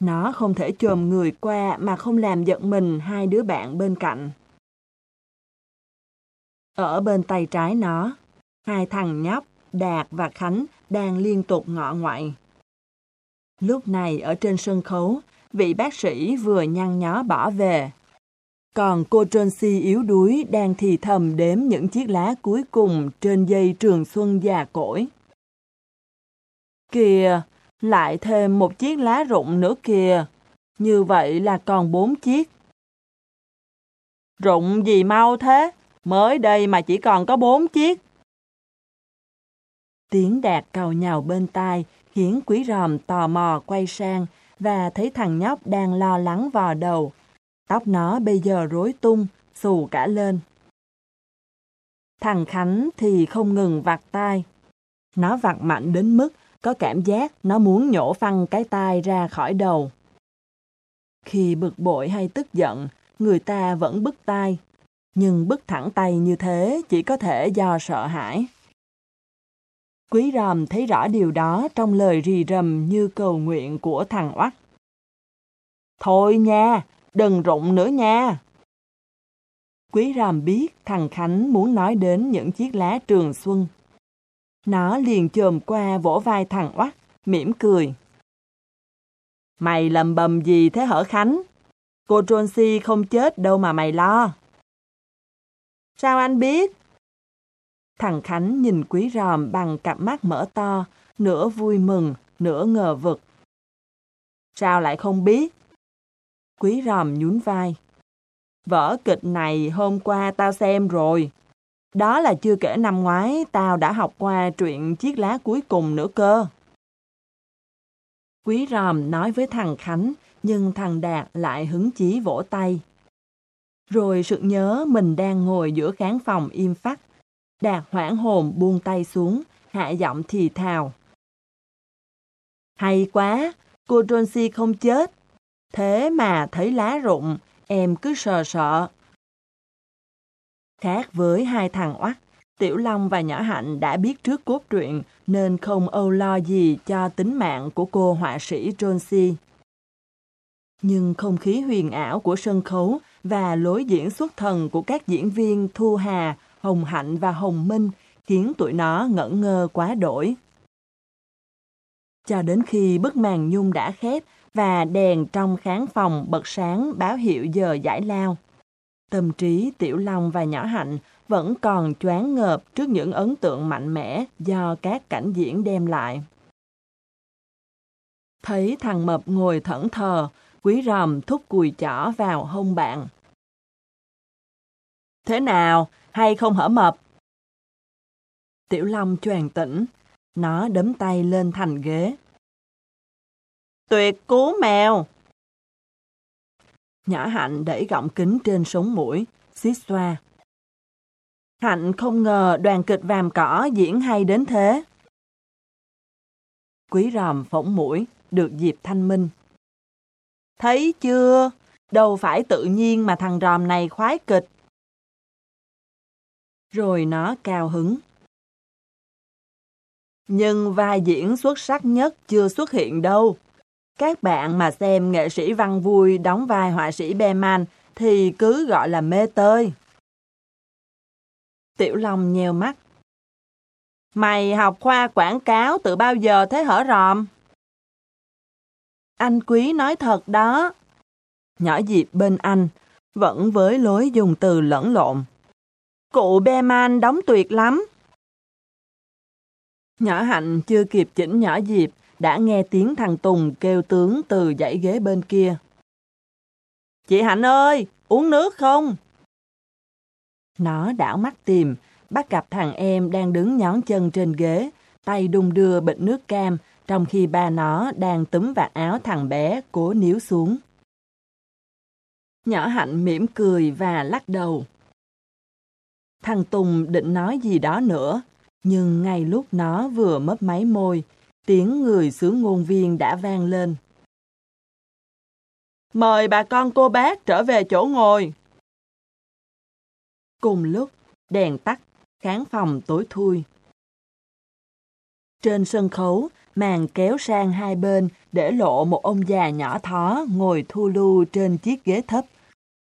Nó không thể chồm người qua mà không làm giận mình hai đứa bạn bên cạnh. Ở bên tay trái nó, hai thằng nhóc, Đạt và Khánh đang liên tục ngọ ngoại. Lúc này ở trên sân khấu, vị bác sĩ vừa nhăn nhó bỏ về. Còn cô Tracy yếu đuối đang thì thầm đếm những chiếc lá cuối cùng trên dây trường xuân già cỗi. Kìa, lại thêm một chiếc lá rụng nữa kìa. Như vậy là còn bốn chiếc. Rụng gì mau thế? Mới đây mà chỉ còn có bốn chiếc. Tiếng đạt cầu nhào bên tai khiến quý ròm tò mò quay sang và thấy thằng nhóc đang lo lắng vò đầu. Tóc nó bây giờ rối tung, xù cả lên. Thằng Khánh thì không ngừng vặt tai. Nó vặt mạnh đến mức có cảm giác nó muốn nhổ phăng cái tai ra khỏi đầu. Khi bực bội hay tức giận, người ta vẫn bứt tai, nhưng bứt thẳng tay như thế chỉ có thể do sợ hãi. Quý ròm thấy rõ điều đó trong lời rì rầm như cầu nguyện của thằng oắt. Thôi nha, đừng rụng nữa nha. Quý ròm biết thằng Khánh muốn nói đến những chiếc lá trường xuân. Nó liền chồm qua vỗ vai thằng oắt, mỉm cười. Mày lầm bầm gì thế hở Khánh? Cô Tronsi không chết đâu mà mày lo. Sao anh biết? Thằng Khánh nhìn quý ròm bằng cặp mắt mở to, nửa vui mừng, nửa ngờ vực. Sao lại không biết? Quý ròm nhún vai. Vở kịch này hôm qua tao xem rồi. Đó là chưa kể năm ngoái tao đã học qua truyện chiếc lá cuối cùng nữa cơ. Quý ròm nói với thằng Khánh, nhưng thằng Đạt lại hứng chí vỗ tay. Rồi sự nhớ mình đang ngồi giữa khán phòng im phắt. Đạt hoảng hồn buông tay xuống, hạ giọng thì thào. Hay quá, cô Jonesy không chết. Thế mà thấy lá rụng, em cứ sờ sợ. Khác với hai thằng oắt, Tiểu Long và Nhỏ Hạnh đã biết trước cốt truyện nên không âu lo gì cho tính mạng của cô họa sĩ Jonesy. Nhưng không khí huyền ảo của sân khấu và lối diễn xuất thần của các diễn viên Thu Hà, Hồng Hạnh và Hồng Minh khiến tụi nó ngẩn ngơ quá đổi. Cho đến khi bức màn nhung đã khép và đèn trong khán phòng bật sáng báo hiệu giờ giải lao. Tâm trí Tiểu Long và Nhỏ Hạnh vẫn còn choáng ngợp trước những ấn tượng mạnh mẽ do các cảnh diễn đem lại. Thấy thằng Mập ngồi thẫn thờ, quý ròm thúc cùi chỏ vào hông bạn. Thế nào, hay không hở Mập? Tiểu Long choàng tỉnh, nó đấm tay lên thành ghế. Tuyệt cú mèo! Nhỏ Hạnh đẩy gọng kính trên sống mũi, xít xoa. Hạnh không ngờ đoàn kịch vàm cỏ diễn hay đến thế. Quý ròm phỏng mũi, được dịp thanh minh. Thấy chưa? Đâu phải tự nhiên mà thằng ròm này khoái kịch. Rồi nó cao hứng. Nhưng vai diễn xuất sắc nhất chưa xuất hiện đâu. Các bạn mà xem nghệ sĩ văn vui đóng vai họa sĩ Beman thì cứ gọi là mê tơi. Tiểu Long nheo mắt. Mày học khoa quảng cáo từ bao giờ thế hở ròm? Anh quý nói thật đó. Nhỏ dịp bên anh, vẫn với lối dùng từ lẫn lộn. Cụ Beman đóng tuyệt lắm. Nhỏ Hạnh chưa kịp chỉnh nhỏ dịp, đã nghe tiếng thằng Tùng kêu tướng từ dãy ghế bên kia. Chị Hạnh ơi, uống nước không? Nó đảo mắt tìm, bắt gặp thằng em đang đứng nhón chân trên ghế, tay đung đưa bịch nước cam, trong khi ba nó đang túm vạt áo thằng bé cố níu xuống. Nhỏ Hạnh mỉm cười và lắc đầu. Thằng Tùng định nói gì đó nữa, nhưng ngay lúc nó vừa mấp máy môi, tiếng người sướng ngôn viên đã vang lên. Mời bà con cô bác trở về chỗ ngồi. Cùng lúc, đèn tắt, khán phòng tối thui. Trên sân khấu, màn kéo sang hai bên để lộ một ông già nhỏ thó ngồi thu lưu trên chiếc ghế thấp.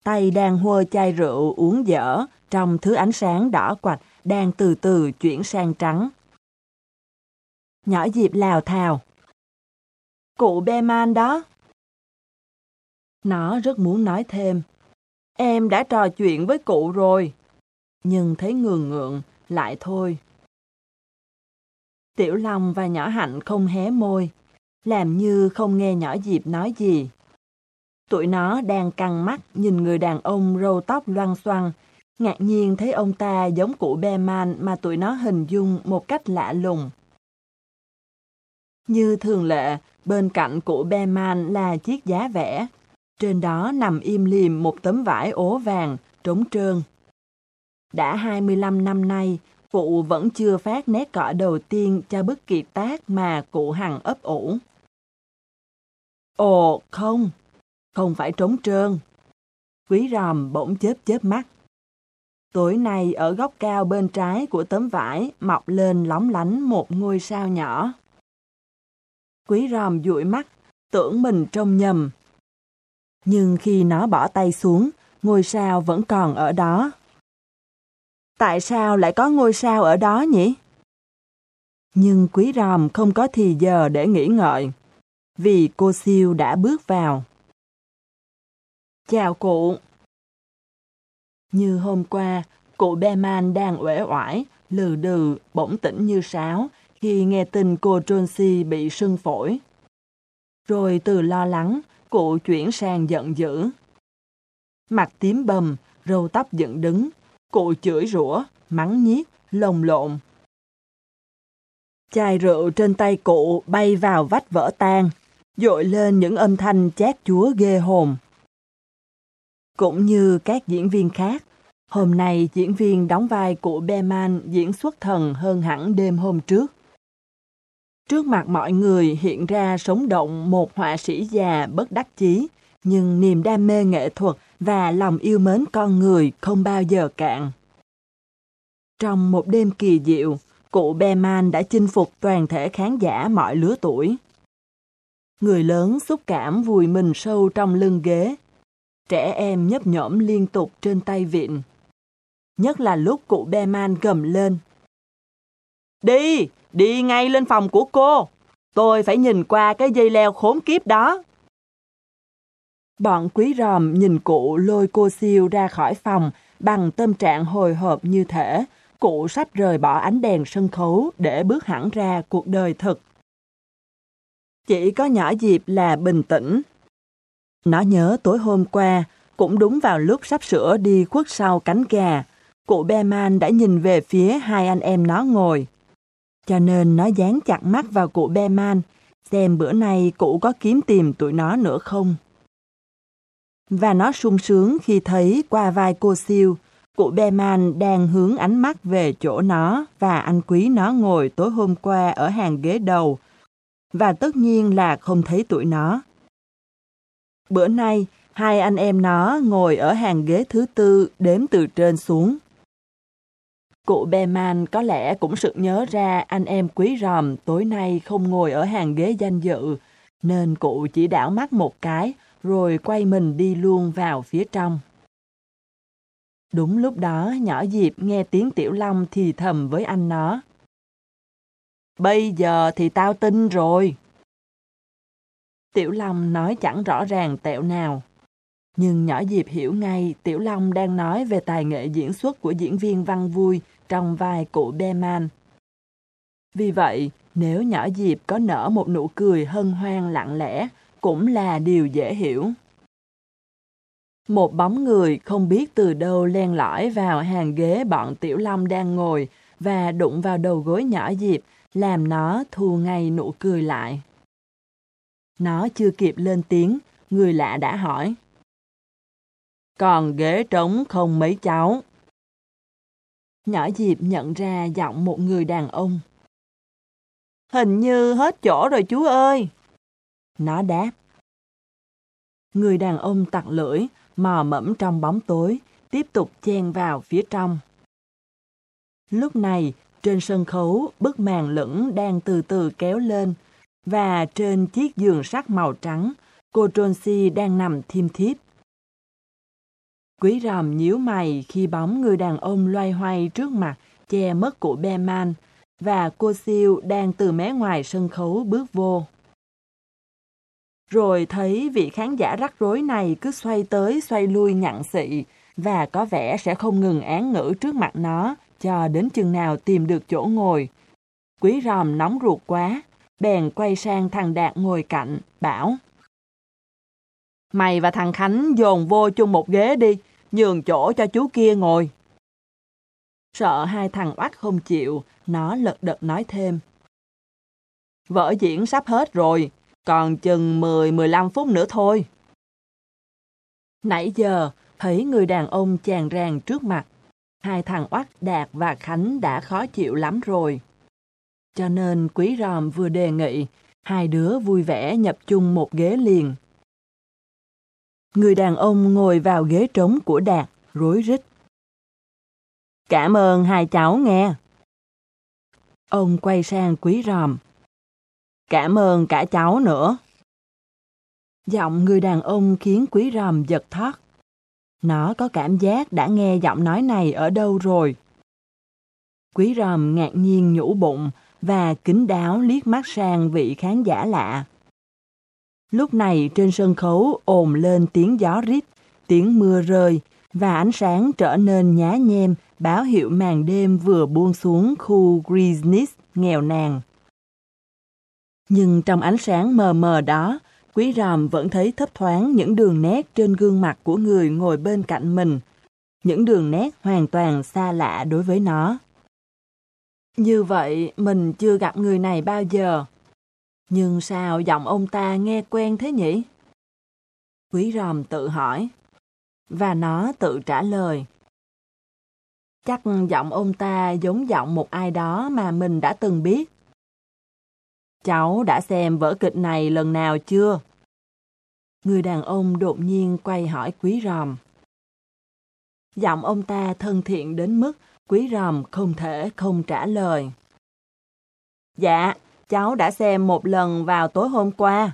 Tay đang hơ chai rượu uống dở trong thứ ánh sáng đỏ quạch đang từ từ chuyển sang trắng. Nhỏ dịp lào thào. Cụ Beman đó. Nó rất muốn nói thêm. Em đã trò chuyện với cụ rồi. Nhưng thấy ngường ngượng, lại thôi. Tiểu Long và nhỏ Hạnh không hé môi, làm như không nghe nhỏ Diệp nói gì. Tụi nó đang căng mắt nhìn người đàn ông râu tóc loang xoăn ngạc nhiên thấy ông ta giống cụ Beman mà tụi nó hình dung một cách lạ lùng. Như thường lệ, bên cạnh cụ Beman là chiếc giá vẽ. Trên đó nằm im liềm một tấm vải ố vàng, trống trơn. Đã 25 năm nay, cụ vẫn chưa phát nét cọ đầu tiên cho bức kiệt tác mà cụ Hằng ấp ủ. Ồ, không, không phải trống trơn. Quý ròm bỗng chớp chớp mắt. Tối nay ở góc cao bên trái của tấm vải mọc lên lóng lánh một ngôi sao nhỏ. Quý ròm dụi mắt, tưởng mình trông nhầm. Nhưng khi nó bỏ tay xuống, ngôi sao vẫn còn ở đó. Tại sao lại có ngôi sao ở đó nhỉ? Nhưng quý ròm không có thì giờ để nghĩ ngợi, vì cô siêu đã bước vào. Chào cụ. Như hôm qua, cụ Beman đang uể oải, lừ đừ, bỗng tỉnh như sáo khi nghe tin cô Tronsi bị sưng phổi. Rồi từ lo lắng, cụ chuyển sang giận dữ. Mặt tím bầm, râu tóc dựng đứng, cụ chửi rủa, mắng nhiếc, lồng lộn. Chai rượu trên tay cụ bay vào vách vỡ tan, dội lên những âm thanh chát chúa ghê hồn. Cũng như các diễn viên khác, hôm nay diễn viên đóng vai của Beman diễn xuất thần hơn hẳn đêm hôm trước. Trước mặt mọi người hiện ra sống động một họa sĩ già bất đắc chí, nhưng niềm đam mê nghệ thuật và lòng yêu mến con người không bao giờ cạn. Trong một đêm kỳ diệu, cụ Beman đã chinh phục toàn thể khán giả mọi lứa tuổi. Người lớn xúc cảm vùi mình sâu trong lưng ghế. Trẻ em nhấp nhổm liên tục trên tay vịn. Nhất là lúc cụ Beman gầm lên. Đi, đi ngay lên phòng của cô. Tôi phải nhìn qua cái dây leo khốn kiếp đó. Bọn quý ròm nhìn cụ lôi cô siêu ra khỏi phòng bằng tâm trạng hồi hộp như thể cụ sắp rời bỏ ánh đèn sân khấu để bước hẳn ra cuộc đời thực. Chỉ có nhỏ dịp là bình tĩnh. Nó nhớ tối hôm qua, cũng đúng vào lúc sắp sửa đi khuất sau cánh gà, cụ Beman đã nhìn về phía hai anh em nó ngồi. Cho nên nó dán chặt mắt vào cụ Beman, xem bữa nay cụ có kiếm tìm tụi nó nữa không. Và nó sung sướng khi thấy qua vai cô siêu, cụ Beman đang hướng ánh mắt về chỗ nó và anh quý nó ngồi tối hôm qua ở hàng ghế đầu. Và tất nhiên là không thấy tụi nó. Bữa nay, hai anh em nó ngồi ở hàng ghế thứ tư đếm từ trên xuống. Cụ Beman có lẽ cũng sực nhớ ra anh em quý ròm tối nay không ngồi ở hàng ghế danh dự, nên cụ chỉ đảo mắt một cái, rồi quay mình đi luôn vào phía trong. Đúng lúc đó nhỏ Diệp nghe tiếng Tiểu Long thì thầm với anh nó. Bây giờ thì tao tin rồi. Tiểu Long nói chẳng rõ ràng tẹo nào. Nhưng nhỏ Diệp hiểu ngay Tiểu Long đang nói về tài nghệ diễn xuất của diễn viên văn vui trong vai cụ Beman. Vì vậy, nếu nhỏ Diệp có nở một nụ cười hân hoan lặng lẽ, cũng là điều dễ hiểu. Một bóng người không biết từ đâu len lỏi vào hàng ghế bọn Tiểu Long đang ngồi và đụng vào đầu gối nhỏ Diệp, làm nó thu ngay nụ cười lại. Nó chưa kịp lên tiếng, người lạ đã hỏi. Còn ghế trống không mấy cháu. Nhỏ Diệp nhận ra giọng một người đàn ông. Hình như hết chỗ rồi chú ơi. Nó đáp. Người đàn ông tặc lưỡi, mò mẫm trong bóng tối, tiếp tục chen vào phía trong. Lúc này, trên sân khấu, bức màn lửng đang từ từ kéo lên, và trên chiếc giường sắt màu trắng, cô Tronsi đang nằm thiêm thiếp. Quý ròm nhíu mày khi bóng người đàn ông loay hoay trước mặt che mất của Beman và cô siêu đang từ mé ngoài sân khấu bước vô. Rồi thấy vị khán giả rắc rối này cứ xoay tới xoay lui nhặn xị và có vẻ sẽ không ngừng án ngữ trước mặt nó cho đến chừng nào tìm được chỗ ngồi. Quý ròm nóng ruột quá, bèn quay sang thằng Đạt ngồi cạnh, bảo. Mày và thằng Khánh dồn vô chung một ghế đi, nhường chỗ cho chú kia ngồi. Sợ hai thằng oách không chịu, nó lật đật nói thêm. Vở diễn sắp hết rồi, còn chừng 10-15 phút nữa thôi. Nãy giờ, thấy người đàn ông chàng ràng trước mặt. Hai thằng oách Đạt và Khánh đã khó chịu lắm rồi. Cho nên Quý Ròm vừa đề nghị, hai đứa vui vẻ nhập chung một ghế liền. Người đàn ông ngồi vào ghế trống của Đạt, rối rít. Cảm ơn hai cháu nghe. Ông quay sang Quý Ròm. Cảm ơn cả cháu nữa. Giọng người đàn ông khiến quý ròm giật thót. Nó có cảm giác đã nghe giọng nói này ở đâu rồi. Quý ròm ngạc nhiên nhũ bụng và kính đáo liếc mắt sang vị khán giả lạ. Lúc này trên sân khấu ồn lên tiếng gió rít, tiếng mưa rơi và ánh sáng trở nên nhá nhem báo hiệu màn đêm vừa buông xuống khu Grisnis nghèo nàn. Nhưng trong ánh sáng mờ mờ đó, quý ròm vẫn thấy thấp thoáng những đường nét trên gương mặt của người ngồi bên cạnh mình. Những đường nét hoàn toàn xa lạ đối với nó. Như vậy, mình chưa gặp người này bao giờ. Nhưng sao giọng ông ta nghe quen thế nhỉ? Quý ròm tự hỏi. Và nó tự trả lời. Chắc giọng ông ta giống giọng một ai đó mà mình đã từng biết. Cháu đã xem vở kịch này lần nào chưa? Người đàn ông đột nhiên quay hỏi quý ròm. Giọng ông ta thân thiện đến mức quý ròm không thể không trả lời. Dạ, cháu đã xem một lần vào tối hôm qua.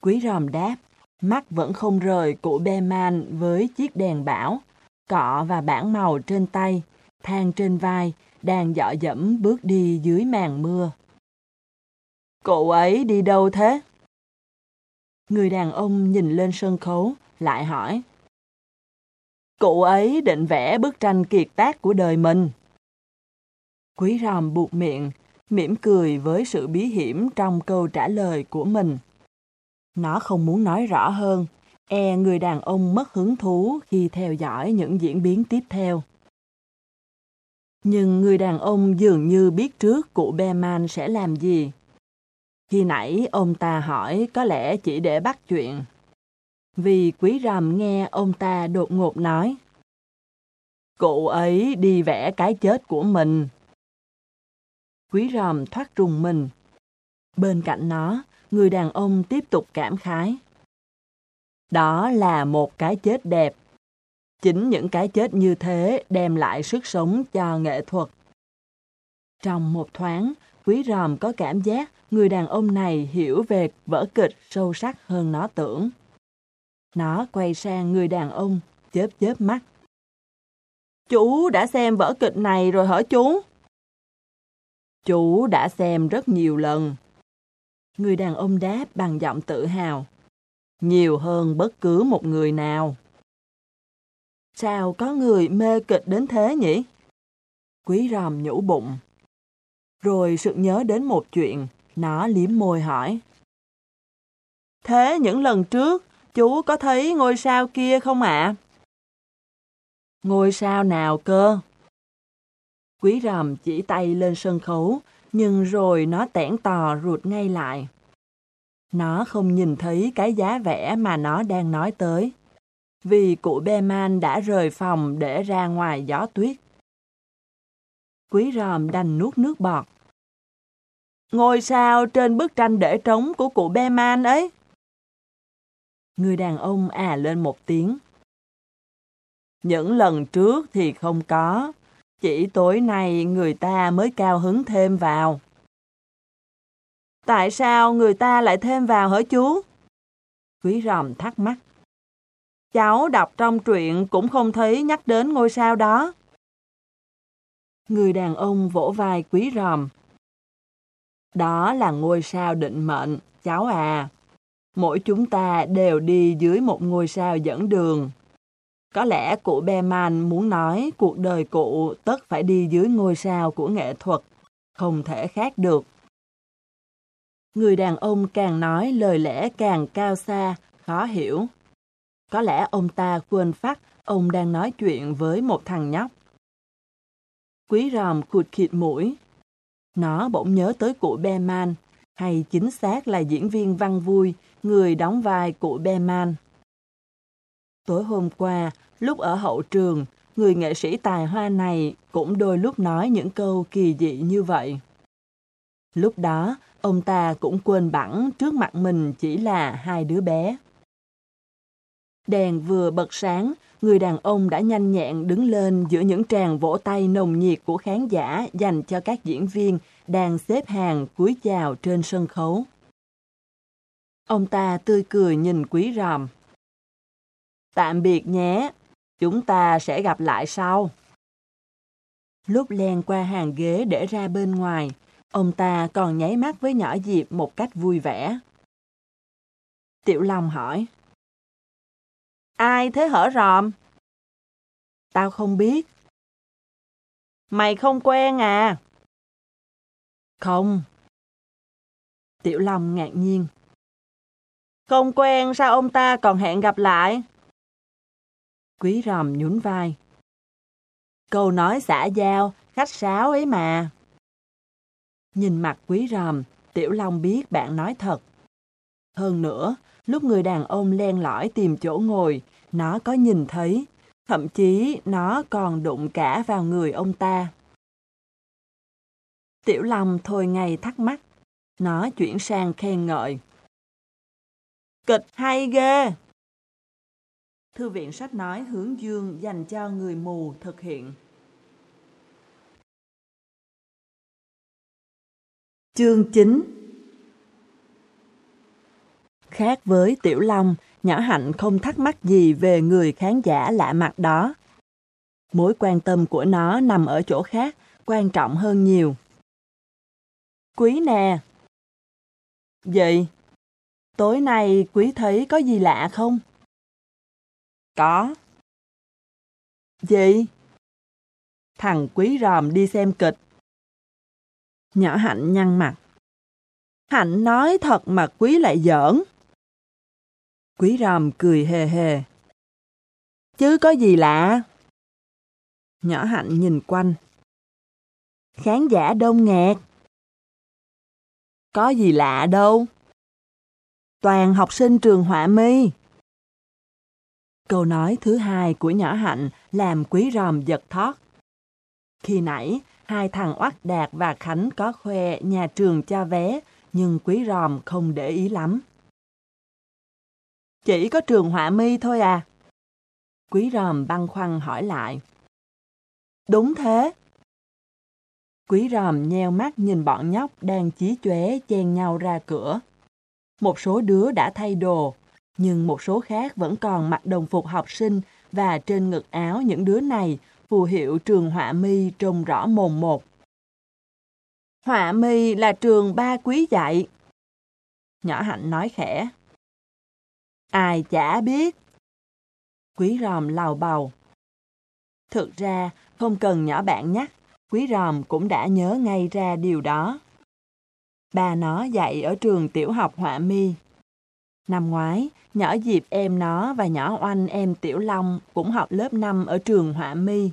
Quý ròm đáp, mắt vẫn không rời cụ Beman với chiếc đèn bảo, cọ và bảng màu trên tay, thang trên vai, đang dọ dẫm bước đi dưới màn mưa. Cụ ấy đi đâu thế? Người đàn ông nhìn lên sân khấu, lại hỏi. Cụ ấy định vẽ bức tranh kiệt tác của đời mình. Quý ròm buộc miệng, mỉm cười với sự bí hiểm trong câu trả lời của mình. Nó không muốn nói rõ hơn, e người đàn ông mất hứng thú khi theo dõi những diễn biến tiếp theo. Nhưng người đàn ông dường như biết trước cụ Beman sẽ làm gì. Khi nãy ông ta hỏi có lẽ chỉ để bắt chuyện. Vì quý rằm nghe ông ta đột ngột nói. Cụ ấy đi vẽ cái chết của mình. Quý ròm thoát trùng mình. Bên cạnh nó, người đàn ông tiếp tục cảm khái. Đó là một cái chết đẹp. Chính những cái chết như thế đem lại sức sống cho nghệ thuật. Trong một thoáng, quý ròm có cảm giác người đàn ông này hiểu về vở kịch sâu sắc hơn nó tưởng. Nó quay sang người đàn ông, chớp chớp mắt. Chú đã xem vở kịch này rồi hả chú? Chú đã xem rất nhiều lần. Người đàn ông đáp bằng giọng tự hào. Nhiều hơn bất cứ một người nào. Sao có người mê kịch đến thế nhỉ? Quý ròm nhủ bụng. Rồi sự nhớ đến một chuyện, nó liếm môi hỏi. Thế những lần trước, chú có thấy ngôi sao kia không ạ? Ngôi sao nào cơ? Quý ròm chỉ tay lên sân khấu, nhưng rồi nó tẻn tò ruột ngay lại. Nó không nhìn thấy cái giá vẽ mà nó đang nói tới, vì cụ Beman đã rời phòng để ra ngoài gió tuyết. Quý ròm đành nuốt nước bọt. Ngôi sao trên bức tranh để trống của cụ Beman ấy. Người đàn ông à lên một tiếng. Những lần trước thì không có, chỉ tối nay người ta mới cao hứng thêm vào. Tại sao người ta lại thêm vào hả chú? Quý ròm thắc mắc. Cháu đọc trong truyện cũng không thấy nhắc đến ngôi sao đó. Người đàn ông vỗ vai quý ròm. Đó là ngôi sao định mệnh, cháu à. Mỗi chúng ta đều đi dưới một ngôi sao dẫn đường. Có lẽ cụ Beman muốn nói cuộc đời cụ tất phải đi dưới ngôi sao của nghệ thuật, không thể khác được. Người đàn ông càng nói lời lẽ càng cao xa, khó hiểu. Có lẽ ông ta quên phát ông đang nói chuyện với một thằng nhóc. Quý ròm khụt khịt mũi. Nó bỗng nhớ tới cụ Beman, hay chính xác là diễn viên văn vui, người đóng vai cụ Beman. Tối hôm qua, lúc ở hậu trường, người nghệ sĩ tài hoa này cũng đôi lúc nói những câu kỳ dị như vậy. Lúc đó, ông ta cũng quên bẵng trước mặt mình chỉ là hai đứa bé. Đèn vừa bật sáng, người đàn ông đã nhanh nhẹn đứng lên giữa những tràng vỗ tay nồng nhiệt của khán giả dành cho các diễn viên đang xếp hàng cúi chào trên sân khấu. Ông ta tươi cười nhìn quý ròm. Tạm biệt nhé, chúng ta sẽ gặp lại sau. Lúc len qua hàng ghế để ra bên ngoài, ông ta còn nháy mắt với nhỏ Diệp một cách vui vẻ. Tiểu Long hỏi. Ai thế hở ròm? Tao không biết. Mày không quen à? Không. Tiểu Long ngạc nhiên. Không quen sao ông ta còn hẹn gặp lại? Quý ròm nhún vai. Câu nói xã giao, khách sáo ấy mà. Nhìn mặt quý ròm, Tiểu Long biết bạn nói thật. Hơn nữa, lúc người đàn ông len lỏi tìm chỗ ngồi, nó có nhìn thấy, thậm chí nó còn đụng cả vào người ông ta. Tiểu Long thôi ngay thắc mắc, nó chuyển sang khen ngợi. Kịch hay ghê! Thư viện sách nói hướng dương dành cho người mù thực hiện. Chương 9 Khác với Tiểu Long, Nhỏ Hạnh không thắc mắc gì về người khán giả lạ mặt đó. Mối quan tâm của nó nằm ở chỗ khác, quan trọng hơn nhiều. Quý nè! vậy Tối nay quý thấy có gì lạ không? Có. Gì? Thằng quý ròm đi xem kịch. Nhỏ Hạnh nhăn mặt. Hạnh nói thật mà quý lại giỡn. Quý ròm cười hề hề. Chứ có gì lạ? Nhỏ Hạnh nhìn quanh. Khán giả đông nghẹt. Có gì lạ đâu. Toàn học sinh trường họa mi. Câu nói thứ hai của nhỏ Hạnh làm quý ròm giật thót. Khi nãy, hai thằng Oắc Đạt và Khánh có khoe nhà trường cho vé, nhưng quý ròm không để ý lắm. Chỉ có trường họa mi thôi à? Quý ròm băn khoăn hỏi lại. Đúng thế. Quý ròm nheo mắt nhìn bọn nhóc đang chí chóe chen nhau ra cửa. Một số đứa đã thay đồ, nhưng một số khác vẫn còn mặc đồng phục học sinh và trên ngực áo những đứa này phù hiệu trường họa mi trông rõ mồn một. Họa mi là trường ba quý dạy. Nhỏ hạnh nói khẽ. Ai chả biết. Quý ròm lào bầu. Thực ra, không cần nhỏ bạn nhắc, quý ròm cũng đã nhớ ngay ra điều đó. Ba nó dạy ở trường tiểu học họa mi. Năm ngoái, nhỏ Diệp em nó và nhỏ Oanh em Tiểu Long cũng học lớp 5 ở trường họa mi.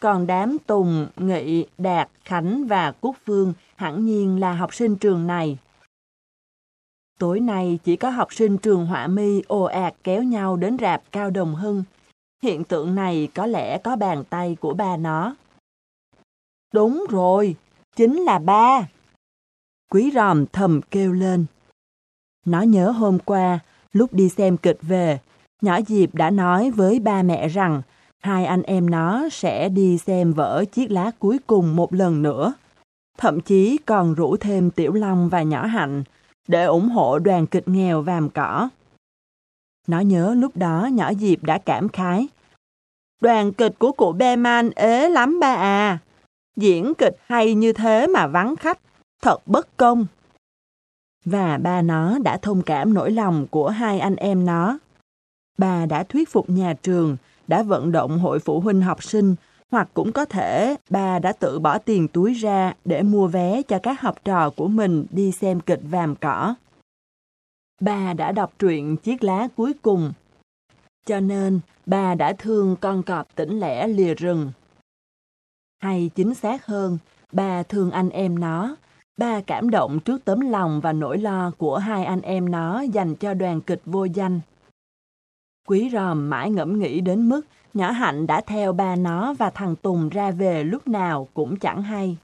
Còn đám Tùng, Nghị, Đạt, Khánh và Cúc Phương hẳn nhiên là học sinh trường này. Tối nay chỉ có học sinh trường họa mi ồ ạt kéo nhau đến rạp Cao Đồng Hưng. Hiện tượng này có lẽ có bàn tay của ba nó. Đúng rồi, chính là ba. Quý ròm thầm kêu lên. Nó nhớ hôm qua, lúc đi xem kịch về, nhỏ Diệp đã nói với ba mẹ rằng hai anh em nó sẽ đi xem vở chiếc lá cuối cùng một lần nữa. Thậm chí còn rủ thêm Tiểu Long và nhỏ Hạnh để ủng hộ đoàn kịch nghèo vàm cỏ. Nó nhớ lúc đó nhỏ Diệp đã cảm khái. Đoàn kịch của cụ Beman ế lắm ba à. Diễn kịch hay như thế mà vắng khách, thật bất công. Và ba nó đã thông cảm nỗi lòng của hai anh em nó. Bà đã thuyết phục nhà trường, đã vận động hội phụ huynh học sinh, hoặc cũng có thể bà đã tự bỏ tiền túi ra để mua vé cho các học trò của mình đi xem kịch vàm cỏ. Bà đã đọc truyện Chiếc lá cuối cùng. Cho nên, bà đã thương con cọp tỉnh lẻ lìa rừng. Hay chính xác hơn, bà thương anh em nó, Ba cảm động trước tấm lòng và nỗi lo của hai anh em nó dành cho đoàn kịch vô danh. Quý ròm mãi ngẫm nghĩ đến mức nhỏ Hạnh đã theo ba nó và thằng Tùng ra về lúc nào cũng chẳng hay.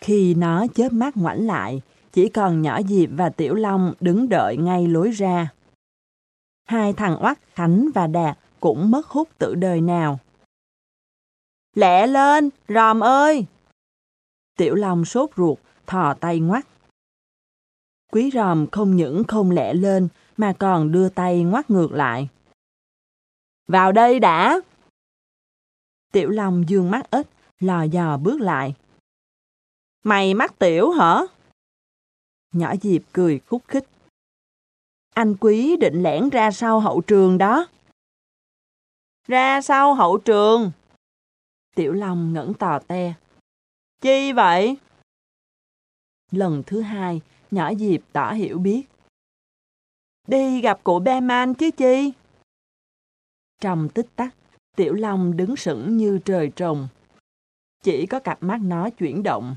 Khi nó chớp mắt ngoảnh lại, chỉ còn nhỏ Diệp và Tiểu Long đứng đợi ngay lối ra. Hai thằng Oắt, Khánh và Đạt cũng mất hút tự đời nào. Lẹ lên, ròm ơi! Tiểu Long sốt ruột, thò tay ngoắt. Quý ròm không những không lẹ lên, mà còn đưa tay ngoắt ngược lại. Vào đây đã! Tiểu Long dương mắt ít, lò dò bước lại. Mày mắt tiểu hả? Nhỏ Diệp cười khúc khích. Anh quý định lẻn ra sau hậu trường đó. Ra sau hậu trường? Tiểu Long ngẩn tò te. Chi vậy? Lần thứ hai, nhỏ Diệp tỏ hiểu biết. Đi gặp cụ Beman chứ chi? Trong tích tắc, Tiểu Long đứng sững như trời trồng. Chỉ có cặp mắt nó chuyển động.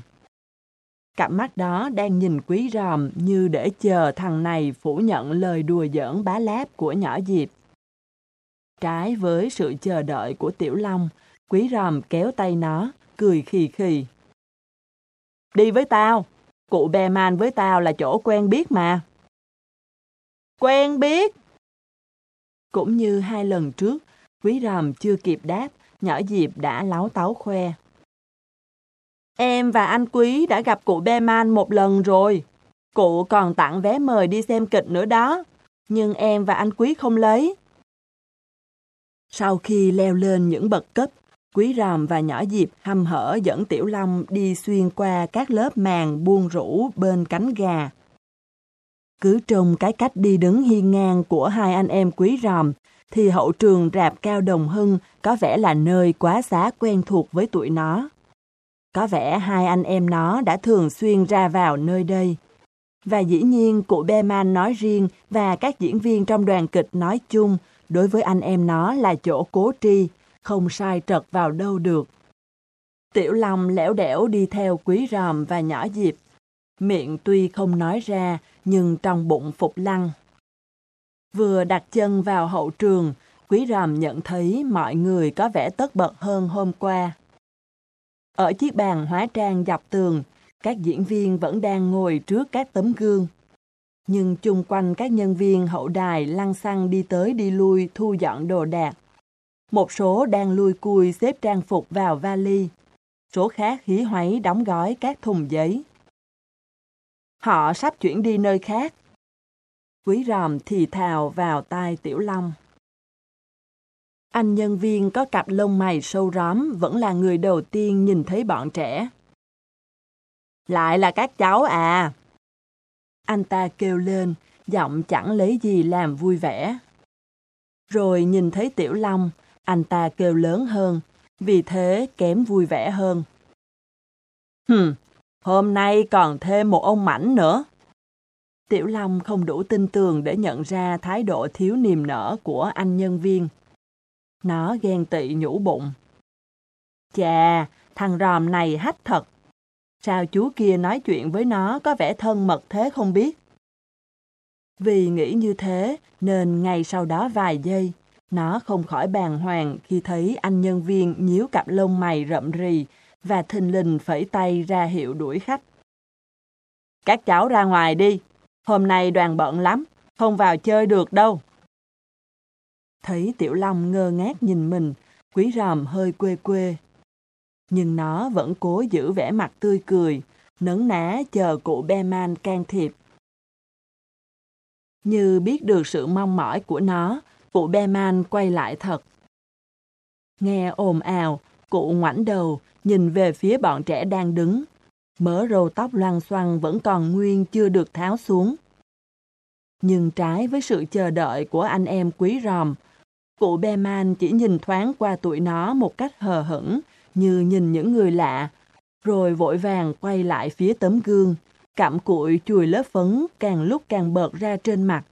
Cặp mắt đó đang nhìn quý ròm như để chờ thằng này phủ nhận lời đùa giỡn bá láp của nhỏ Diệp. Trái với sự chờ đợi của Tiểu Long, quý ròm kéo tay nó, cười khì khì. Đi với tao, cụ bè man với tao là chỗ quen biết mà. Quen biết? Cũng như hai lần trước, quý ròm chưa kịp đáp, nhỏ Diệp đã láo táo khoe. Em và anh Quý đã gặp cụ Beman một lần rồi. Cụ còn tặng vé mời đi xem kịch nữa đó. Nhưng em và anh Quý không lấy. Sau khi leo lên những bậc cấp, Quý Ròm và nhỏ Diệp hăm hở dẫn Tiểu Long đi xuyên qua các lớp màng buông rũ bên cánh gà. Cứ trông cái cách đi đứng hiên ngang của hai anh em Quý Ròm, thì hậu trường rạp cao đồng hưng có vẻ là nơi quá xá quen thuộc với tụi nó. Có vẻ hai anh em nó đã thường xuyên ra vào nơi đây. Và dĩ nhiên cụ Beman nói riêng và các diễn viên trong đoàn kịch nói chung đối với anh em nó là chỗ cố tri, không sai trật vào đâu được. Tiểu Long lẻo đẻo đi theo quý ròm và nhỏ diệp. Miệng tuy không nói ra, nhưng trong bụng phục lăng. Vừa đặt chân vào hậu trường, quý ròm nhận thấy mọi người có vẻ tất bật hơn hôm qua. Ở chiếc bàn hóa trang dọc tường, các diễn viên vẫn đang ngồi trước các tấm gương. Nhưng chung quanh các nhân viên hậu đài lăn xăng đi tới đi lui thu dọn đồ đạc. Một số đang lui cui xếp trang phục vào vali. Số khác hí hoáy đóng gói các thùng giấy. Họ sắp chuyển đi nơi khác. Quý ròm thì thào vào tai Tiểu Long. Anh nhân viên có cặp lông mày sâu róm vẫn là người đầu tiên nhìn thấy bọn trẻ. Lại là các cháu à! Anh ta kêu lên, giọng chẳng lấy gì làm vui vẻ. Rồi nhìn thấy Tiểu Long, anh ta kêu lớn hơn, vì thế kém vui vẻ hơn. Hừm, hôm nay còn thêm một ông mảnh nữa. Tiểu Long không đủ tin tưởng để nhận ra thái độ thiếu niềm nở của anh nhân viên. Nó ghen tị nhủ bụng. Chà, thằng ròm này hách thật. Sao chú kia nói chuyện với nó có vẻ thân mật thế không biết? Vì nghĩ như thế nên ngay sau đó vài giây, nó không khỏi bàng hoàng khi thấy anh nhân viên nhíu cặp lông mày rậm rì và thình lình phẩy tay ra hiệu đuổi khách. Các cháu ra ngoài đi, hôm nay đoàn bận lắm, không vào chơi được đâu. Thấy Tiểu Long ngơ ngác nhìn mình, quý ròm hơi quê quê. Nhưng nó vẫn cố giữ vẻ mặt tươi cười, nấn ná chờ cụ Beman can thiệp. Như biết được sự mong mỏi của nó, cụ Beman quay lại thật. Nghe ồn ào, cụ ngoảnh đầu, nhìn về phía bọn trẻ đang đứng. Mớ râu tóc loang xoăn vẫn còn nguyên chưa được tháo xuống. Nhưng trái với sự chờ đợi của anh em quý ròm, Cụ Beman chỉ nhìn thoáng qua tụi nó một cách hờ hững, như nhìn những người lạ, rồi vội vàng quay lại phía tấm gương, cặm cụi chùi lớp phấn càng lúc càng bợt ra trên mặt.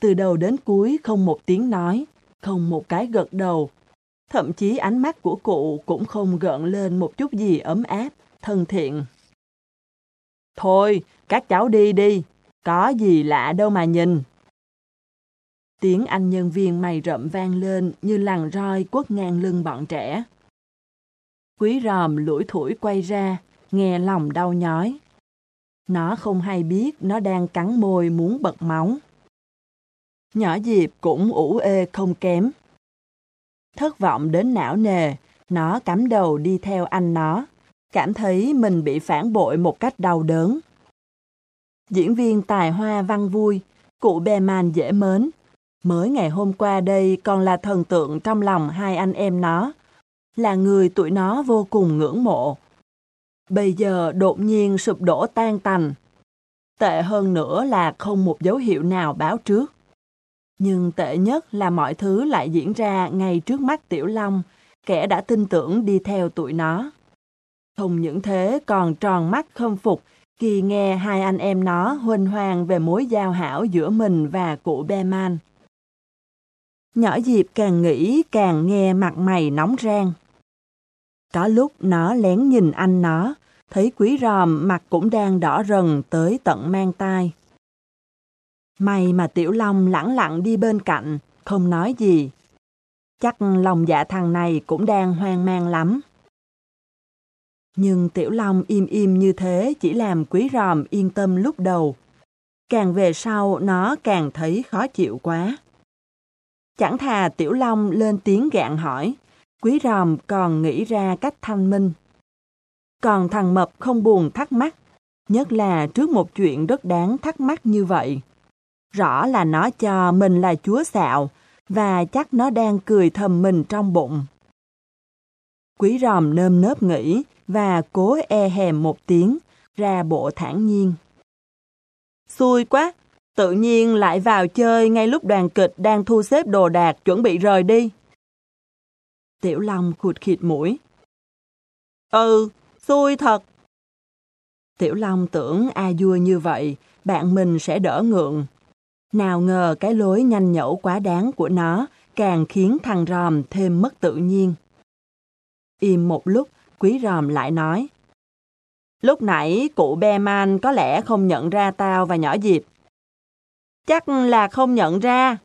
Từ đầu đến cuối không một tiếng nói, không một cái gật đầu. Thậm chí ánh mắt của cụ cũng không gợn lên một chút gì ấm áp, thân thiện. Thôi, các cháu đi đi, có gì lạ đâu mà nhìn. Tiếng anh nhân viên mày rậm vang lên như lằn roi quất ngang lưng bọn trẻ. Quý ròm lủi thủi quay ra, nghe lòng đau nhói. Nó không hay biết nó đang cắn môi muốn bật máu. Nhỏ Diệp cũng ủ ê không kém. Thất vọng đến não nề, nó cắm đầu đi theo anh nó, cảm thấy mình bị phản bội một cách đau đớn. Diễn viên tài hoa văn vui, cụ bè man dễ mến, Mới ngày hôm qua đây còn là thần tượng trong lòng hai anh em nó, là người tụi nó vô cùng ngưỡng mộ. Bây giờ đột nhiên sụp đổ tan tành. Tệ hơn nữa là không một dấu hiệu nào báo trước. Nhưng tệ nhất là mọi thứ lại diễn ra ngay trước mắt Tiểu Long, kẻ đã tin tưởng đi theo tụi nó. Không những thế còn tròn mắt không phục khi nghe hai anh em nó huênh hoang về mối giao hảo giữa mình và cụ Beman. Nhỏ Diệp càng nghĩ càng nghe mặt mày nóng rang. Có lúc nó lén nhìn anh nó, thấy quý ròm mặt cũng đang đỏ rần tới tận mang tai. May mà Tiểu Long lẳng lặng đi bên cạnh, không nói gì. Chắc lòng dạ thằng này cũng đang hoang mang lắm. Nhưng Tiểu Long im im như thế chỉ làm quý ròm yên tâm lúc đầu. Càng về sau nó càng thấy khó chịu quá. Chẳng thà Tiểu Long lên tiếng gạn hỏi, quý ròm còn nghĩ ra cách thanh minh. Còn thằng Mập không buồn thắc mắc, nhất là trước một chuyện rất đáng thắc mắc như vậy. Rõ là nó cho mình là chúa xạo, và chắc nó đang cười thầm mình trong bụng. Quý ròm nơm nớp nghĩ và cố e hèm một tiếng, ra bộ thản nhiên. Xui quá, tự nhiên lại vào chơi ngay lúc đoàn kịch đang thu xếp đồ đạc chuẩn bị rời đi. Tiểu Long khụt khịt mũi. Ừ, xui thật. Tiểu Long tưởng a Dua như vậy, bạn mình sẽ đỡ ngượng. Nào ngờ cái lối nhanh nhẩu quá đáng của nó càng khiến thằng ròm thêm mất tự nhiên. Im một lúc, quý ròm lại nói. Lúc nãy cụ Beman có lẽ không nhận ra tao và nhỏ Diệp. Chắc là không nhận ra.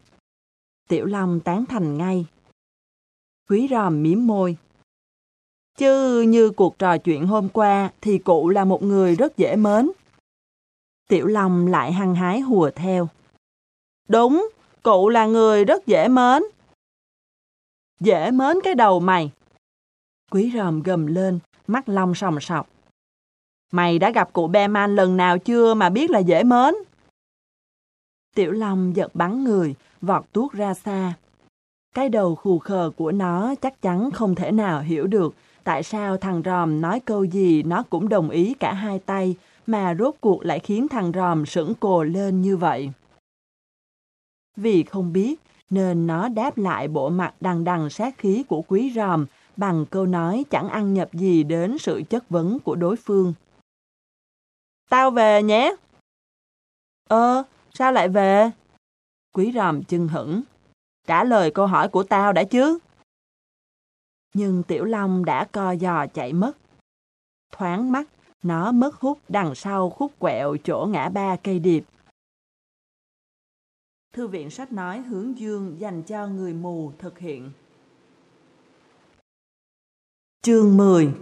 Tiểu Long tán thành ngay. Quý ròm miếm môi. Chứ như cuộc trò chuyện hôm qua thì cụ là một người rất dễ mến. Tiểu Long lại hăng hái hùa theo. Đúng, cụ là người rất dễ mến. Dễ mến cái đầu mày. Quý ròm gầm lên, mắt long sòng sọc. Mày đã gặp cụ Beman lần nào chưa mà biết là dễ mến? Tiểu Long giật bắn người, vọt tuốt ra xa. Cái đầu khù khờ của nó chắc chắn không thể nào hiểu được tại sao thằng ròm nói câu gì nó cũng đồng ý cả hai tay, mà rốt cuộc lại khiến thằng ròm sững cồ lên như vậy. Vì không biết, nên nó đáp lại bộ mặt đằng đằng sát khí của quý ròm bằng câu nói chẳng ăn nhập gì đến sự chất vấn của đối phương. Tao về nhé. Ơ, sao lại về? Quý ròm chưng hững. Trả lời câu hỏi của tao đã chứ? Nhưng Tiểu Long đã co giò chạy mất. Thoáng mắt, nó mất hút đằng sau khúc quẹo chỗ ngã ba cây điệp. Thư viện sách nói hướng dương dành cho người mù thực hiện. Chương 10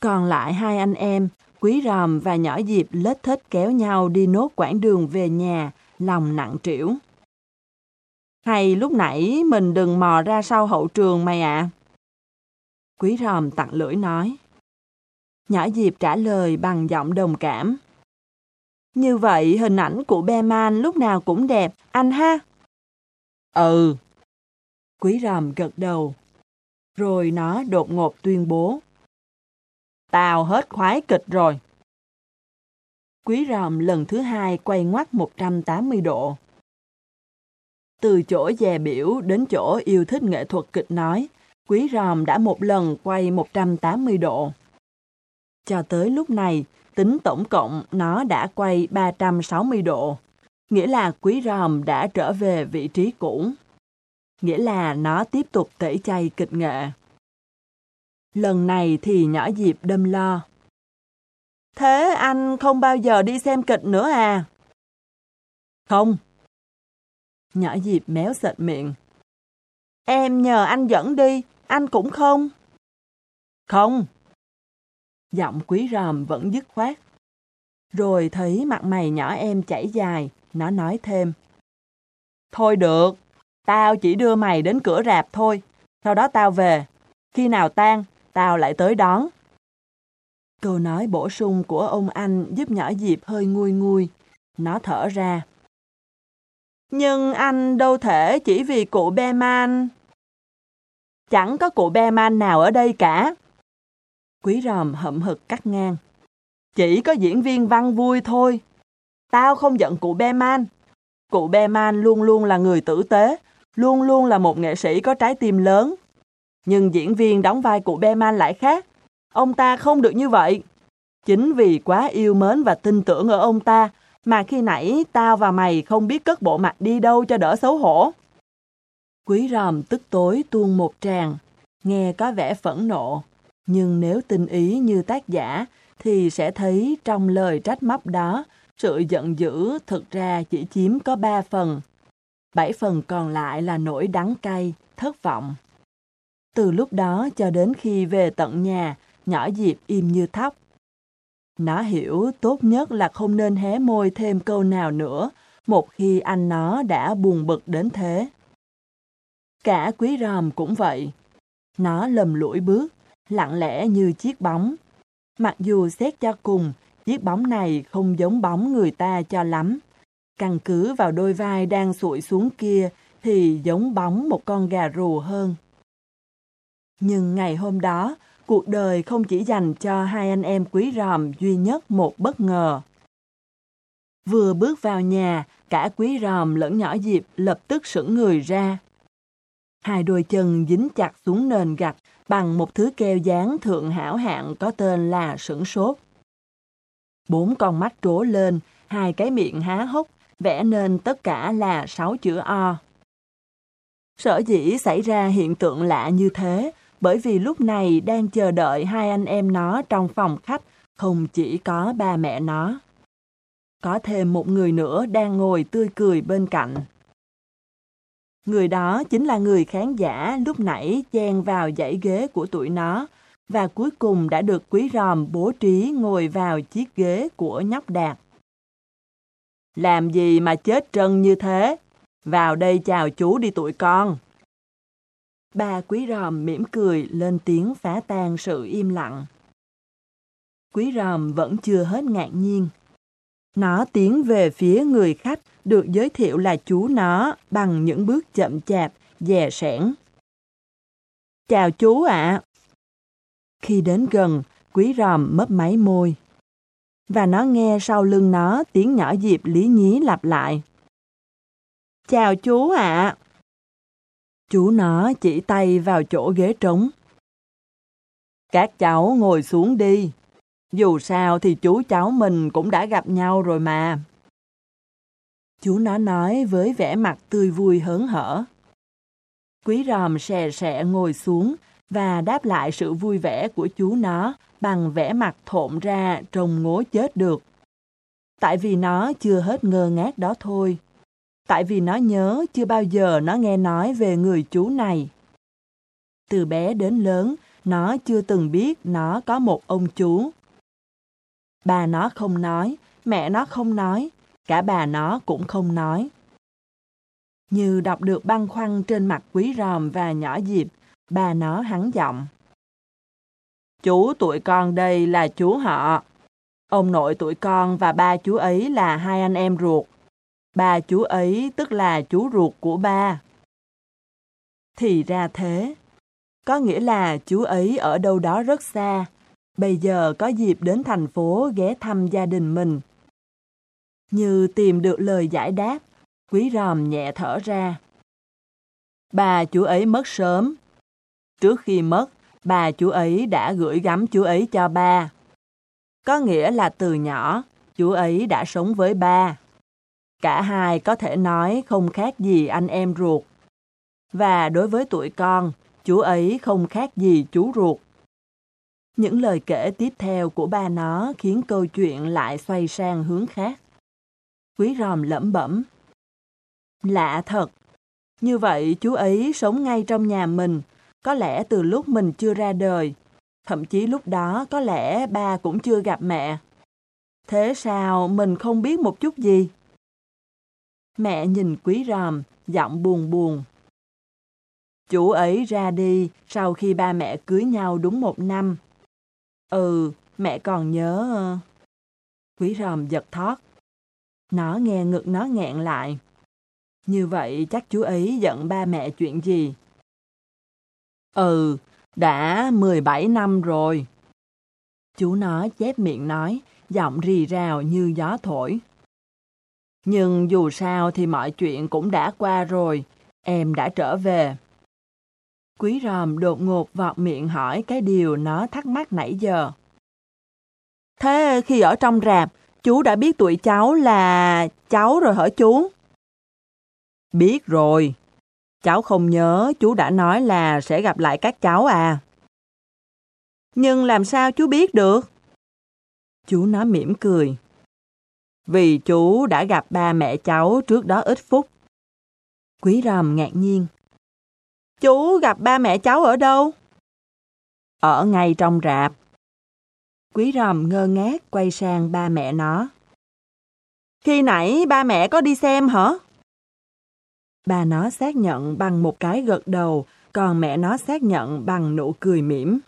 Còn lại hai anh em, Quý Ròm và Nhỏ Diệp lết thết kéo nhau đi nốt quãng đường về nhà, lòng nặng trĩu. Hay lúc nãy mình đừng mò ra sau hậu trường mày ạ. À? Quý Ròm tặng lưỡi nói. Nhỏ Diệp trả lời bằng giọng đồng cảm. Như vậy hình ảnh của Beman lúc nào cũng đẹp, anh ha? Ừ. Quý ròm gật đầu. Rồi nó đột ngột tuyên bố. Tao hết khoái kịch rồi. Quý ròm lần thứ hai quay ngoắt 180 độ. Từ chỗ dè biểu đến chỗ yêu thích nghệ thuật kịch nói, Quý ròm đã một lần quay 180 độ. Cho tới lúc này, tính tổng cộng nó đã quay 360 độ, nghĩa là quý ròm đã trở về vị trí cũ. Nghĩa là nó tiếp tục tẩy chay kịch nghệ. Lần này thì nhỏ Diệp đâm lo. Thế anh không bao giờ đi xem kịch nữa à? Không. Nhỏ Diệp méo sệt miệng. Em nhờ anh dẫn đi, anh cũng không. Không. Giọng quý ròm vẫn dứt khoát. Rồi thấy mặt mày nhỏ em chảy dài, nó nói thêm. Thôi được, tao chỉ đưa mày đến cửa rạp thôi, sau đó tao về. Khi nào tan, tao lại tới đón. Câu nói bổ sung của ông anh giúp nhỏ Diệp hơi nguôi nguôi. Nó thở ra. Nhưng anh đâu thể chỉ vì cụ Beman. Chẳng có cụ Beman nào ở đây cả. Quý ròm hậm hực cắt ngang. Chỉ có diễn viên văn vui thôi. Tao không giận cụ Be Man. Cụ Be Man luôn luôn là người tử tế, luôn luôn là một nghệ sĩ có trái tim lớn. Nhưng diễn viên đóng vai cụ Be Man lại khác. Ông ta không được như vậy. Chính vì quá yêu mến và tin tưởng ở ông ta Mà khi nãy tao và mày không biết cất bộ mặt đi đâu cho đỡ xấu hổ. Quý ròm tức tối tuôn một tràng, nghe có vẻ phẫn nộ. Nhưng nếu tinh ý như tác giả, thì sẽ thấy trong lời trách móc đó, sự giận dữ thực ra chỉ chiếm có ba phần. Bảy phần còn lại là nỗi đắng cay, thất vọng. Từ lúc đó cho đến khi về tận nhà, nhỏ Diệp im như thóc. Nó hiểu tốt nhất là không nên hé môi thêm câu nào nữa, một khi anh nó đã buồn bực đến thế. Cả quý ròm cũng vậy. Nó lầm lũi bước, lặng lẽ như chiếc bóng. Mặc dù xét cho cùng, chiếc bóng này không giống bóng người ta cho lắm. Căn cứ vào đôi vai đang sụi xuống kia thì giống bóng một con gà rù hơn. Nhưng ngày hôm đó, cuộc đời không chỉ dành cho hai anh em quý ròm duy nhất một bất ngờ. Vừa bước vào nhà, cả quý ròm lẫn nhỏ Diệp lập tức sững người ra. Hai đôi chân dính chặt xuống nền gạch bằng một thứ keo dán thượng hảo hạng có tên là sửng sốt. Bốn con mắt trố lên, hai cái miệng há hốc, vẽ nên tất cả là sáu chữ O. Sở dĩ xảy ra hiện tượng lạ như thế, bởi vì lúc này đang chờ đợi hai anh em nó trong phòng khách, không chỉ có ba mẹ nó. Có thêm một người nữa đang ngồi tươi cười bên cạnh. Người đó chính là người khán giả lúc nãy chen vào dãy ghế của tụi nó và cuối cùng đã được quý ròm bố trí ngồi vào chiếc ghế của nhóc đạt. Làm gì mà chết trân như thế? Vào đây chào chú đi tụi con. bà quý ròm mỉm cười lên tiếng phá tan sự im lặng. Quý ròm vẫn chưa hết ngạc nhiên. Nó tiến về phía người khách được giới thiệu là chú nó bằng những bước chậm chạp, dè sẻn. Chào chú ạ. Khi đến gần, quý ròm mấp máy môi. Và nó nghe sau lưng nó tiếng nhỏ Diệp lý nhí lặp lại. Chào chú ạ. Chú nó chỉ tay vào chỗ ghế trống. Các cháu ngồi xuống đi. Dù sao thì chú cháu mình cũng đã gặp nhau rồi mà. Chú nó nói với vẻ mặt tươi vui hớn hở. Quý ròm xè xẹ ngồi xuống và đáp lại sự vui vẻ của chú nó bằng vẻ mặt thộn ra trông ngố chết được. Tại vì nó chưa hết ngơ ngác đó thôi. Tại vì nó nhớ chưa bao giờ nó nghe nói về người chú này. Từ bé đến lớn, nó chưa từng biết nó có một ông chú. Bà nó không nói, mẹ nó không nói, cả bà nó cũng không nói. Như đọc được băng khoăn trên mặt quý ròm và nhỏ Diệp, bà nó hắn giọng. Chú tụi con đây là chú họ. Ông nội tụi con và ba chú ấy là hai anh em ruột. Ba chú ấy tức là chú ruột của ba. Thì ra thế. Có nghĩa là chú ấy ở đâu đó rất xa. Bây giờ có dịp đến thành phố ghé thăm gia đình mình. Như tìm được lời giải đáp, quý ròm nhẹ thở ra. Bà chú ấy mất sớm. Trước khi mất, bà chú ấy đã gửi gắm chú ấy cho ba. Có nghĩa là từ nhỏ, chú ấy đã sống với ba. Cả hai có thể nói không khác gì anh em ruột. Và đối với tụi con, chú ấy không khác gì chú ruột. Những lời kể tiếp theo của ba nó khiến câu chuyện lại xoay sang hướng khác. Quý ròm lẩm bẩm. Lạ thật. Như vậy chú ấy sống ngay trong nhà mình, có lẽ từ lúc mình chưa ra đời. Thậm chí lúc đó có lẽ ba cũng chưa gặp mẹ. Thế sao mình không biết một chút gì? Mẹ nhìn quý ròm, giọng buồn buồn. Chú ấy ra đi sau khi ba mẹ cưới nhau đúng một năm. Ừ, mẹ còn nhớ... Ờ. Quý ròm giật thoát nó nghe ngực nó nghẹn lại. Như vậy chắc chú ấy giận ba mẹ chuyện gì? Ừ, đã 17 năm rồi. Chú nó chép miệng nói, giọng rì rào như gió thổi. Nhưng dù sao thì mọi chuyện cũng đã qua rồi, em đã trở về. Quý ròm đột ngột vọt miệng hỏi cái điều nó thắc mắc nãy giờ. Thế khi ở trong rạp, Chú đã biết tuổi cháu là cháu rồi hả chú? Biết rồi. Cháu không nhớ, chú đã nói là sẽ gặp lại các cháu à. Nhưng làm sao chú biết được? Chú nó mỉm cười. Vì chú đã gặp ba mẹ cháu trước đó ít phút. Quý ròm ngạc nhiên. Chú gặp ba mẹ cháu ở đâu? Ở ngay trong rạp. Quý ròm ngơ ngác quay sang ba mẹ nó. Khi nãy ba mẹ có đi xem hả? Bà nó xác nhận bằng một cái gật đầu, còn mẹ nó xác nhận bằng nụ cười mỉm.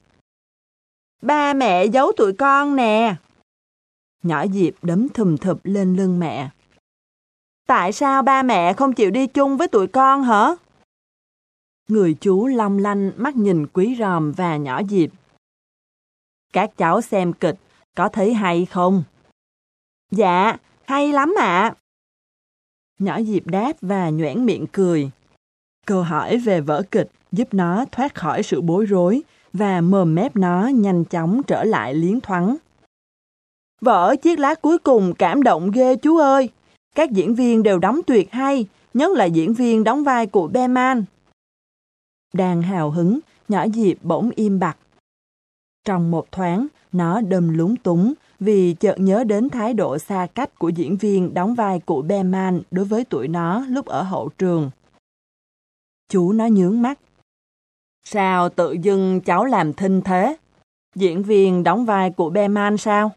Ba mẹ giấu tụi con nè. Nhỏ Diệp đấm thùm thụp lên lưng mẹ. Tại sao ba mẹ không chịu đi chung với tụi con hả? Người chú long lanh mắt nhìn quý ròm và nhỏ Diệp. Các cháu xem kịch, có thấy hay không? Dạ, hay lắm ạ. Nhỏ Diệp đáp và nhoẻn miệng cười. Câu hỏi về vở kịch giúp nó thoát khỏi sự bối rối và mồm mép nó nhanh chóng trở lại liến thoáng. Vở chiếc lá cuối cùng cảm động ghê chú ơi. Các diễn viên đều đóng tuyệt hay, nhất là diễn viên đóng vai của Beman. Đang hào hứng, nhỏ Diệp bỗng im bặt. Trong một thoáng, nó đâm lúng túng vì chợt nhớ đến thái độ xa cách của diễn viên đóng vai cụ Beman đối với tuổi nó lúc ở hậu trường. Chú nó nhướng mắt. Sao tự dưng cháu làm thinh thế? Diễn viên đóng vai cụ Beman sao?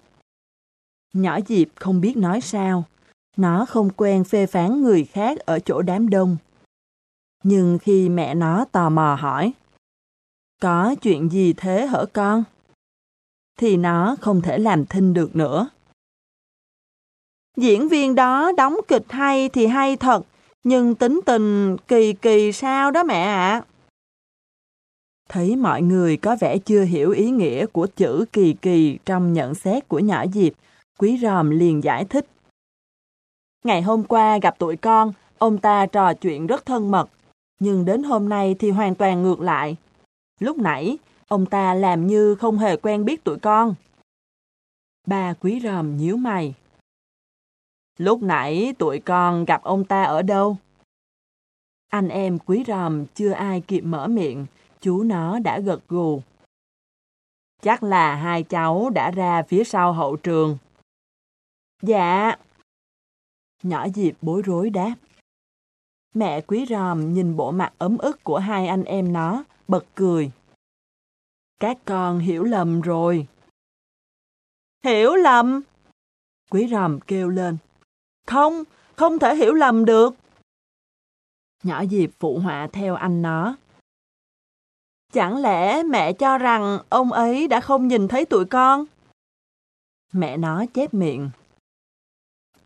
Nhỏ Diệp không biết nói sao. Nó không quen phê phán người khác ở chỗ đám đông. Nhưng khi mẹ nó tò mò hỏi, Có chuyện gì thế hở con? Thì nó không thể làm thinh được nữa. Diễn viên đó đóng kịch hay thì hay thật, nhưng tính tình kỳ kỳ sao đó mẹ ạ. Thấy mọi người có vẻ chưa hiểu ý nghĩa của chữ kỳ kỳ trong nhận xét của nhỏ Diệp, Quý Ròm liền giải thích. Ngày hôm qua gặp tụi con, ông ta trò chuyện rất thân mật, nhưng đến hôm nay thì hoàn toàn ngược lại. Lúc nãy, ông ta làm như không hề quen biết tụi con. Ba quý ròm nhíu mày. Lúc nãy tụi con gặp ông ta ở đâu? Anh em quý ròm chưa ai kịp mở miệng, chú nó đã gật gù. Chắc là hai cháu đã ra phía sau hậu trường. Dạ. Nhỏ Diệp bối rối đáp. Mẹ quý ròm nhìn bộ mặt ấm ức của hai anh em nó, bật cười. Các con hiểu lầm rồi. Hiểu lầm? Quý ròm kêu lên. Không, không thể hiểu lầm được. Nhỏ Diệp phụ họa theo anh nó. Chẳng lẽ mẹ cho rằng ông ấy đã không nhìn thấy tụi con? Mẹ nó chép miệng.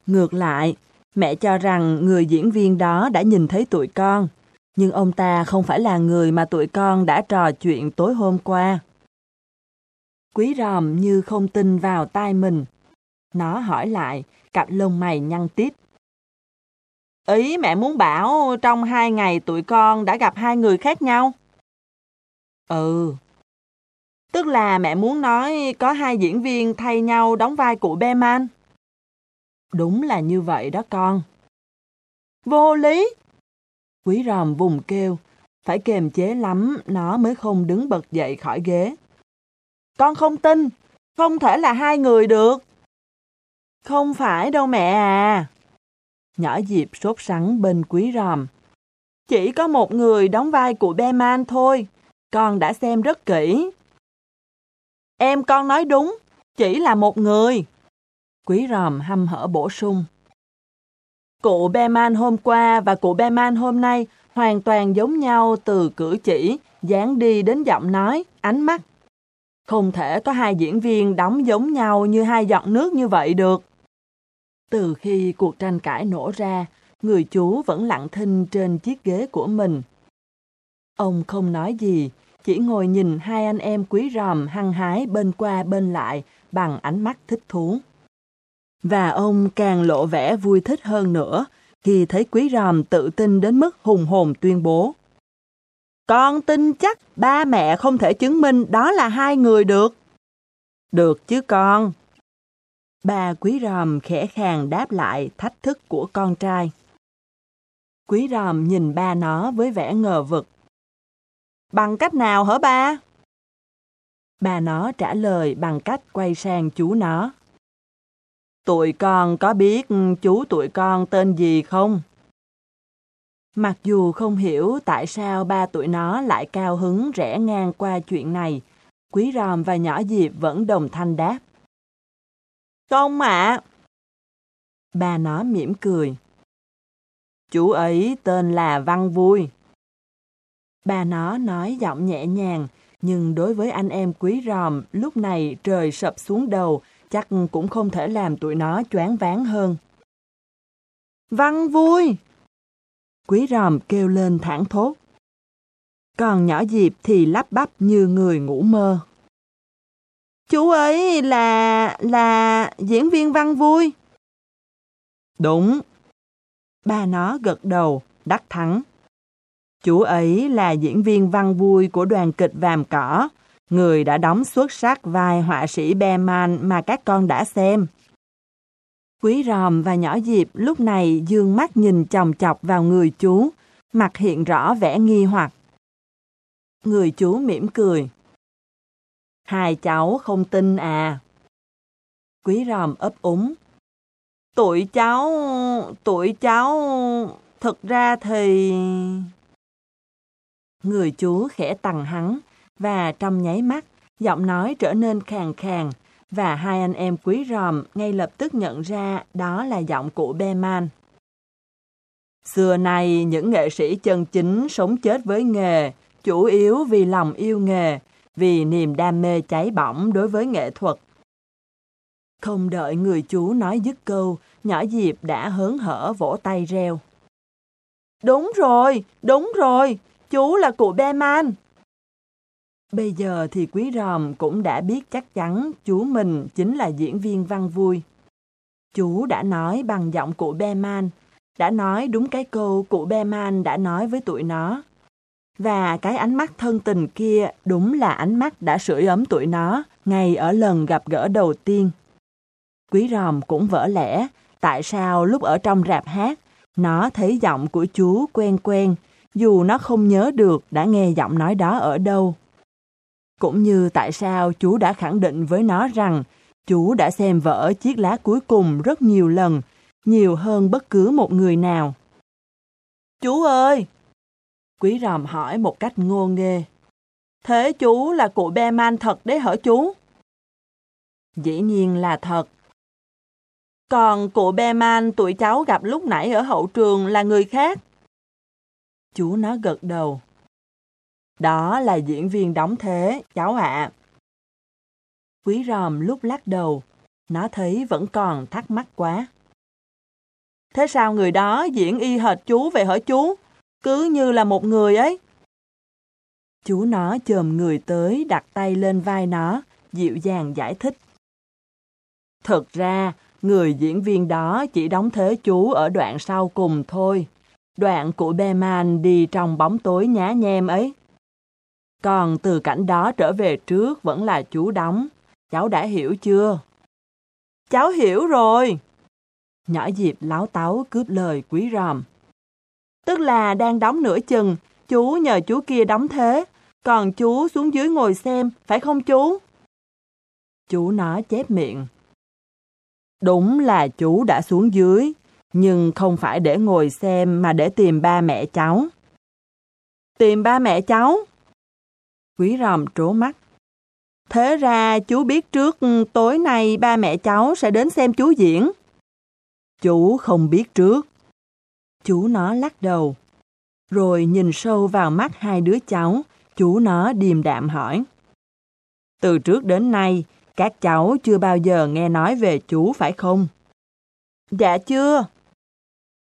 Ngược lại, mẹ cho rằng người diễn viên đó đã nhìn thấy tụi con, nhưng ông ta không phải là người mà tụi con đã trò chuyện tối hôm qua. Quý ròm như không tin vào tai mình. Nó hỏi lại, cặp lông mày nhăn tít. Ý mẹ muốn bảo trong hai ngày tụi con đã gặp hai người khác nhau? Ừ. Tức là mẹ muốn nói có hai diễn viên thay nhau đóng vai cụ Beman. Đúng là như vậy đó con. Vô lý! Quý ròm vùng kêu, phải kềm chế lắm nó mới không đứng bật dậy khỏi ghế. Con không tin, không thể là hai người được. Không phải đâu mẹ à. Nhỏ Diệp sốt sắng bên quý ròm. Chỉ có một người đóng vai của Beman thôi, con đã xem rất kỹ. Em con nói đúng, chỉ là một người. Quý ròm hăm hở bổ sung. Cụ Beman hôm qua và cụ Beman hôm nay hoàn toàn giống nhau từ cử chỉ, dáng đi đến giọng nói, ánh mắt. Không thể có hai diễn viên đóng giống nhau như hai giọt nước như vậy được. Từ khi cuộc tranh cãi nổ ra, người chú vẫn lặng thinh trên chiếc ghế của mình. Ông không nói gì, chỉ ngồi nhìn hai anh em quý ròm hăng hái bên qua bên lại bằng ánh mắt thích thú. Và ông càng lộ vẻ vui thích hơn nữa khi thấy quý ròm tự tin đến mức hùng hồn tuyên bố. Con tin chắc ba mẹ không thể chứng minh đó là hai người được. Được chứ con. Bà quý ròm khẽ khàng đáp lại thách thức của con trai. Quý ròm nhìn ba nó với vẻ ngờ vực. Bằng cách nào hả ba? Bà nó trả lời bằng cách quay sang chú nó. Tụi con có biết chú tụi con tên gì không? Mặc dù không hiểu tại sao ba tụi nó lại cao hứng rẽ ngang qua chuyện này, Quý Ròm và nhỏ Diệp vẫn đồng thanh đáp. Không ạ. Ba nó mỉm cười. Chú ấy tên là Văn Vui. Ba nó nói giọng nhẹ nhàng, nhưng đối với anh em quý ròm, lúc này trời sập xuống đầu, chắc cũng không thể làm tụi nó choáng váng hơn. Văn vui! Quý ròm kêu lên thẳng thốt. Còn nhỏ Diệp thì lắp bắp như người ngủ mơ. Chú ấy là... là diễn viên văn vui. Đúng. Ba nó gật đầu, đắc thắng. Chú ấy là diễn viên văn vui của đoàn kịch Vàm Cỏ, người đã đóng xuất sắc vai họa sĩ Beman mà các con đã xem. Quý ròm và nhỏ Diệp lúc này dương mắt nhìn chòng chọc vào người chú, mặt hiện rõ vẻ nghi hoặc. Người chú mỉm cười. Hai cháu không tin à? Quý ròm ấp úng. Tụi cháu, tụi cháu, thực ra thì... Người chú khẽ tằng hắn, và trong nháy mắt, giọng nói trở nên khàn khàn, và hai anh em quý ròm ngay lập tức nhận ra đó là giọng của Beman. Xưa nay, những nghệ sĩ chân chính sống chết với nghề, chủ yếu vì lòng yêu nghề, vì niềm đam mê cháy bỏng đối với nghệ thuật. Không đợi người chú nói dứt câu, nhỏ Diệp đã hớn hở vỗ tay reo. Đúng rồi, đúng rồi, chú là cụ Beman. Bây giờ thì quý ròm cũng đã biết chắc chắn chú mình chính là diễn viên văn vui. Chú đã nói bằng giọng cụ Beman, đã nói đúng cái câu cụ Beman đã nói với tụi nó. Và cái ánh mắt thân tình kia đúng là ánh mắt đã sưởi ấm tụi nó ngay ở lần gặp gỡ đầu tiên. Quý ròm cũng vỡ lẽ, tại sao lúc ở trong rạp hát, nó thấy giọng của chú quen quen, dù nó không nhớ được đã nghe giọng nói đó ở đâu. Cũng như tại sao chú đã khẳng định với nó rằng chú đã xem vỡ chiếc lá cuối cùng rất nhiều lần, nhiều hơn bất cứ một người nào. Chú ơi! Quý ròm hỏi một cách ngô nghê. Thế chú là cụ be man thật đấy hả chú? Dĩ nhiên là thật. Còn cụ be man tụi cháu gặp lúc nãy ở hậu trường là người khác. Chú nó gật đầu. Đó là diễn viên đóng thế, cháu ạ. Quý ròm lúc lắc đầu, nó thấy vẫn còn thắc mắc quá. Thế sao người đó diễn y hệt chú vậy hả chú? Cứ như là một người ấy. Chú nó chồm người tới đặt tay lên vai nó, dịu dàng giải thích. Thực ra, người diễn viên đó chỉ đóng thế chú ở đoạn sau cùng thôi. Đoạn của Beman đi trong bóng tối nhá nhem ấy. Còn từ cảnh đó trở về trước vẫn là chú đóng. Cháu đã hiểu chưa? Cháu hiểu rồi. Nhỏ Diệp láo táo cướp lời quý ròm. Tức là đang đóng nửa chừng, chú nhờ chú kia đóng thế, còn chú xuống dưới ngồi xem, phải không chú? Chú nó chép miệng. Đúng là chú đã xuống dưới, nhưng không phải để ngồi xem mà để tìm ba mẹ cháu. Tìm ba mẹ cháu? Quý ròm trố mắt. Thế ra chú biết trước ừ, tối nay ba mẹ cháu sẽ đến xem chú diễn. Chú không biết trước. Chú nó lắc đầu. Rồi nhìn sâu vào mắt hai đứa cháu, chú nó điềm đạm hỏi. Từ trước đến nay, các cháu chưa bao giờ nghe nói về chú phải không? Dạ chưa.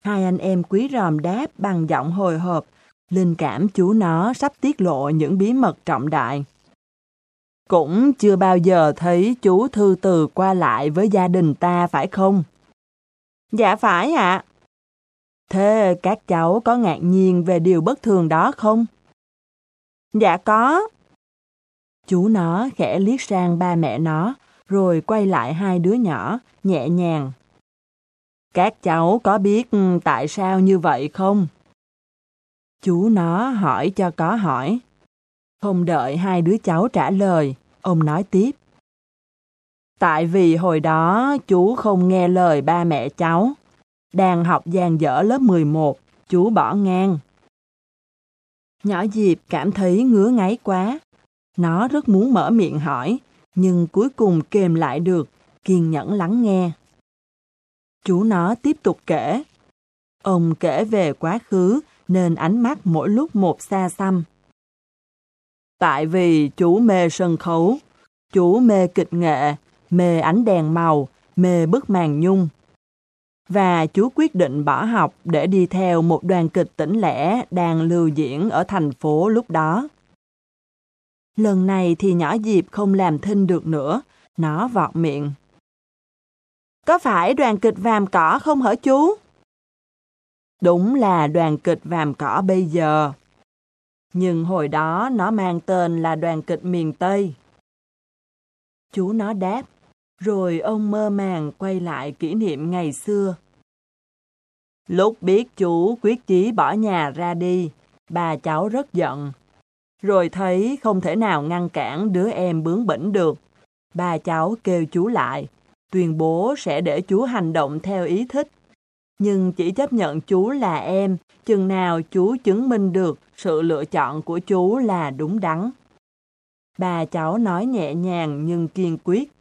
Hai anh em quý ròm đáp bằng giọng hồi hộp, linh cảm chú nó sắp tiết lộ những bí mật trọng đại. Cũng chưa bao giờ thấy chú thư từ qua lại với gia đình ta phải không? Dạ phải ạ. Thế các cháu có ngạc nhiên về điều bất thường đó không? Dạ có. Chú nó khẽ liếc sang ba mẹ nó, rồi quay lại hai đứa nhỏ, nhẹ nhàng. Các cháu có biết tại sao như vậy không? Chú nó hỏi cho có hỏi. Không đợi hai đứa cháu trả lời, ông nói tiếp. Tại vì hồi đó chú không nghe lời ba mẹ cháu. Đang học gian dở lớp 11, chú bỏ ngang. Nhỏ Diệp cảm thấy ngứa ngáy quá. Nó rất muốn mở miệng hỏi, nhưng cuối cùng kềm lại được, kiên nhẫn lắng nghe. Chú nó tiếp tục kể. Ông kể về quá khứ nên ánh mắt mỗi lúc một xa xăm. Tại vì chú mê sân khấu, chú mê kịch nghệ, mê ánh đèn màu, mê bức màn nhung. Và chú quyết định bỏ học để đi theo một đoàn kịch tỉnh lẻ đang lưu diễn ở thành phố lúc đó. Lần này thì nhỏ Diệp không làm thinh được nữa, nó vọt miệng. Có phải đoàn kịch vàm cỏ không hả chú? Đúng là đoàn kịch vàm cỏ bây giờ. Nhưng hồi đó nó mang tên là đoàn kịch miền Tây. Chú nó đáp, rồi ông mơ màng quay lại kỷ niệm ngày xưa. Lúc biết chú quyết chí bỏ nhà ra đi, bà cháu rất giận. Rồi thấy không thể nào ngăn cản đứa em bướng bỉnh được. Bà cháu kêu chú lại, tuyên bố sẽ để chú hành động theo ý thích. Nhưng chỉ chấp nhận chú là em, chừng nào chú chứng minh được sự lựa chọn của chú là đúng đắn. Bà cháu nói nhẹ nhàng nhưng kiên quyết.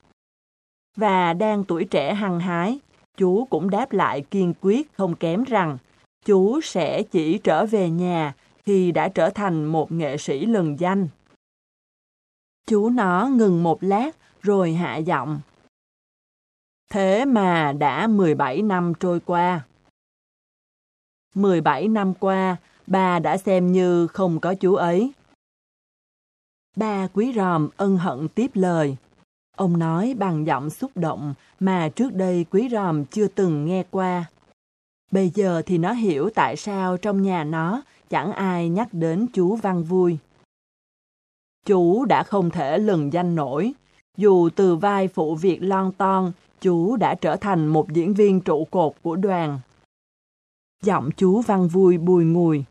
Và đang tuổi trẻ hăng hái, chú cũng đáp lại kiên quyết không kém rằng chú sẽ chỉ trở về nhà khi đã trở thành một nghệ sĩ lừng danh. Chú nó ngừng một lát rồi hạ giọng. Thế mà đã 17 năm trôi qua. 17 năm qua, bà đã xem như không có chú ấy. Ba quý ròm ân hận tiếp lời. Ông nói bằng giọng xúc động mà trước đây quý ròm chưa từng nghe qua. Bây giờ thì nó hiểu tại sao trong nhà nó chẳng ai nhắc đến chú Văn Vui. Chú đã không thể lừng danh nổi. Dù từ vai phụ việc lon ton, chú đã trở thành một diễn viên trụ cột của đoàn. Giọng chú Văn Vui bùi ngùi.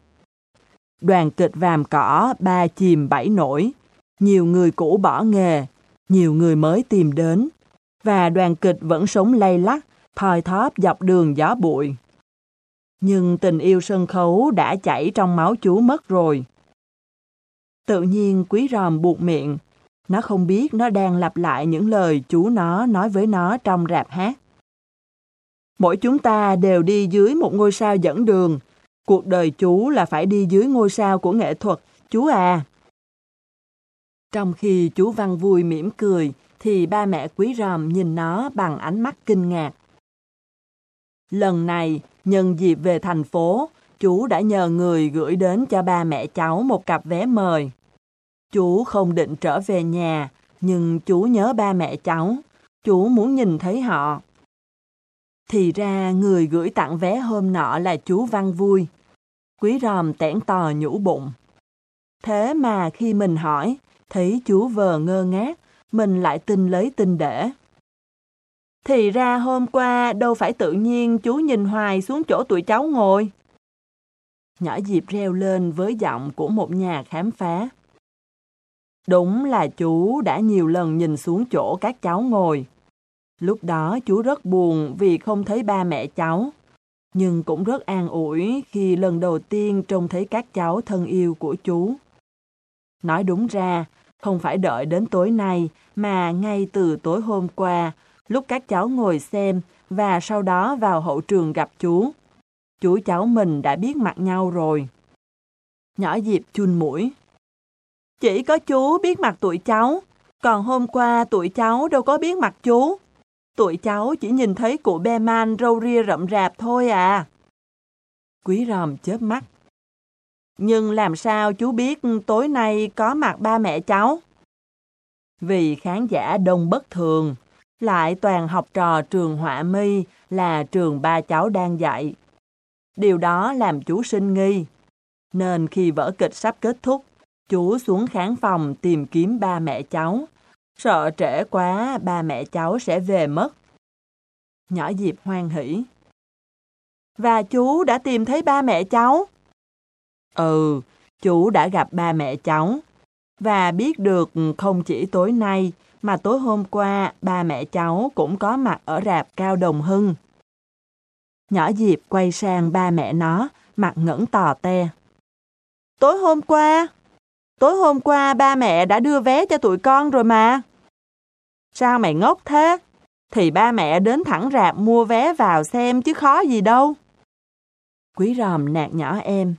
Đoàn kịch vàm cỏ ba chìm bảy nổi. Nhiều người cũ bỏ nghề, nhiều người mới tìm đến. Và đoàn kịch vẫn sống lay lắc, thoi thóp dọc đường gió bụi. Nhưng tình yêu sân khấu đã chảy trong máu chú mất rồi. Tự nhiên quý ròm buộc miệng. Nó không biết nó đang lặp lại những lời chú nó nói với nó trong rạp hát. Mỗi chúng ta đều đi dưới một ngôi sao dẫn đường. Cuộc đời chú là phải đi dưới ngôi sao của nghệ thuật, chú à. Trong khi chú Văn vui mỉm cười, thì ba mẹ quý ròm nhìn nó bằng ánh mắt kinh ngạc. Lần này, nhân dịp về thành phố, chú đã nhờ người gửi đến cho ba mẹ cháu một cặp vé mời. Chú không định trở về nhà, nhưng chú nhớ ba mẹ cháu. Chú muốn nhìn thấy họ. Thì ra người gửi tặng vé hôm nọ là chú Văn Vui. Quý ròm tẻn tò nhũ bụng. Thế mà khi mình hỏi, thấy chú vờ ngơ ngác, mình lại tin lấy tin để. Thì ra hôm qua đâu phải tự nhiên chú nhìn hoài xuống chỗ tụi cháu ngồi. Nhỏ Diệp reo lên với giọng của một nhà khám phá. Đúng là chú đã nhiều lần nhìn xuống chỗ các cháu ngồi. Lúc đó chú rất buồn vì không thấy ba mẹ cháu, nhưng cũng rất an ủi khi lần đầu tiên trông thấy các cháu thân yêu của chú. Nói đúng ra, không phải đợi đến tối nay mà ngay từ tối hôm qua, lúc các cháu ngồi xem và sau đó vào hậu trường gặp chú. Chú cháu mình đã biết mặt nhau rồi. Nhỏ Diệp chun mũi. Chỉ có chú biết mặt tụi cháu, còn hôm qua tụi cháu đâu có biết mặt chú. Tụi cháu chỉ nhìn thấy cụ be man râu ria rậm rạp thôi à. Quý ròm chớp mắt. Nhưng làm sao chú biết tối nay có mặt ba mẹ cháu? Vì khán giả đông bất thường, lại toàn học trò trường họa mi là trường ba cháu đang dạy. Điều đó làm chú sinh nghi. Nên khi vở kịch sắp kết thúc, chú xuống khán phòng tìm kiếm ba mẹ cháu. Sợ trễ quá, ba mẹ cháu sẽ về mất. Nhỏ Diệp hoan hỉ. Và chú đã tìm thấy ba mẹ cháu? Ừ, chú đã gặp ba mẹ cháu. Và biết được không chỉ tối nay, mà tối hôm qua ba mẹ cháu cũng có mặt ở rạp Cao Đồng Hưng. Nhỏ Diệp quay sang ba mẹ nó, mặt ngẩn tò te. Tối hôm qua? Tối hôm qua ba mẹ đã đưa vé cho tụi con rồi mà. Sao mày ngốc thế? Thì ba mẹ đến thẳng rạp mua vé vào xem chứ khó gì đâu. Quý ròm nạt nhỏ em.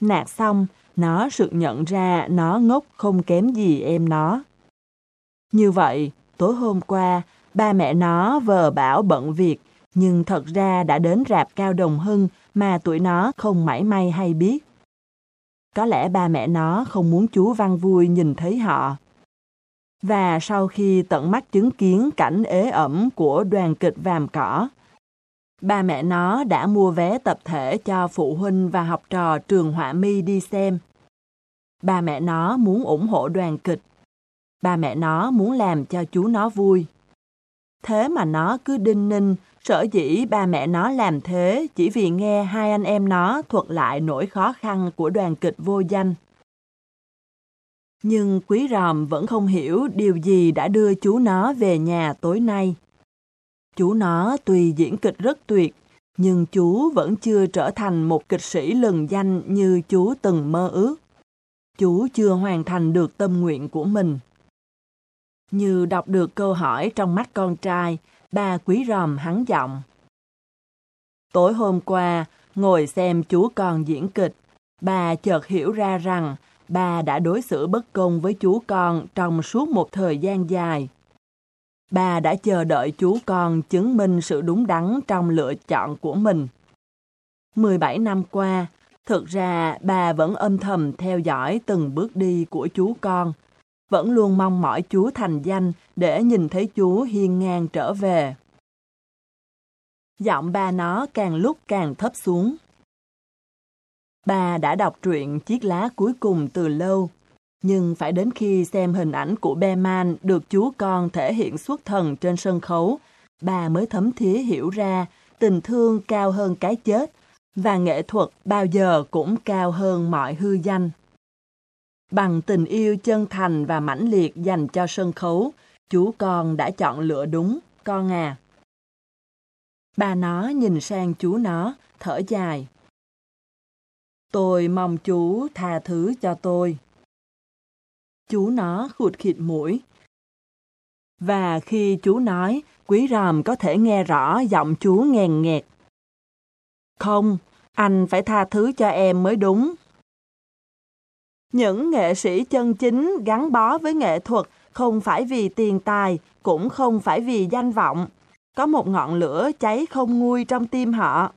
Nạt xong, nó sự nhận ra nó ngốc không kém gì em nó. Như vậy, tối hôm qua, ba mẹ nó vờ bảo bận việc, nhưng thật ra đã đến rạp Cao Đồng Hưng mà tụi nó không mảy may hay biết. Có lẽ ba mẹ nó không muốn chú Văn Vui nhìn thấy họ. Và sau khi tận mắt chứng kiến cảnh ế ẩm của đoàn kịch Vàm Cỏ, ba mẹ nó đã mua vé tập thể cho phụ huynh và học trò trường Họa Mi đi xem. Ba mẹ nó muốn ủng hộ đoàn kịch. Ba mẹ nó muốn làm cho chú nó vui. Thế mà nó cứ đinh ninh, sở dĩ ba mẹ nó làm thế chỉ vì nghe hai anh em nó thuật lại nỗi khó khăn của đoàn kịch vô danh. Nhưng quý ròm vẫn không hiểu điều gì đã đưa chú nó về nhà tối nay. Chú nó tuy diễn kịch rất tuyệt, nhưng chú vẫn chưa trở thành một kịch sĩ lừng danh như chú từng mơ ước. Chú chưa hoàn thành được tâm nguyện của mình. Như đọc được câu hỏi trong mắt con trai, ba quý ròm hắn giọng. Tối hôm qua, ngồi xem chú con diễn kịch, bà chợt hiểu ra rằng bà đã đối xử bất công với chú con trong suốt một thời gian dài. Bà đã chờ đợi chú con chứng minh sự đúng đắn trong lựa chọn của mình. 17 năm qua, thực ra bà vẫn âm thầm theo dõi từng bước đi của chú con, vẫn luôn mong mỏi chú thành danh để nhìn thấy chú hiên ngang trở về. Giọng ba nó càng lúc càng thấp xuống. Bà đã đọc truyện Chiếc lá cuối cùng từ lâu, nhưng phải đến khi xem hình ảnh của Beman được chú con thể hiện xuất thần trên sân khấu, bà mới thấm thía hiểu ra tình thương cao hơn cái chết và nghệ thuật bao giờ cũng cao hơn mọi hư danh. Bằng tình yêu chân thành và mãnh liệt dành cho sân khấu, chú con đã chọn lựa đúng, con à. Bà nó nhìn sang chú nó, thở dài. Tôi mong chú tha thứ cho tôi. Chú nó khụt khịt mũi. Và khi chú nói, quý ròm có thể nghe rõ giọng chú nghèn nghẹt. Không, anh phải tha thứ cho em mới đúng. Những nghệ sĩ chân chính gắn bó với nghệ thuật không phải vì tiền tài, cũng không phải vì danh vọng. Có một ngọn lửa cháy không nguôi trong tim họ.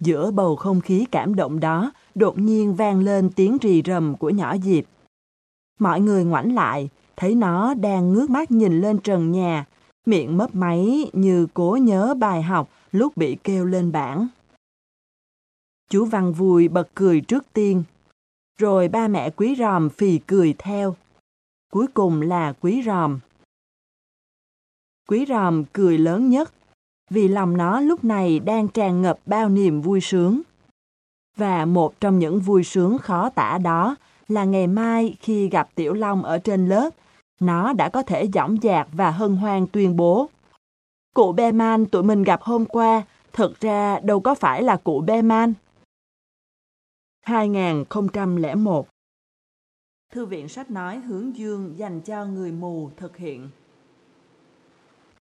Giữa bầu không khí cảm động đó, đột nhiên vang lên tiếng rì rầm của nhỏ Diệp. Mọi người ngoảnh lại, thấy nó đang ngước mắt nhìn lên trần nhà, miệng mấp máy như cố nhớ bài học lúc bị kêu lên bảng. Chú Văn vui bật cười trước tiên, rồi ba mẹ quý ròm phì cười theo. Cuối cùng là quý ròm. Quý ròm cười lớn nhất, vì lòng nó lúc này đang tràn ngập bao niềm vui sướng. Và một trong những vui sướng khó tả đó là ngày mai khi gặp Tiểu Long ở trên lớp, nó đã có thể dõng dạc và hân hoan tuyên bố. Cụ Beman tụi mình gặp hôm qua, thực ra đâu có phải là cụ Beman. 2001 Thư viện sách nói hướng dương dành cho người mù thực hiện